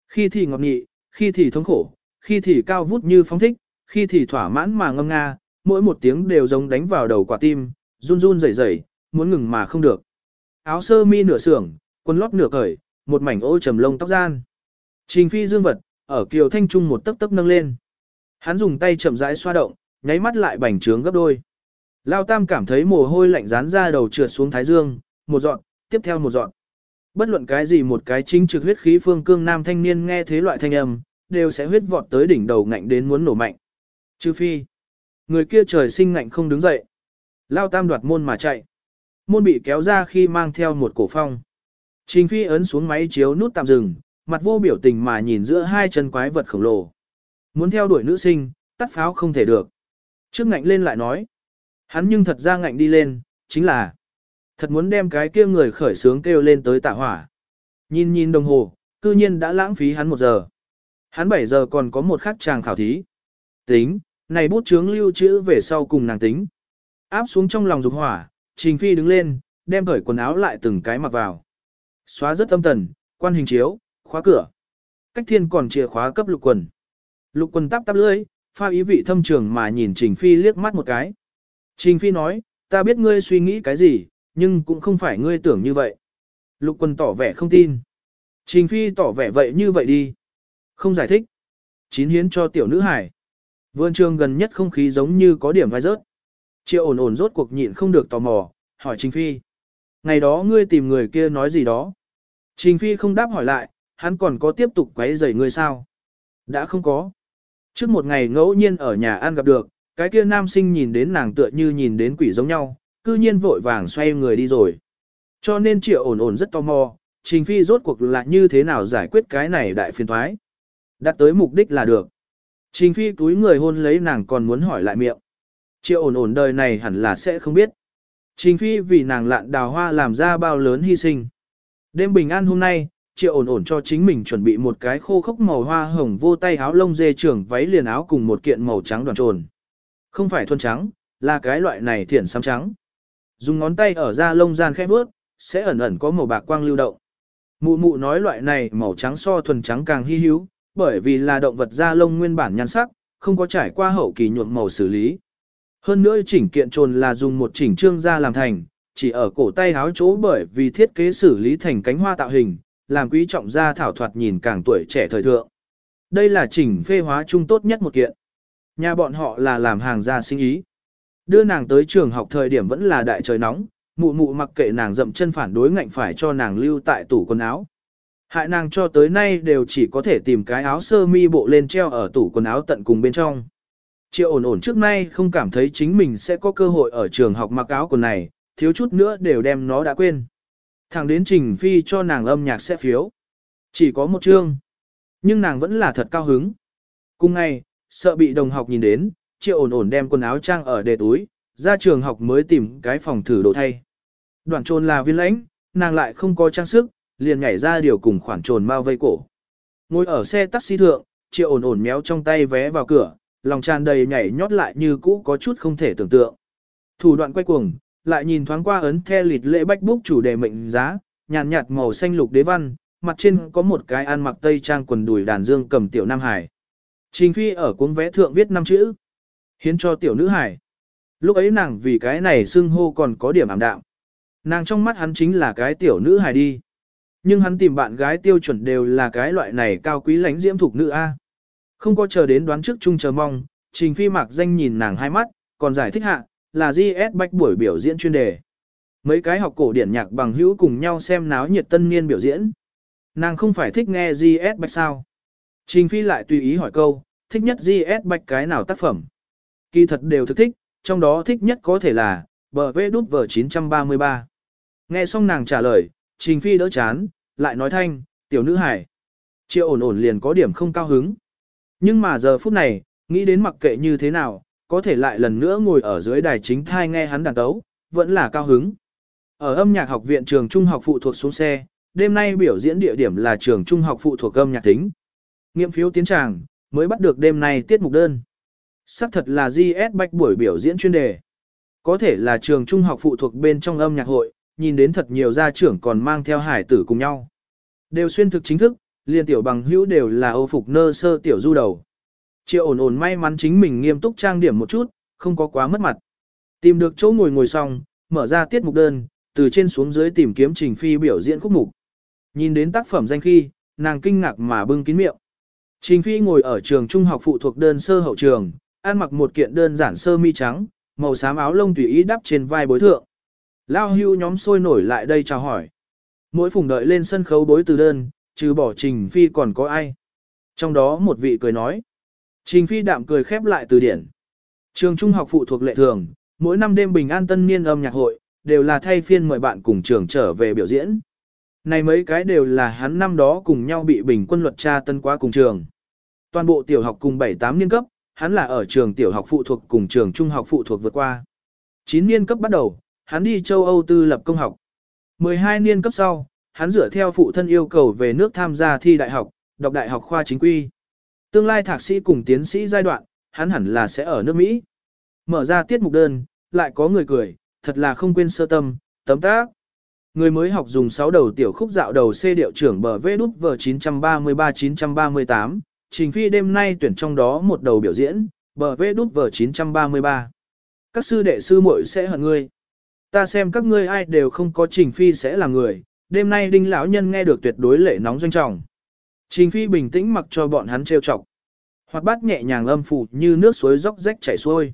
Khi thì ngọt nghị, khi thì thống khổ, khi thì cao vút như phóng thích, khi thì thỏa mãn mà ngâm nga, mỗi một tiếng đều giống đánh vào đầu quả tim, run run rẩy rẩy, muốn ngừng mà không được. Áo sơ mi nửa sưởng, quần lót nửa cởi, một mảnh ô trầm lông tóc gian. Trình phi dương vật, ở kiều thanh trung một tấc tấc nâng lên. Hắn dùng tay chậm rãi xoa động, nháy mắt lại bành trướng gấp đôi. Lao tam cảm thấy mồ hôi lạnh rán ra đầu trượt xuống thái dương, một dọn, tiếp theo một dọn. Bất luận cái gì một cái chính trực huyết khí phương cương nam thanh niên nghe thế loại thanh âm, đều sẽ huyết vọt tới đỉnh đầu ngạnh đến muốn nổ mạnh. Trừ phi, người kia trời sinh ngạnh không đứng dậy. Lao tam đoạt môn mà chạy. Môn bị kéo ra khi mang theo một cổ phong. Trình phi ấn xuống máy chiếu nút tạm dừng, mặt vô biểu tình mà nhìn giữa hai chân quái vật khổng lồ. Muốn theo đuổi nữ sinh, tắt pháo không thể được. Trước ngạnh lên lại nói. Hắn nhưng thật ra ngạnh đi lên, chính là thật muốn đem cái kia người khởi sướng kêu lên tới tạ hỏa. Nhìn nhìn đồng hồ, cư nhiên đã lãng phí hắn một giờ. Hắn 7 giờ còn có một khắc chàng khảo thí. Tính, này bút chướng lưu trữ về sau cùng nàng tính. Áp xuống trong lòng dục hỏa, Trình Phi đứng lên, đem cởi quần áo lại từng cái mặc vào. Xóa rất âm tần, quan hình chiếu, khóa cửa. Cách thiên còn chìa khóa cấp lục quần. Lục quần tắp tắp lưỡi, pha ý vị thâm trường mà nhìn Trình Phi liếc mắt một cái. Trình Phi nói, ta biết ngươi suy nghĩ cái gì, nhưng cũng không phải ngươi tưởng như vậy. Lục quần tỏ vẻ không tin. Trình Phi tỏ vẻ vậy như vậy đi. Không giải thích. Chín hiến cho tiểu nữ hải. Vườn trường gần nhất không khí giống như có điểm vai rớt. Triệu ổn ổn rốt cuộc nhịn không được tò mò, hỏi Trình Phi. Ngày đó ngươi tìm người kia nói gì đó. Trình Phi không đáp hỏi lại, hắn còn có tiếp tục quấy rầy ngươi sao? Đã không có. Trước một ngày ngẫu nhiên ở nhà ăn gặp được, cái kia nam sinh nhìn đến nàng tựa như nhìn đến quỷ giống nhau, cư nhiên vội vàng xoay người đi rồi. Cho nên triệu ổn ổn rất tò mò, Trình Phi rốt cuộc là như thế nào giải quyết cái này đại phiền thoái. Đặt tới mục đích là được. Trình Phi túi người hôn lấy nàng còn muốn hỏi lại miệng. Triệu ổn ổn đời này hẳn là sẽ không biết. Trình Phi vì nàng lạn đào hoa làm ra bao lớn hy sinh. Đêm bình an hôm nay, Triệu ổn ổn cho chính mình chuẩn bị một cái khô khốc màu hoa hồng vô tay áo lông dê trưởng váy liền áo cùng một kiện màu trắng đoàn trồn. Không phải thuần trắng, là cái loại này thiển xám trắng. Dùng ngón tay ở da lông gian khẽ bước, sẽ ẩn ẩn có màu bạc quang lưu động. Mụ mụ nói loại này màu trắng so thuần trắng càng hy hữu, bởi vì là động vật da lông nguyên bản nhan sắc, không có trải qua hậu kỳ nhuộm màu xử lý. Hơn nữa chỉnh kiện trồn là dùng một chỉnh trương da làm thành, chỉ ở cổ tay háo chỗ bởi vì thiết kế xử lý thành cánh hoa tạo hình, làm quý trọng gia thảo thoạt nhìn càng tuổi trẻ thời thượng. Đây là chỉnh phê hóa trung tốt nhất một kiện. Nhà bọn họ là làm hàng gia sinh ý. Đưa nàng tới trường học thời điểm vẫn là đại trời nóng, mụ mụ mặc kệ nàng dậm chân phản đối ngạnh phải cho nàng lưu tại tủ quần áo. Hại nàng cho tới nay đều chỉ có thể tìm cái áo sơ mi bộ lên treo ở tủ quần áo tận cùng bên trong. Triệu ổn ổn trước nay không cảm thấy chính mình sẽ có cơ hội ở trường học mặc áo quần này, thiếu chút nữa đều đem nó đã quên. Thằng đến Trình Phi cho nàng âm nhạc sẽ phiếu. Chỉ có một chương. Nhưng nàng vẫn là thật cao hứng. Cùng ngày, sợ bị đồng học nhìn đến, triệu ổn ổn đem quần áo trang ở đề túi, ra trường học mới tìm cái phòng thử đồ thay. Đoạn trồn là viên lãnh, nàng lại không có trang sức, liền nhảy ra điều cùng khoản trồn mau vây cổ. Ngồi ở xe taxi thượng, triệu ổn ổn méo trong tay vé vào cửa, lòng tràn đầy nhảy nhót lại như cũ có chút không thể tưởng tượng. Thủ đoạn quay cuồng, lại nhìn thoáng qua ấn the lịt lễ bách búc chủ đề mệnh giá, nhàn nhạt màu xanh lục đế văn, mặt trên có một cái ăn mặc tây trang quần đùi đàn dương cầm tiểu nam hải. Trình phi ở cuốn vẽ thượng viết năm chữ. Hiến cho tiểu nữ hải. Lúc ấy nàng vì cái này xưng hô còn có điểm ảm đạm. Nàng trong mắt hắn chính là cái tiểu nữ hải đi. Nhưng hắn tìm bạn gái tiêu chuẩn đều là cái loại này cao quý lãnh diễm thuộc nữ A. Không có chờ đến đoán trước chung chờ mong, trình phi mạc danh nhìn nàng hai mắt, còn giải thích hạ, là GS Bách buổi biểu diễn chuyên đề. Mấy cái học cổ điển nhạc bằng hữu cùng nhau xem náo nhiệt tân niên biểu diễn. Nàng không phải thích nghe GS Bách sao? Trình Phi lại tùy ý hỏi câu, thích nhất GS Bách cái nào tác phẩm? Kỳ thật đều thực thích, trong đó thích nhất có thể là bờ vê đút vở 933. Nghe xong nàng trả lời, Trình Phi đỡ chán, lại nói thanh, tiểu nữ hải. Triệu ổn ổn liền có điểm không cao hứng. Nhưng mà giờ phút này, nghĩ đến mặc kệ như thế nào, có thể lại lần nữa ngồi ở dưới đài chính thai nghe hắn đàn tấu, vẫn là cao hứng. Ở âm nhạc học viện trường trung học phụ thuộc xuống xe, đêm nay biểu diễn địa điểm là trường trung học phụ thuộc âm nhạc tính. Nghiệm phiếu tiến tràng, mới bắt được đêm nay tiết mục đơn. Sắc thật là GS bạch buổi biểu diễn chuyên đề. Có thể là trường trung học phụ thuộc bên trong âm nhạc hội, nhìn đến thật nhiều gia trưởng còn mang theo hải tử cùng nhau. Đều xuyên thực chính thức, liên tiểu bằng hữu đều là ô phục nơ sơ tiểu du đầu. Triệu ổn ổn may mắn chính mình nghiêm túc trang điểm một chút, không có quá mất mặt. Tìm được chỗ ngồi ngồi xong, mở ra tiết mục đơn, từ trên xuống dưới tìm kiếm trình phi biểu diễn khúc mục. Nhìn đến tác phẩm danh khi, nàng kinh ngạc mà bưng kín miệng. Trình phi ngồi ở trường trung học phụ thuộc đơn sơ hậu trường, ăn mặc một kiện đơn giản sơ mi trắng, màu xám áo lông tùy ý đắp trên vai bối thượng. Lao hưu nhóm sôi nổi lại đây chào hỏi. Mỗi phùng đợi lên sân khấu bối từ đơn, trừ bỏ trình phi còn có ai. Trong đó một vị cười nói. Trình phi đạm cười khép lại từ điển. Trường trung học phụ thuộc lệ thường, mỗi năm đêm bình an tân niên âm nhạc hội, đều là thay phiên mời bạn cùng trường trở về biểu diễn. Này mấy cái đều là hắn năm đó cùng nhau bị bình quân luật tra tân quá cùng trường. Toàn bộ tiểu học cùng 7-8 niên cấp, hắn là ở trường tiểu học phụ thuộc cùng trường trung học phụ thuộc vượt qua. 9 niên cấp bắt đầu, hắn đi châu Âu tư lập công học. 12 niên cấp sau, hắn dựa theo phụ thân yêu cầu về nước tham gia thi đại học, đọc đại học khoa chính quy. Tương lai thạc sĩ cùng tiến sĩ giai đoạn, hắn hẳn là sẽ ở nước Mỹ. Mở ra tiết mục đơn, lại có người cười, thật là không quên sơ tâm, tấm tác. Người mới học dùng 6 đầu tiểu khúc dạo đầu C điệu trưởng bờ V đút vờ 933-938, trình phi đêm nay tuyển trong đó một đầu biểu diễn, bờ V đút vờ 933. Các sư đệ sư muội sẽ hận ngươi. Ta xem các ngươi ai đều không có trình phi sẽ là người, đêm nay đinh lão nhân nghe được tuyệt đối lệ nóng doanh trọng. Trình phi bình tĩnh mặc cho bọn hắn trêu chọc. Hoạt bát nhẹ nhàng âm phủ như nước suối róc rách chảy xuôi.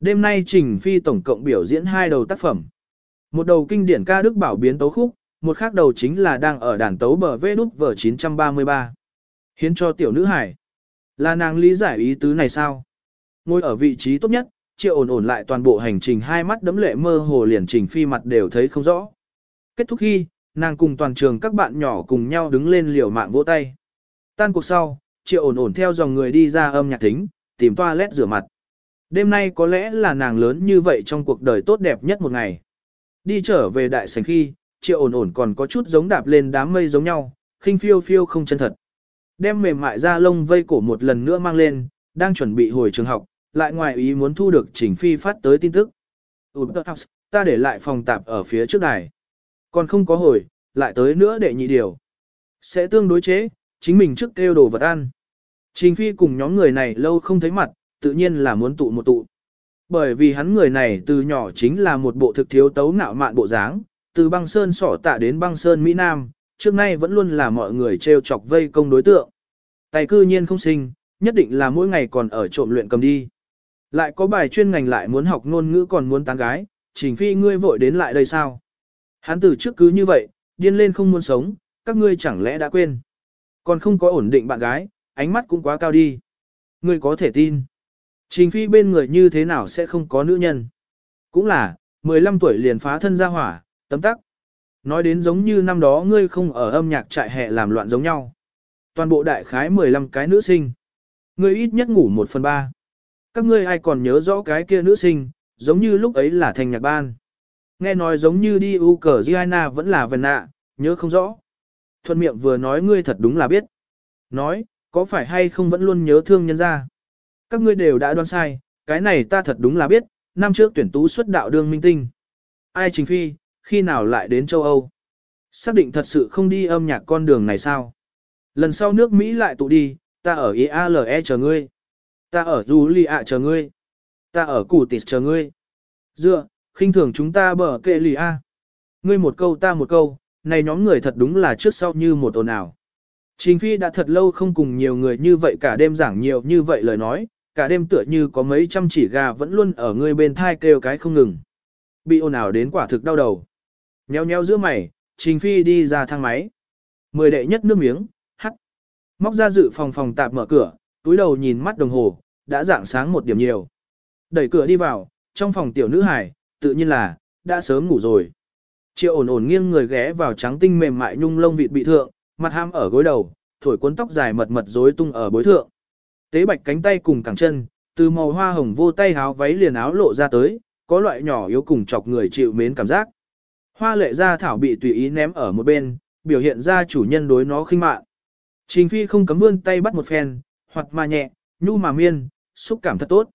Đêm nay Trình Phi tổng cộng biểu diễn hai đầu tác phẩm. Một đầu kinh điển ca đức bảo biến tấu khúc, một khác đầu chính là đang ở đàn tấu bờ vê đút vở 933. Hiến cho tiểu nữ hải. Là nàng lý giải ý tứ này sao? Ngồi ở vị trí tốt nhất, triệu ổn ổn lại toàn bộ hành trình hai mắt đấm lệ mơ hồ liền Trình Phi mặt đều thấy không rõ. Kết thúc khi, nàng cùng toàn trường các bạn nhỏ cùng nhau đứng lên liều mạng vỗ tay. Tan cuộc sau, triệu ổn ổn theo dòng người đi ra âm nhạc thính, tìm toilet rửa mặt. Đêm nay có lẽ là nàng lớn như vậy trong cuộc đời tốt đẹp nhất một ngày. Đi trở về đại sảnh khi, triệu ổn ổn còn có chút giống đạp lên đám mây giống nhau, khinh phiêu phiêu không chân thật. Đem mềm mại ra lông vây cổ một lần nữa mang lên, đang chuẩn bị hồi trường học, lại ngoài ý muốn thu được trình phi phát tới tin tức. Ta để lại phòng tạp ở phía trước đài. Còn không có hồi, lại tới nữa để nhị điều. Sẽ tương đối chế, chính mình trước kêu đồ vật ăn. Trình phi cùng nhóm người này lâu không thấy mặt, tự nhiên là muốn tụ một tụ. Bởi vì hắn người này từ nhỏ chính là một bộ thực thiếu tấu ngạo mạn bộ dáng, từ băng sơn sỏ tạ đến băng sơn Mỹ Nam, trước nay vẫn luôn là mọi người treo chọc vây công đối tượng. Tài cư nhiên không sinh, nhất định là mỗi ngày còn ở trộm luyện cầm đi. Lại có bài chuyên ngành lại muốn học ngôn ngữ còn muốn tán gái, trình phi ngươi vội đến lại đây sao? Hắn từ trước cứ như vậy, điên lên không muốn sống, các ngươi chẳng lẽ đã quên. Còn không có ổn định bạn gái, ánh mắt cũng quá cao đi. Ngươi có thể tin. Trình phi bên người như thế nào sẽ không có nữ nhân. Cũng là, 15 tuổi liền phá thân ra hỏa, tấm tắc. Nói đến giống như năm đó ngươi không ở âm nhạc trại hè làm loạn giống nhau. Toàn bộ đại khái 15 cái nữ sinh. Ngươi ít nhất ngủ 1 phần 3. Các ngươi ai còn nhớ rõ cái kia nữ sinh, giống như lúc ấy là thành nhạc ban. Nghe nói giống như đi u cờ Giana vẫn là vần nạ, nhớ không rõ. Thuận miệng vừa nói ngươi thật đúng là biết. Nói, có phải hay không vẫn luôn nhớ thương nhân ra. Các ngươi đều đã đoán sai, cái này ta thật đúng là biết, năm trước tuyển tú xuất đạo đương minh tinh. Ai trình phi, khi nào lại đến châu Âu? Xác định thật sự không đi âm nhạc con đường này sao? Lần sau nước Mỹ lại tụ đi, ta ở IALE chờ ngươi. Ta ở Julia chờ ngươi. Ta ở Củ Tịt chờ ngươi. Dựa, khinh thường chúng ta bở kệ lì A. Ngươi một câu ta một câu, này nhóm người thật đúng là trước sau như một ồn ào. Trình Phi đã thật lâu không cùng nhiều người như vậy cả đêm giảng nhiều như vậy lời nói, cả đêm tựa như có mấy trăm chỉ gà vẫn luôn ở người bên thai kêu cái không ngừng. Bị ồn ào đến quả thực đau đầu. Nheo nheo giữa mày, Trình Phi đi ra thang máy. Mười đệ nhất nước miếng, hắt. Móc ra dự phòng phòng tạp mở cửa, túi đầu nhìn mắt đồng hồ, đã dạng sáng một điểm nhiều. Đẩy cửa đi vào, trong phòng tiểu nữ hải, tự nhiên là, đã sớm ngủ rồi. Triệu ổn ổn nghiêng người ghé vào trắng tinh mềm mại nhung lông vịt bị thượng, mặt ham ở gối đầu, thổi cuốn tóc dài mật mật rối tung ở bối thượng. Tế bạch cánh tay cùng cẳng chân, từ màu hoa hồng vô tay háo váy liền áo lộ ra tới, có loại nhỏ yếu cùng chọc người chịu mến cảm giác. Hoa lệ ra thảo bị tùy ý ném ở một bên, biểu hiện ra chủ nhân đối nó khinh mạn. Trình phi không cấm vươn tay bắt một phen, hoặc mà nhẹ, nhu mà miên, xúc cảm thật tốt.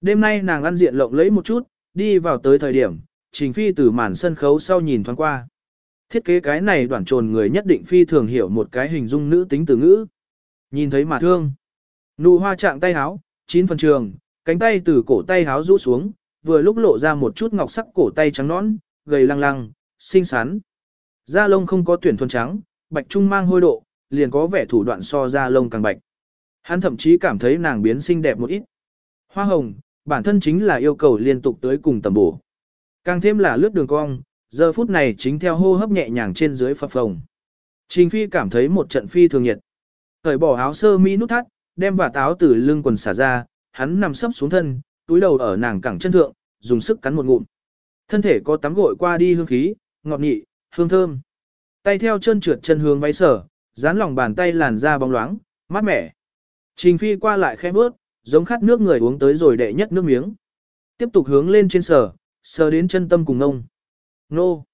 Đêm nay nàng ăn diện lộng lấy một chút, đi vào tới thời điểm, trình phi từ màn sân khấu sau nhìn thoáng qua. Thiết kế cái này đoạn trồn người nhất định phi thường hiểu một cái hình dung nữ tính từ ngữ. Nhìn thấy mà thương. Nụ hoa trạng tay háo, chín phần trường, cánh tay từ cổ tay háo rũ xuống, vừa lúc lộ ra một chút ngọc sắc cổ tay trắng nõn, gầy lăng lăng, xinh xắn. Da lông không có tuyển thuần trắng, bạch trung mang hôi độ, liền có vẻ thủ đoạn so da lông càng bạch. Hắn thậm chí cảm thấy nàng biến xinh đẹp một ít. Hoa hồng, bản thân chính là yêu cầu liên tục tới cùng tầm bổ. Càng thêm là lướt đường cong, giờ phút này chính theo hô hấp nhẹ nhàng trên dưới phập phồng. Trình phi cảm thấy một trận phi thường nhiệt. Cởi bỏ áo sơ mi nút thắt, đem và táo từ lưng quần xả ra, hắn nằm sấp xuống thân, túi đầu ở nàng cẳng chân thượng, dùng sức cắn một ngụm. Thân thể có tắm gội qua đi hương khí, ngọt nhị, hương thơm. Tay theo chân trượt chân hướng váy sở, dán lòng bàn tay làn da bóng loáng, mát mẻ. Trình phi qua lại khẽ bước, giống khát nước người uống tới rồi đệ nhất nước miếng. Tiếp tục hướng lên trên sở, sờ đến chân tâm cùng ngông. Nô!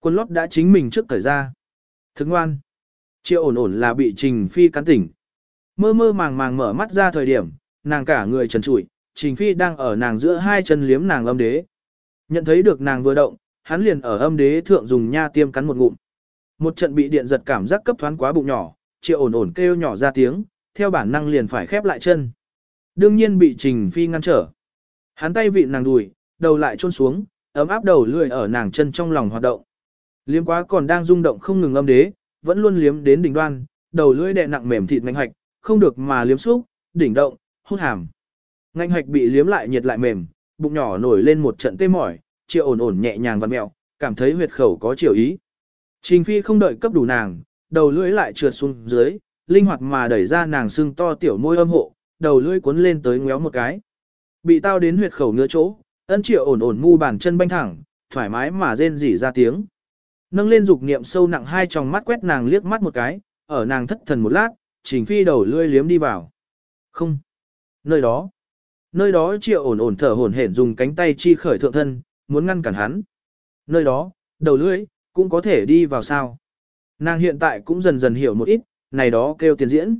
Quân lót đã chính mình trước thời ra. Thức ngoan! Triệu ổn ổn là bị Trình Phi cắn tỉnh. Mơ mơ màng màng mở mắt ra thời điểm, nàng cả người trần trụi, Trình Phi đang ở nàng giữa hai chân liếm nàng âm đế. Nhận thấy được nàng vừa động, hắn liền ở âm đế thượng dùng nha tiêm cắn một ngụm. Một trận bị điện giật cảm giác cấp thoáng quá bụng nhỏ, triệu ổn ổn kêu nhỏ ra tiếng, theo bản năng liền phải khép lại chân. Đương nhiên bị Trình Phi ngăn trở. Hắn tay vị nàng đùi, đầu lại chôn xuống, ấm áp đầu lười ở nàng chân trong lòng hoạt động. Liếm quá còn đang rung động không ngừng âm đế, vẫn luôn liếm đến đỉnh đoan, đầu lưỡi đè nặng mềm thịt ngạnh hạch, không được mà liếm xúc, đỉnh động, hút hàm. Ngạnh hạch bị liếm lại nhiệt lại mềm, bụng nhỏ nổi lên một trận tê mỏi, triệu ổn ổn nhẹ nhàng vặn mẹo, cảm thấy huyệt khẩu có chiều ý. Trình phi không đợi cấp đủ nàng, đầu lưỡi lại trượt xuống dưới, linh hoạt mà đẩy ra nàng sưng to tiểu môi âm hộ, đầu lưỡi cuốn lên tới ngéo một cái. Bị tao đến huyệt khẩu ngứa chỗ, ân triệu ổn ổn ngu bàn chân banh thẳng, thoải mái mà rên rỉ ra tiếng. Nâng lên dục niệm sâu nặng hai tròng mắt quét nàng liếc mắt một cái, ở nàng thất thần một lát, trình phi đầu lươi liếm đi vào. Không. Nơi đó. Nơi đó triệu ổn ổn thở hổn hển dùng cánh tay chi khởi thượng thân, muốn ngăn cản hắn. Nơi đó, đầu lưỡi, cũng có thể đi vào sao. Nàng hiện tại cũng dần dần hiểu một ít, này đó kêu tiền diễn.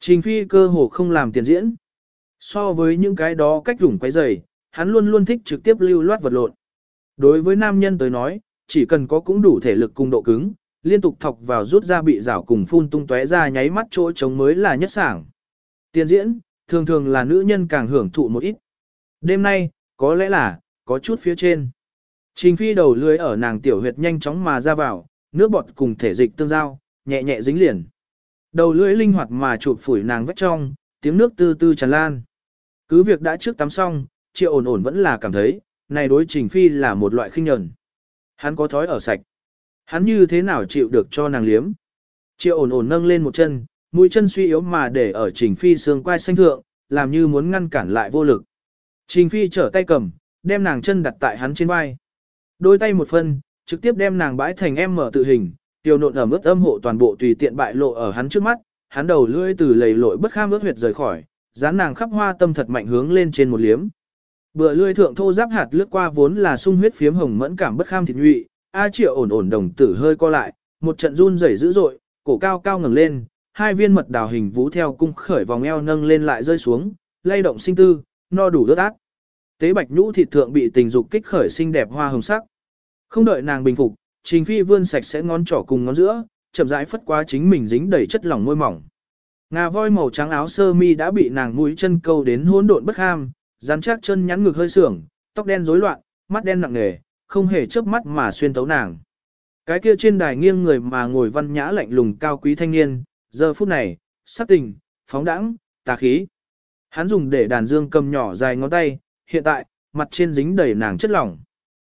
Trình phi cơ hồ không làm tiền diễn. So với những cái đó cách rủng quấy rầy, hắn luôn luôn thích trực tiếp lưu loát vật lộn. Đối với nam nhân tới nói, chỉ cần có cũng đủ thể lực cùng độ cứng, liên tục thọc vào rút ra bị rảo cùng phun tung tóe ra nháy mắt chỗ trống mới là nhất sảng. Tiền diễn, thường thường là nữ nhân càng hưởng thụ một ít. Đêm nay, có lẽ là, có chút phía trên. Trình phi đầu lưới ở nàng tiểu huyệt nhanh chóng mà ra vào, nước bọt cùng thể dịch tương giao, nhẹ nhẹ dính liền. Đầu lưỡi linh hoạt mà chụp phủi nàng vách trong, tiếng nước tư tư tràn lan. Cứ việc đã trước tắm xong, triệu ổn ổn vẫn là cảm thấy, này đối trình phi là một loại khinh nhẫn. Hắn có thói ở sạch. Hắn như thế nào chịu được cho nàng liếm. Triệu ổn ổn nâng lên một chân, mũi chân suy yếu mà để ở trình phi xương quai xanh thượng, làm như muốn ngăn cản lại vô lực. Trình phi trở tay cầm, đem nàng chân đặt tại hắn trên vai. Đôi tay một phân, trực tiếp đem nàng bãi thành em mở tự hình, tiêu nộn ở mức âm hộ toàn bộ tùy tiện bại lộ ở hắn trước mắt, hắn đầu lưỡi từ lầy lội bất kham ướt huyệt rời khỏi, dán nàng khắp hoa tâm thật mạnh hướng lên trên một liếm. Bữa lươi thượng thô giáp hạt lướt qua vốn là sung huyết phiếm hồng mẫn cảm bất kham thịt nhụy, A Triệu ổn ổn đồng tử hơi co lại, một trận run rẩy dữ dội, cổ cao cao ngẩng lên, hai viên mật đào hình vú theo cung khởi vòng eo nâng lên lại rơi xuống, lay động sinh tư, no đủ đớt ác. Tế bạch nhũ thịt thượng bị tình dục kích khởi xinh đẹp hoa hồng sắc. Không đợi nàng bình phục, Trình Phi vươn sạch sẽ ngón trỏ cùng ngón giữa, chậm rãi phất qua chính mình dính đầy chất lỏng môi mỏng. Ngà voi màu trắng áo sơ mi đã bị nàng mũi chân câu đến hỗn độn bất ham, rắn chắc chân nhắn ngực hơi sưởng, tóc đen rối loạn, mắt đen nặng nề, không hề chớp mắt mà xuyên tấu nàng. Cái kia trên đài nghiêng người mà ngồi văn nhã lạnh lùng cao quý thanh niên, giờ phút này, sát tình, phóng đãng, tà khí. Hắn dùng để đàn dương cầm nhỏ dài ngón tay, hiện tại, mặt trên dính đầy nàng chất lỏng.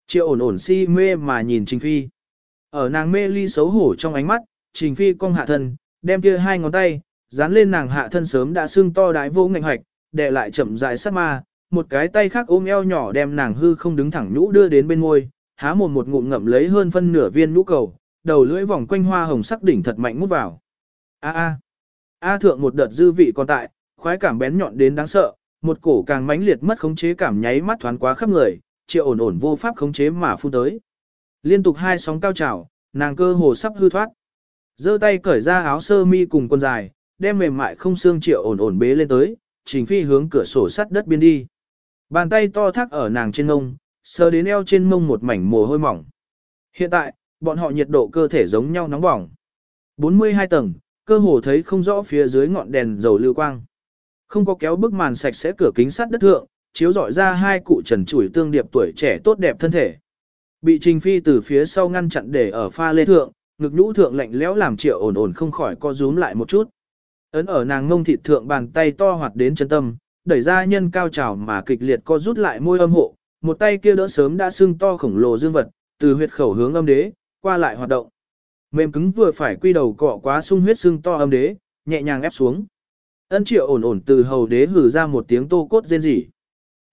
Triệu ổn ổn si mê mà nhìn Trình Phi. Ở nàng mê ly xấu hổ trong ánh mắt, Trình Phi cong hạ thân, đem kia hai ngón tay, dán lên nàng hạ thân sớm đã xương to đái vô ngạnh hoạch, đè lại chậm rãi sát ma, một cái tay khác ôm eo nhỏ đem nàng hư không đứng thẳng nhũ đưa đến bên môi, há mồm một ngụm ngậm lấy hơn phân nửa viên nhũ cầu, đầu lưỡi vòng quanh hoa hồng sắc đỉnh thật mạnh mút vào. A a. A thượng một đợt dư vị còn tại, khoái cảm bén nhọn đến đáng sợ, một cổ càng mãnh liệt mất khống chế cảm nháy mắt thoáng quá khắp người, triệu ổn ổn vô pháp khống chế mà phun tới. Liên tục hai sóng cao trào, nàng cơ hồ sắp hư thoát. giơ tay cởi ra áo sơ mi cùng quần dài, đem mềm mại không xương triệu ổn ổn bế lên tới, trình phi hướng cửa sổ sắt đất biên đi. Bàn tay to thác ở nàng trên mông, sờ đến eo trên mông một mảnh mồ hôi mỏng. Hiện tại, bọn họ nhiệt độ cơ thể giống nhau nóng bỏng. 42 tầng, cơ hồ thấy không rõ phía dưới ngọn đèn dầu lưu quang. Không có kéo bức màn sạch sẽ cửa kính sắt đất thượng, chiếu rọi ra hai cụ trần chủi tương điệp tuổi trẻ tốt đẹp thân thể. Bị Trình Phi từ phía sau ngăn chặn để ở pha lê thượng, ngực nhũ thượng lạnh lẽo làm triệu ổn ổn không khỏi co rúm lại một chút. Ấn ở nàng ngông thịt thượng bàn tay to hoạt đến chân tâm, đẩy ra nhân cao trào mà kịch liệt co rút lại môi âm hộ, một tay kia đỡ sớm đã sưng to khổng lồ dương vật, từ huyệt khẩu hướng âm đế, qua lại hoạt động. Mềm cứng vừa phải quy đầu cọ quá sung huyết sưng to âm đế, nhẹ nhàng ép xuống. Ân triệu ổn ổn từ hầu đế hử ra một tiếng tô cốt rên rỉ.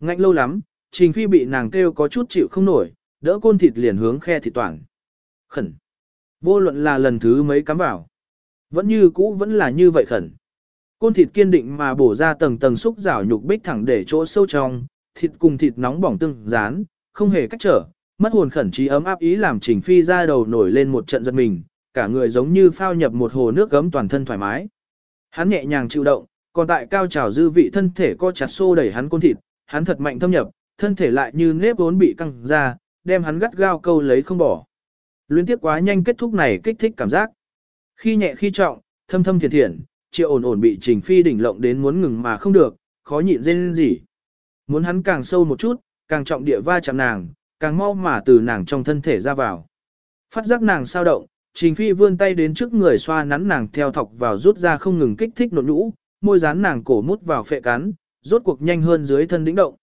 Ngạnh lâu lắm, trình phi bị nàng kêu có chút chịu không nổi, đỡ côn thịt liền hướng khe thịt toàn. Khẩn. Vô luận là lần thứ mấy cắm vào. Vẫn như cũ vẫn là như vậy khẩn. Côn thịt kiên định mà bổ ra tầng tầng xúc rảo nhục bích thẳng để chỗ sâu trong, thịt cùng thịt nóng bỏng tương dán, không hề cách trở, mất hồn khẩn trí ấm áp ý làm Trình Phi ra đầu nổi lên một trận giật mình, cả người giống như phao nhập một hồ nước gấm toàn thân thoải mái. Hắn nhẹ nhàng chịu động, còn tại cao trào dư vị thân thể co chặt xô đẩy hắn côn thịt, hắn thật mạnh thâm nhập, thân thể lại như nếp vốn bị căng ra, đem hắn gắt gao câu lấy không bỏ. Luyến tiếp quá nhanh kết thúc này kích thích cảm giác. Khi nhẹ khi trọng, thâm thâm thiền thiện, triệu ổn ổn bị trình phi đỉnh lộng đến muốn ngừng mà không được, khó nhịn dên gì. Muốn hắn càng sâu một chút, càng trọng địa va chạm nàng, càng mau mà từ nàng trong thân thể ra vào. Phát giác nàng sao động, trình phi vươn tay đến trước người xoa nắn nàng theo thọc vào rút ra không ngừng kích thích nộn nhũ, môi dán nàng cổ mút vào phệ cắn, rốt cuộc nhanh hơn dưới thân đỉnh động.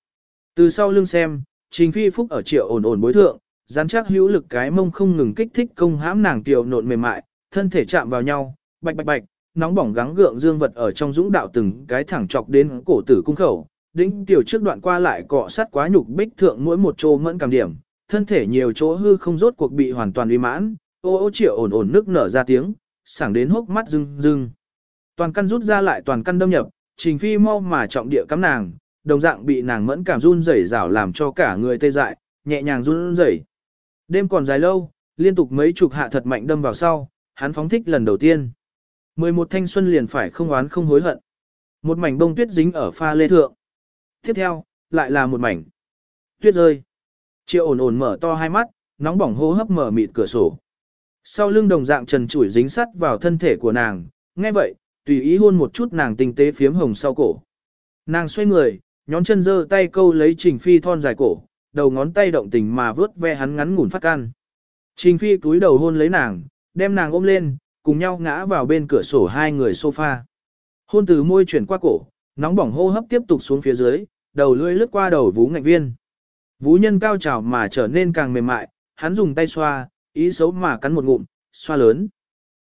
Từ sau lưng xem, trình phi phúc ở triệu ổn ổn bối thượng, dán chắc hữu lực cái mông không ngừng kích thích công hãm nàng tiểu nộn mềm mại, thân thể chạm vào nhau, bạch bạch bạch, nóng bỏng gắng gượng dương vật ở trong dũng đạo từng cái thẳng chọc đến cổ tử cung khẩu, đỉnh tiểu trước đoạn qua lại cọ sát quá nhục bích thượng mỗi một chỗ mẫn cảm điểm, thân thể nhiều chỗ hư không rốt cuộc bị hoàn toàn uy mãn, ô ô triệu ổn ổn nước nở ra tiếng, sảng đến hốc mắt rưng rưng. Toàn căn rút ra lại toàn căn đâm nhập, trình phi mau mà trọng địa cắm nàng, đồng dạng bị nàng mẫn cảm run rẩy rảo làm cho cả người tê dại, nhẹ nhàng run rẩy. Đêm còn dài lâu, liên tục mấy chục hạ thật mạnh đâm vào sau, hắn phóng thích lần đầu tiên. 11 thanh xuân liền phải không oán không hối hận. Một mảnh bông tuyết dính ở pha lê thượng. Tiếp theo, lại là một mảnh. Tuyết rơi. Triệu ổn ổn mở to hai mắt, nóng bỏng hô hấp mở mịt cửa sổ. Sau lưng đồng dạng trần trụi dính sắt vào thân thể của nàng, nghe vậy, tùy ý hôn một chút nàng tinh tế phiếm hồng sau cổ. Nàng xoay người, nhón chân giơ tay câu lấy Trình Phi thon dài cổ, đầu ngón tay động tình mà vớt ve hắn ngắn ngủn phát can. Trình Phi cúi đầu hôn lấy nàng, đem nàng ôm lên, cùng nhau ngã vào bên cửa sổ hai người sofa. Hôn từ môi chuyển qua cổ, nóng bỏng hô hấp tiếp tục xuống phía dưới, đầu lưỡi lướt qua đầu vú ngạch viên. Vú nhân cao trào mà trở nên càng mềm mại, hắn dùng tay xoa, ý xấu mà cắn một ngụm, xoa lớn.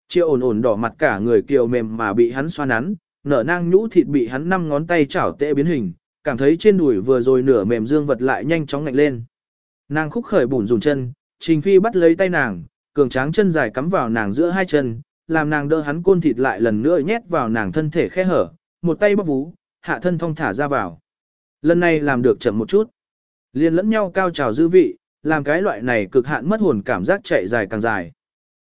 Triệu ổn ổn đỏ mặt cả người kiều mềm mà bị hắn xoa nắn, nở nang nhũ thịt bị hắn năm ngón tay chảo tệ biến hình, cảm thấy trên đùi vừa rồi nửa mềm dương vật lại nhanh chóng ngạnh lên. Nàng khúc khởi bùn dùng chân, Trình Phi bắt lấy tay nàng, cường tráng chân dài cắm vào nàng giữa hai chân, làm nàng đỡ hắn côn thịt lại lần nữa nhét vào nàng thân thể khe hở, một tay bóp vú, hạ thân thong thả ra vào. Lần này làm được chậm một chút. Liên lẫn nhau cao trào dư vị, làm cái loại này cực hạn mất hồn cảm giác chạy dài càng dài.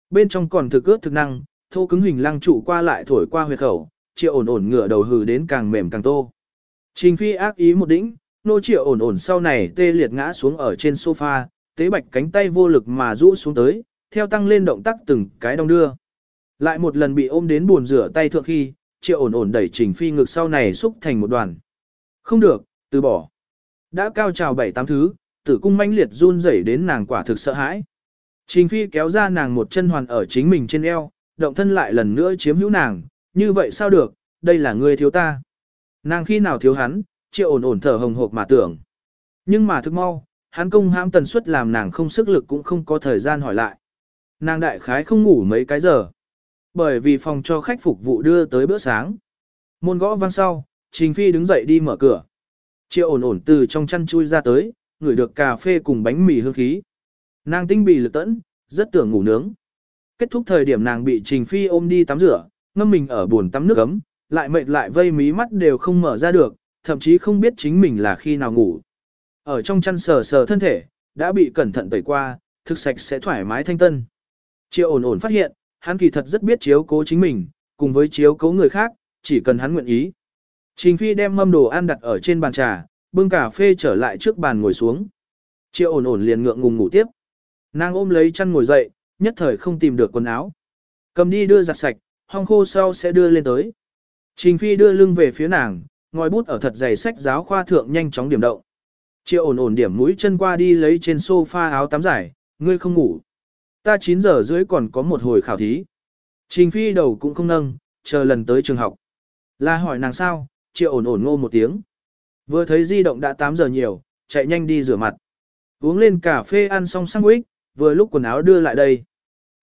Bên trong còn thực ướt thực năng, thô cứng hình lăng trụ qua lại thổi qua huyệt khẩu, triệu ổn ổn ngửa đầu hừ đến càng mềm càng tô. Trình phi ác ý một đỉnh, nô triệu ổn ổn sau này tê liệt ngã xuống ở trên sofa, tế bạch cánh tay vô lực mà rũ xuống tới, theo tăng lên động tác từng cái đong đưa. Lại một lần bị ôm đến buồn rửa tay thượng khi, triệu ổn ổn đẩy trình phi ngực sau này xúc thành một đoàn. Không được, từ bỏ. Đã cao trào bảy tám thứ, tử cung manh liệt run rẩy đến nàng quả thực sợ hãi. Trình phi kéo ra nàng một chân hoàn ở chính mình trên eo, động thân lại lần nữa chiếm hữu nàng, như vậy sao được, đây là ngươi thiếu ta. Nàng khi nào thiếu hắn, triệu ổn ổn thở hồng hộc mà tưởng. Nhưng mà thức mau, hắn công hãm tần suất làm nàng không sức lực cũng không có thời gian hỏi lại. Nàng đại khái không ngủ mấy cái giờ. Bởi vì phòng cho khách phục vụ đưa tới bữa sáng. Môn gõ vang sau, Trình Phi đứng dậy đi mở cửa. Triệu ổn ổn từ trong chăn chui ra tới, ngửi được cà phê cùng bánh mì hương khí. Nàng tinh bì lực tẫn, rất tưởng ngủ nướng. Kết thúc thời điểm nàng bị Trình Phi ôm đi tắm rửa, ngâm mình ở buồn tắm nước ấm, lại mệt lại vây mí mắt đều không mở ra được, thậm chí không biết chính mình là khi nào ngủ. Ở trong chăn sờ sờ thân thể, đã bị cẩn thận tẩy qua, thực sạch sẽ thoải mái thanh tân. Triệu ổn ổn phát hiện, hắn kỳ thật rất biết chiếu cố chính mình, cùng với chiếu cố người khác, chỉ cần hắn nguyện ý. Trình Phi đem mâm đồ ăn đặt ở trên bàn trà, bưng cà phê trở lại trước bàn ngồi xuống. Triệu ổn ổn liền ngượng ngùng ngủ tiếp. Nàng ôm lấy chăn ngồi dậy, nhất thời không tìm được quần áo. Cầm đi đưa giặt sạch, hong khô sau sẽ đưa lên tới. Trình Phi đưa lưng về phía nàng, ngòi bút ở thật dày sách giáo khoa thượng nhanh chóng điểm động. Triệu ổn ổn điểm mũi chân qua đi lấy trên sofa áo tắm giải, ngươi không ngủ. Ta 9 giờ rưỡi còn có một hồi khảo thí. Trình Phi đầu cũng không nâng, chờ lần tới trường học. Là hỏi nàng sao, triệu ổn ổn ngô một tiếng. Vừa thấy di động đã 8 giờ nhiều, chạy nhanh đi rửa mặt. Uống lên cà phê ăn xong sandwich, vừa lúc quần áo đưa lại đây.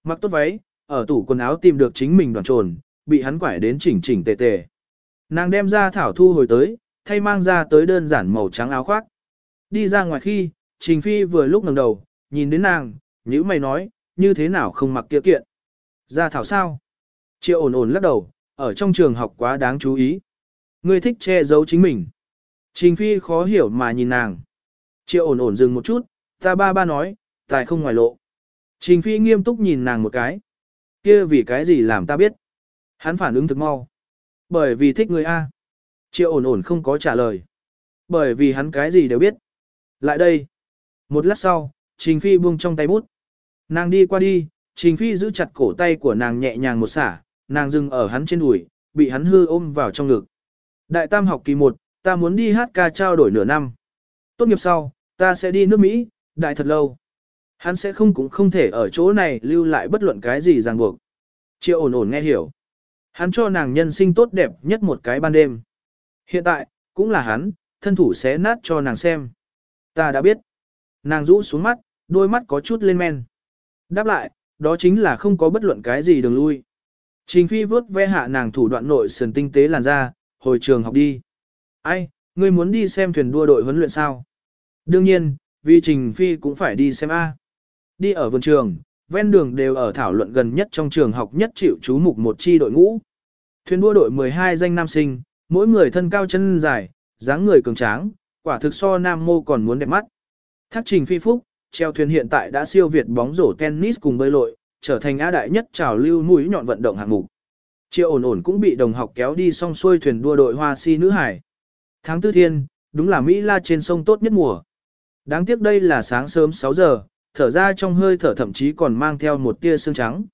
Mặc tốt váy, ở tủ quần áo tìm được chính mình đoàn trồn, bị hắn quải đến chỉnh chỉnh tề tề. Nàng đem ra thảo thu hồi tới, thay mang ra tới đơn giản màu trắng áo khoác. Đi ra ngoài khi, Trình Phi vừa lúc ngẩng đầu, nhìn đến nàng, nhữ mày nói, như thế nào không mặc kia kiện. Gia thảo sao? Triệu ổn ổn lắc đầu, ở trong trường học quá đáng chú ý. Ngươi thích che giấu chính mình. Trình Phi khó hiểu mà nhìn nàng. Triệu ổn ổn dừng một chút, ta ba ba nói, tài không ngoài lộ. Trình Phi nghiêm túc nhìn nàng một cái. Kia vì cái gì làm ta biết? Hắn phản ứng thực mau. Bởi vì thích người A. Triệu ổn ổn không có trả lời. Bởi vì hắn cái gì đều biết. Lại đây. Một lát sau, Trình Phi buông trong tay bút. Nàng đi qua đi, Trình Phi giữ chặt cổ tay của nàng nhẹ nhàng một xả, nàng dừng ở hắn trên đùi, bị hắn hư ôm vào trong ngực. Đại tam học kỳ 1, ta muốn đi hát ca trao đổi nửa năm. Tốt nghiệp sau, ta sẽ đi nước Mỹ, đại thật lâu. Hắn sẽ không cũng không thể ở chỗ này lưu lại bất luận cái gì ràng buộc. Triệu ổn ổn nghe hiểu. Hắn cho nàng nhân sinh tốt đẹp nhất một cái ban đêm. Hiện tại, cũng là hắn, thân thủ xé nát cho nàng xem. Ta đã biết. Nàng rũ xuống mắt, đôi mắt có chút lên men. Đáp lại, đó chính là không có bất luận cái gì đường lui. Trình phi vớt ve hạ nàng thủ đoạn nội sườn tinh tế làn ra, hồi trường học đi. Ai, ngươi muốn đi xem thuyền đua đội huấn luyện sao? Đương nhiên, vì Trình Phi cũng phải đi xem A. Đi ở vườn trường, ven đường đều ở thảo luận gần nhất trong trường học nhất chịu chú mục một chi đội ngũ. Thuyền đua đội 12 danh nam sinh, mỗi người thân cao chân dài, dáng người cường tráng, quả thực so nam mô còn muốn đẹp mắt. Thác trình phi phúc, treo thuyền hiện tại đã siêu việt bóng rổ tennis cùng bơi lội, trở thành á đại nhất trào lưu mũi nhọn vận động hạng mục. Triệu ổn ổn cũng bị đồng học kéo đi song xuôi thuyền đua đội hoa si nữ hải. Tháng tư thiên, đúng là Mỹ La trên sông tốt nhất mùa. Đáng tiếc đây là sáng sớm 6 giờ, thở ra trong hơi thở thậm chí còn mang theo một tia sương trắng.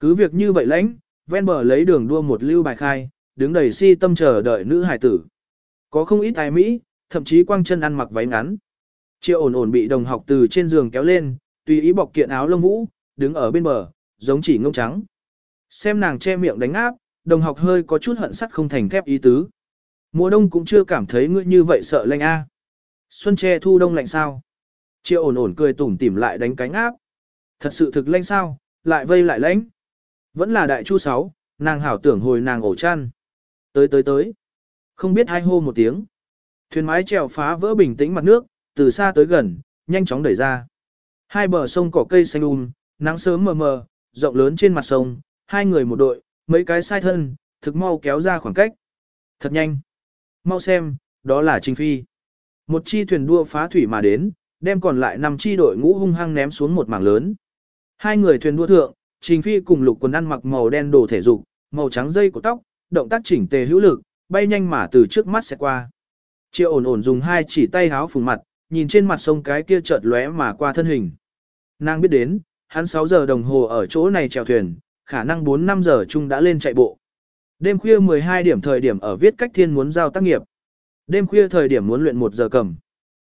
Cứ việc như vậy lãnh, ven bờ lấy đường đua một lưu bài khai, đứng đầy si tâm chờ đợi nữ hải tử. Có không ít ai Mỹ, thậm chí quang chân ăn mặc váy ngắn. Triệu ổn ổn bị đồng học từ trên giường kéo lên, tùy ý bọc kiện áo lông vũ, đứng ở bên bờ, giống chỉ ngông trắng. Xem nàng che miệng đánh áp, đồng học hơi có chút hận sắt không thành thép ý tứ. Mùa đông cũng chưa cảm thấy ngươi như vậy sợ lạnh a. Xuân che thu đông lạnh sao? Triệu ổn ổn cười tủm tỉm lại đánh cánh áp. Thật sự thực lạnh sao, lại vây lại lãnh. Vẫn là đại chu sáu, nàng hảo tưởng hồi nàng ổ chăn. Tới tới tới. Không biết hai hô một tiếng. Thuyền mái chèo phá vỡ bình tĩnh mặt nước, từ xa tới gần, nhanh chóng đẩy ra. Hai bờ sông cỏ cây xanh um, nắng sớm mờ mờ, rộng lớn trên mặt sông, hai người một đội, mấy cái sai thân, thực mau kéo ra khoảng cách. Thật nhanh. mau xem, đó là Trình Phi. Một chi thuyền đua phá thủy mà đến, đem còn lại năm chi đội ngũ hung hăng ném xuống một mảng lớn. Hai người thuyền đua thượng, Trình Phi cùng lục quần ăn mặc màu đen đồ thể dục, màu trắng dây của tóc, động tác chỉnh tề hữu lực, bay nhanh mà từ trước mắt sẽ qua. Triệu ổn ổn dùng hai chỉ tay háo phùng mặt, nhìn trên mặt sông cái kia chợt lóe mà qua thân hình. Nàng biết đến, hắn 6 giờ đồng hồ ở chỗ này chèo thuyền, khả năng 4-5 giờ chung đã lên chạy bộ. Đêm khuya 12 điểm thời điểm ở viết cách thiên muốn giao tác nghiệp. Đêm khuya thời điểm muốn luyện 1 giờ cầm.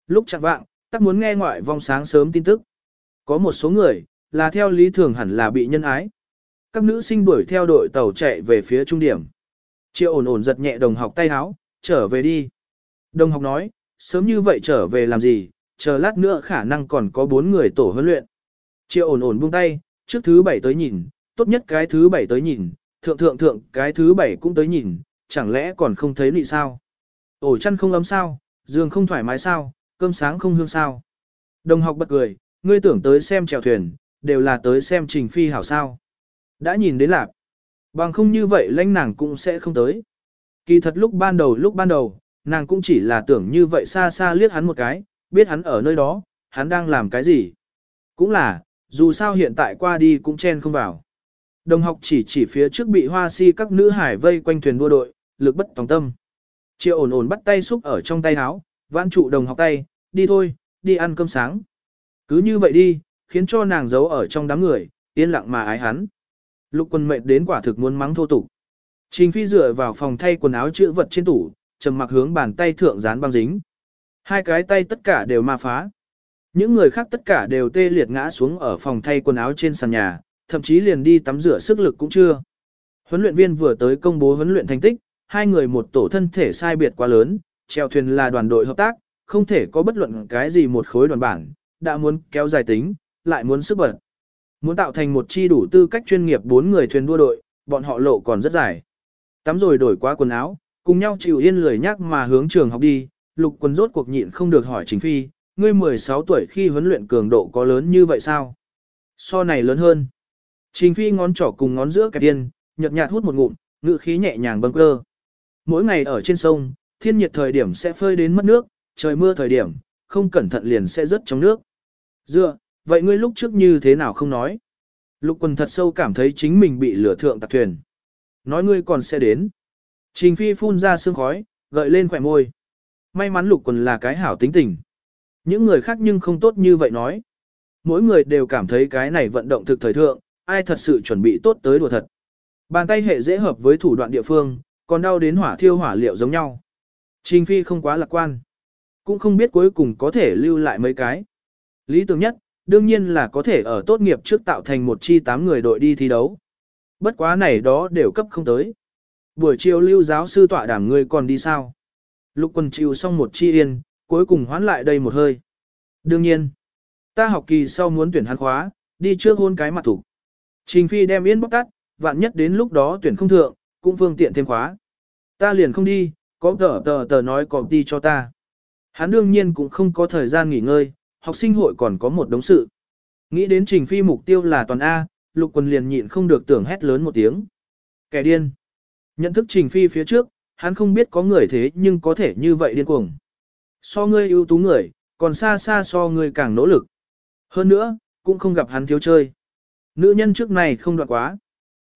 Lúc chặt vạng, tắc muốn nghe ngoại vong sáng sớm tin tức. Có một số người, là theo lý thường hẳn là bị nhân ái. Các nữ sinh đuổi theo đội tàu chạy về phía trung điểm. Triệu ổn ổn giật nhẹ đồng học tay háo, trở về đi. Đồng học nói, sớm như vậy trở về làm gì, chờ lát nữa khả năng còn có bốn người tổ huấn luyện. Triệu ổn ổn buông tay, trước thứ bảy tới nhìn, tốt nhất cái thứ bảy tới nhìn, thượng thượng thượng cái thứ bảy cũng tới nhìn, chẳng lẽ còn không thấy lị sao? Ổ chăn không ấm sao, giường không thoải mái sao, cơm sáng không hương sao? Đồng học bật cười, ngươi tưởng tới xem chèo thuyền, đều là tới xem trình phi hảo sao. Đã nhìn đến lạc. Bằng không như vậy lãnh nàng cũng sẽ không tới. Kỳ thật lúc ban đầu lúc ban đầu, nàng cũng chỉ là tưởng như vậy xa xa liếc hắn một cái, biết hắn ở nơi đó, hắn đang làm cái gì. Cũng là, dù sao hiện tại qua đi cũng chen không vào. Đồng học chỉ chỉ phía trước bị hoa si các nữ hải vây quanh thuyền đua đội, lực bất tòng tâm. Triệu ổn ổn bắt tay xúc ở trong tay áo, vãn trụ đồng học tay, đi thôi, đi ăn cơm sáng. Cứ như vậy đi, khiến cho nàng giấu ở trong đám người, yên lặng mà ái hắn. Lục quân mệt đến quả thực muốn mắng thô tục. Trình phi dựa vào phòng thay quần áo chữa vật trên tủ, trầm mặc hướng bàn tay thượng dán băng dính. Hai cái tay tất cả đều ma phá. Những người khác tất cả đều tê liệt ngã xuống ở phòng thay quần áo trên sàn nhà, thậm chí liền đi tắm rửa sức lực cũng chưa. Huấn luyện viên vừa tới công bố huấn luyện thành tích, hai người một tổ thân thể sai biệt quá lớn, chèo thuyền là đoàn đội hợp tác, không thể có bất luận cái gì một khối đoàn bản, đã muốn kéo dài tính, lại muốn sức bật. Muốn tạo thành một chi đủ tư cách chuyên nghiệp bốn người thuyền đua đội, bọn họ lộ còn rất dài. Tắm rồi đổi qua quần áo, cùng nhau chịu yên lười nhắc mà hướng trường học đi, lục Quân rốt cuộc nhịn không được hỏi Trình Phi, ngươi 16 tuổi khi huấn luyện cường độ có lớn như vậy sao? So này lớn hơn. Trình Phi ngón trỏ cùng ngón giữa kẹp điên, nhợt nhạt hút một ngụm, ngự khí nhẹ nhàng bâng cơ. Mỗi ngày ở trên sông, thiên nhiệt thời điểm sẽ phơi đến mất nước, trời mưa thời điểm, không cẩn thận liền sẽ rớt trong nước. Dựa, vậy ngươi lúc trước như thế nào không nói? Lục quần thật sâu cảm thấy chính mình bị lửa thượng tạc thuyền. Nói ngươi còn sẽ đến. Trình phi phun ra sương khói, gợi lên khỏe môi. May mắn lục quần là cái hảo tính tình. Những người khác nhưng không tốt như vậy nói. Mỗi người đều cảm thấy cái này vận động thực thời thượng, ai thật sự chuẩn bị tốt tới đùa thật. Bàn tay hệ dễ hợp với thủ đoạn địa phương, còn đau đến hỏa thiêu hỏa liệu giống nhau. Trình phi không quá lạc quan. Cũng không biết cuối cùng có thể lưu lại mấy cái. Lý tưởng nhất, đương nhiên là có thể ở tốt nghiệp trước tạo thành một chi tám người đội đi thi đấu. Bất quá này đó đều cấp không tới. Buổi chiều lưu giáo sư tọa đảm ngươi còn đi sao? Lục quần chịu xong một chi yên, cuối cùng hoán lại đây một hơi. Đương nhiên, ta học kỳ sau muốn tuyển hắn khóa, đi trước hôn cái mặt thủ. Trình phi đem yên bóc tắt, vạn nhất đến lúc đó tuyển không thượng, cũng phương tiện thêm khóa. Ta liền không đi, có tờ tờ tờ nói có đi cho ta. Hắn đương nhiên cũng không có thời gian nghỉ ngơi, học sinh hội còn có một đống sự. Nghĩ đến trình phi mục tiêu là toàn A, lục quần liền nhịn không được tưởng hét lớn một tiếng. Kẻ điên. Nhận thức trình phi phía trước, hắn không biết có người thế nhưng có thể như vậy điên cuồng. So ngươi ưu tú người, còn xa xa so ngươi càng nỗ lực. Hơn nữa, cũng không gặp hắn thiếu chơi. Nữ nhân trước này không đoạn quá.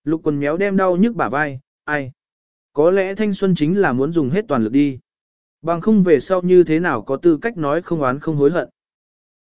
Lục quần méo đem đau nhức bả vai, ai. Có lẽ thanh xuân chính là muốn dùng hết toàn lực đi. Bằng không về sau như thế nào có tư cách nói không oán không hối hận.